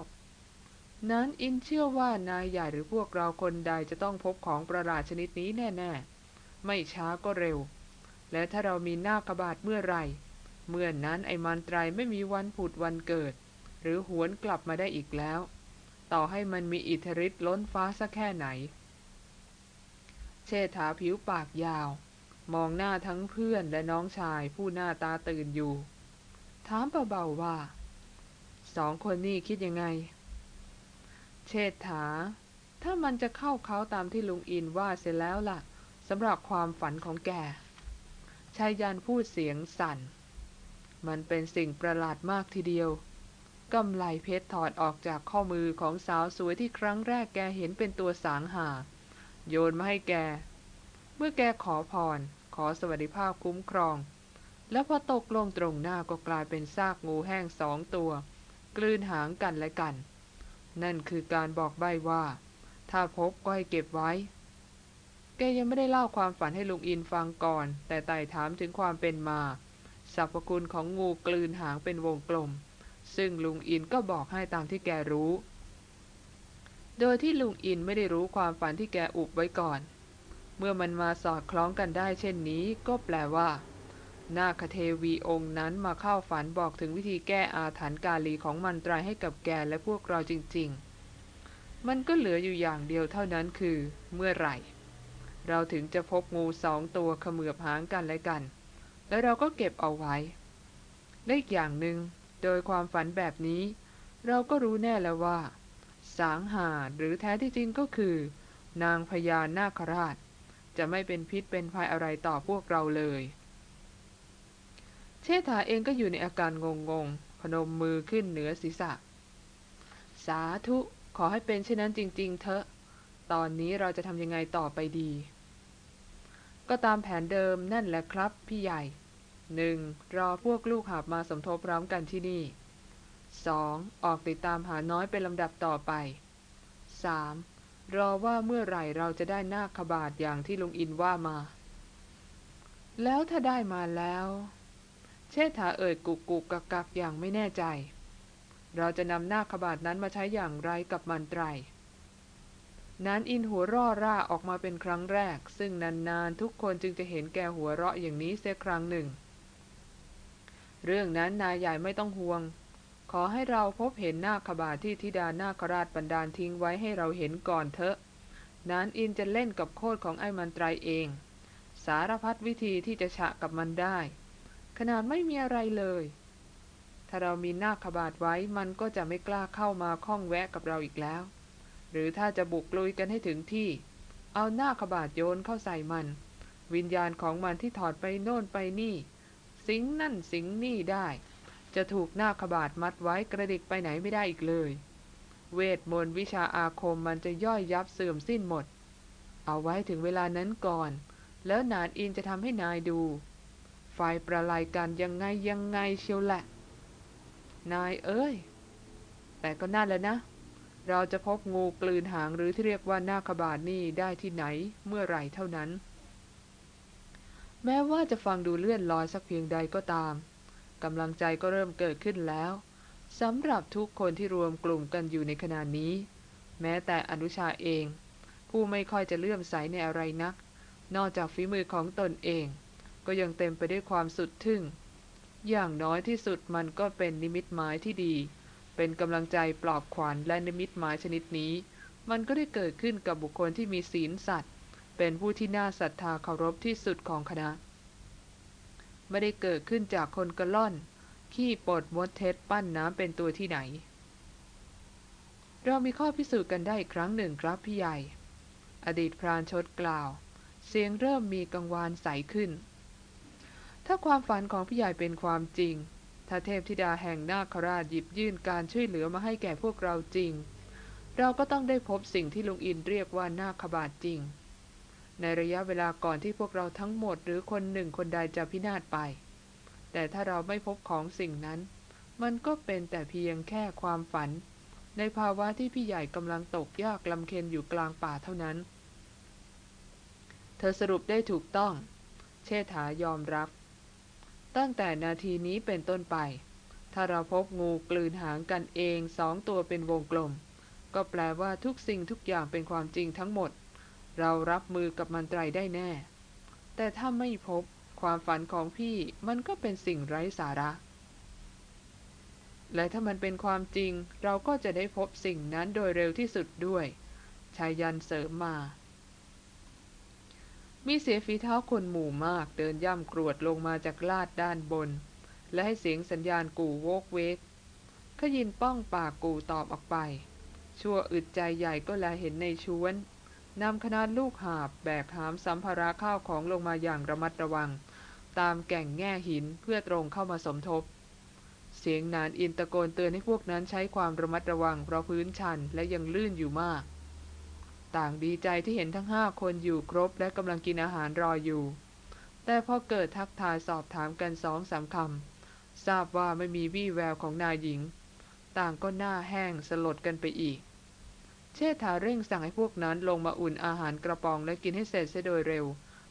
นั้นอินเชื่อว่านายใหญ่หรือพวกเราคนใดจะต้องพบของประหลาดชนิดนี้แน่ๆ ไม่ช้าก็เร็ว และถ้าเรามีหน้ากระบาดเมื่อไหร่ เมื่อนนั้นไอ้มันตรายไม่มีวันผุดวันเกิด หรือหวนกลับมาได้อีกแล้ว ต่อให้มันมีอิทธิฤทธิ์ล้นฟ้าสักแค่ไหน เชษฐาผิวปากยาว มองหน้าทั้งเพื่อนและน้องชายผู้หน้าตาตื่นอยู่ ถามเบาๆว่า สองคนนี่คิดยังไง เชษฐา ถ้ามันจะเข้าเขาตามที่ลุงอินว่าเสร็จแล้วล่ะสำหรับความฝันของแกชายยันพูดเสียงสั่น มันเป็นสิ่งประหลาดมากทีเดียวกำไลเพชรถอดออกจากข้อมือของสาวสวยที่ครั้งแรกแกเห็นเป็นตัวสางหา โยนมาให้แก เมื่อแกขอพร ขอสวัสดิภาพคุ้มครอง แล้วพอตกลงตรงหน้าก็กลายเป็นซากงูแห้งสองตัว กลืนหางกันและกัน นั่นคือการบอกใบ้ว่า ถ้าพบก็ให้เก็บไว้ แกยังไม่ได้เล่าความฝันให้ลุงอินฟังก่อน แต่ไต่ถามถึงความเป็นมาสรรพคุณของงูกลืนหางเป็นวงกลม ซึ่งลุงอินก็บอกให้ตามที่แกรู้ โดยที่ลุงอินไม่ได้รู้ความฝันที่แกอุบไว้ก่อน เมื่อมันมาสอดคล้องกันได้เช่นนี้ก็แปลว่า นาคเทวีองค์นั้นมาเข้าฝันบอกถึงวิธีแก้อาถรรพ์กาลีของมันตรายให้กับแกและพวกเราจริง ๆ มันก็เหลืออยู่อย่างเดียวเท่านั้นคือ เมื่อไหร่ เราถึงจะพบงูสองตัวเขมือบหางกันและกัน แล้วเราก็เก็บเอาไว้และอีกอย่างหนึง่งโดยความฝันแบบนี้ เราก็รู้แน่แล้วว่า สางหาหรือแท้ที่จริงก็คือ นางพญานาคราช จะไม่เป็นพิษเป็นภัยอะไรต่อพวกเราเลย ชษฐาเองก็อยู่ในอาการงงๆ พนมมือขึ้นเหนือศีรษะ สาธุขอให้เป็นเช่นนั้นจริง ๆ เถอะ ตอนนี้เราจะทำยังไงต่อไปดี ก็ตามแผนเดิมนั่นแหละครับพี่ใหญ่ 1. รอพวกลูกหาบมาสมทบพร้อมกันที่นี่ 2. ออกติดตามหาน้อยเป็นลำดับต่อไป 3. รอว่าเมื่อไหร่เราจะได้หน้าขบาทอย่างที่ลุงอินว่ามา แล้วถ้าได้มาแล้ว เชษฐาเอ่ยกุกกุกกักกักอย่างไม่แน่ใจ เราจะนำหน้าขบาทนั้นมาใช้อย่างไรกับมันไตรนั้นอินหัวร่อร่าออกมาเป็นครั้งแรก ซึ่งนานๆทุกคนจึงจะเห็นแก่หัวเราะอย่างนี้เสียครั้งหนึ่ง เรื่องนั้นนายใหญ่ไม่ต้องห่วง ขอให้เราพบเห็นหน้าคบาทที่ธิดานาคราชบันดาลทิ้งไว้ให้เราเห็นก่อนเถอะนั้นอินจะเล่นกับโคดของไอ้มันไตรเอง สารพัดวิธีที่จะฉะกับมันได้ ขนาดไม่มีอะไรเลย ถ้าเรามีหน้าคบาทไว้มันก็จะไม่กล้าเข้ามาข้องแวะกับเราอีกแล้ว หรือถ้าจะบุกลุยกันให้ถึงที่ เอาหน้าขบาดโยนเข้าใส่มัน วิญญาณของมันที่ถอดไปโน่นไปนี่ สิงนั่นสิงนี่ได้ จะถูกหน้าขบาดมัดไว้กระดิกไปไหนไม่ได้อีกเลย เวทมนต์วิชาอาคมมันจะย่อยยับเสื่อมสิ้นหมด เอาไว้ถึงเวลานั้นก่อน แล้วนานอินจะทำให้นายดู ไฟประลายกันยังไงยังไงเชียวแหละ นายเอ้ย แต่ก็น่าแล้วนะ เราจะพบงูกลืนหางหรือที่เรียกว่าหน้าคบาทนี่ได้ที่ไหนเมื่อไหร่เท่านั้น แม้ว่าจะฟังดูเลื่อนลอยสักเพียงใดก็ตามกำลังใจก็เริ่มเกิดขึ้นแล้วสำหรับทุกคนที่รวมกลุ่มกันอยู่ในขณะนี้ แม้แต่อนุชาเอง ผู้ไม่ค่อยจะเลื่อมใสในอะไรนัก นอกจากฝีมือของตนเอง ก็ยังเต็มไปด้วยความสุดทึ่ง อย่างน้อยที่สุดมันก็เป็นนิมิตหมายที่ดี เป็นกำลังใจปลอบขวัญและนิมิตหมายชนิดนี้ มันก็ได้เกิดขึ้นกับบุคคลที่มีศีลสัตว์ เป็นผู้ที่น่าศรัทธาเคารพที่สุดของคณะ ไม่ได้เกิดขึ้นจากคนกระล่อน ขี้ปดมดเท็จปั้นน้ำเป็นตัวที่ไหน เรามีข้อพิสูจน์กันได้อีกครั้งหนึ่งครับพี่ใหญ่ อดีตพรานชดกล่าวเสียงเริ่มมีกังวานใสขึ้น ถ้าความฝันของพี่ใหญ่เป็นความจริง ถ้าเทพธิดาแห่งนาคราชหยิบยื่นการช่วยเหลือมาให้แก่พวกเราจริง เราก็ต้องได้พบสิ่งที่ลุงอินเรียกว่านาคบาทจริง ในระยะเวลาก่อนที่พวกเราทั้งหมดหรือคนหนึ่งคนใดจะพินาศไป แต่ถ้าเราไม่พบของสิ่งนั้น มันก็เป็นแต่เพียงแค่ความฝัน ในภาวะที่พี่ใหญ่กำลังตกยากลำเค็นอยู่กลางป่าเท่านั้น เธอสรุปได้ถูกต้อง เชษฐายอมรับ ตั้งแต่นาทีนี้เป็นต้นไป ถ้าเราพบงูกลืนหางกันเองสองตัวเป็นวงกลม ก็แปลว่าทุกสิ่งทุกอย่างเป็นความจริงทั้งหมด เรารับมือกับมันไตรได้แน่ แต่ถ้าไม่พบความฝันของพี่มันก็เป็นสิ่งไร้สาระ และถ้ามันเป็นความจริงเราก็จะได้พบสิ่งนั้นโดยเร็วที่สุดด้วยชายยันเสริมมา มีเสียงฝีเท้าคนหมู่มากเดินย่ำกรวดลงมาจากลาดด้านบน และให้เสียงสัญญาณกู่โวกเวกขยินป้องปากกู่ตอบออกไป ชั่วอึดใจใหญ่ก็แลเห็นในชวนนำคณะลูกหาบแบกหามสัมภาระข้าวของลงมาอย่างระมัดระวัง ตามแก่งแง่หินเพื่อตรงเข้ามาสมทบ เสียงนานอินตะโกนเตือนให้พวกนั้นใช้ความระมัดระวังเพราะพื้นชันและยังลื่นอยู่มาก ต่างดีใจที่เห็นทั้งห้าคนอยู่ครบและกำลังกินอาหารรออยู่ แต่พอเกิดทักทายสอบถามกันสองสามคำทราบว่าไม่มีวี่แววของนายหญิง ต่างก็หน้าแห้งสลดกันไปอีก เชษฐาเร่งสั่งให้พวกนั้นลงมาอุ่นอาหารกระป๋องและกินให้เสร็จเสียโดยเร็ว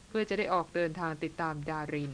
เพื่อจะได้ออกเดินทางติดตามดาริน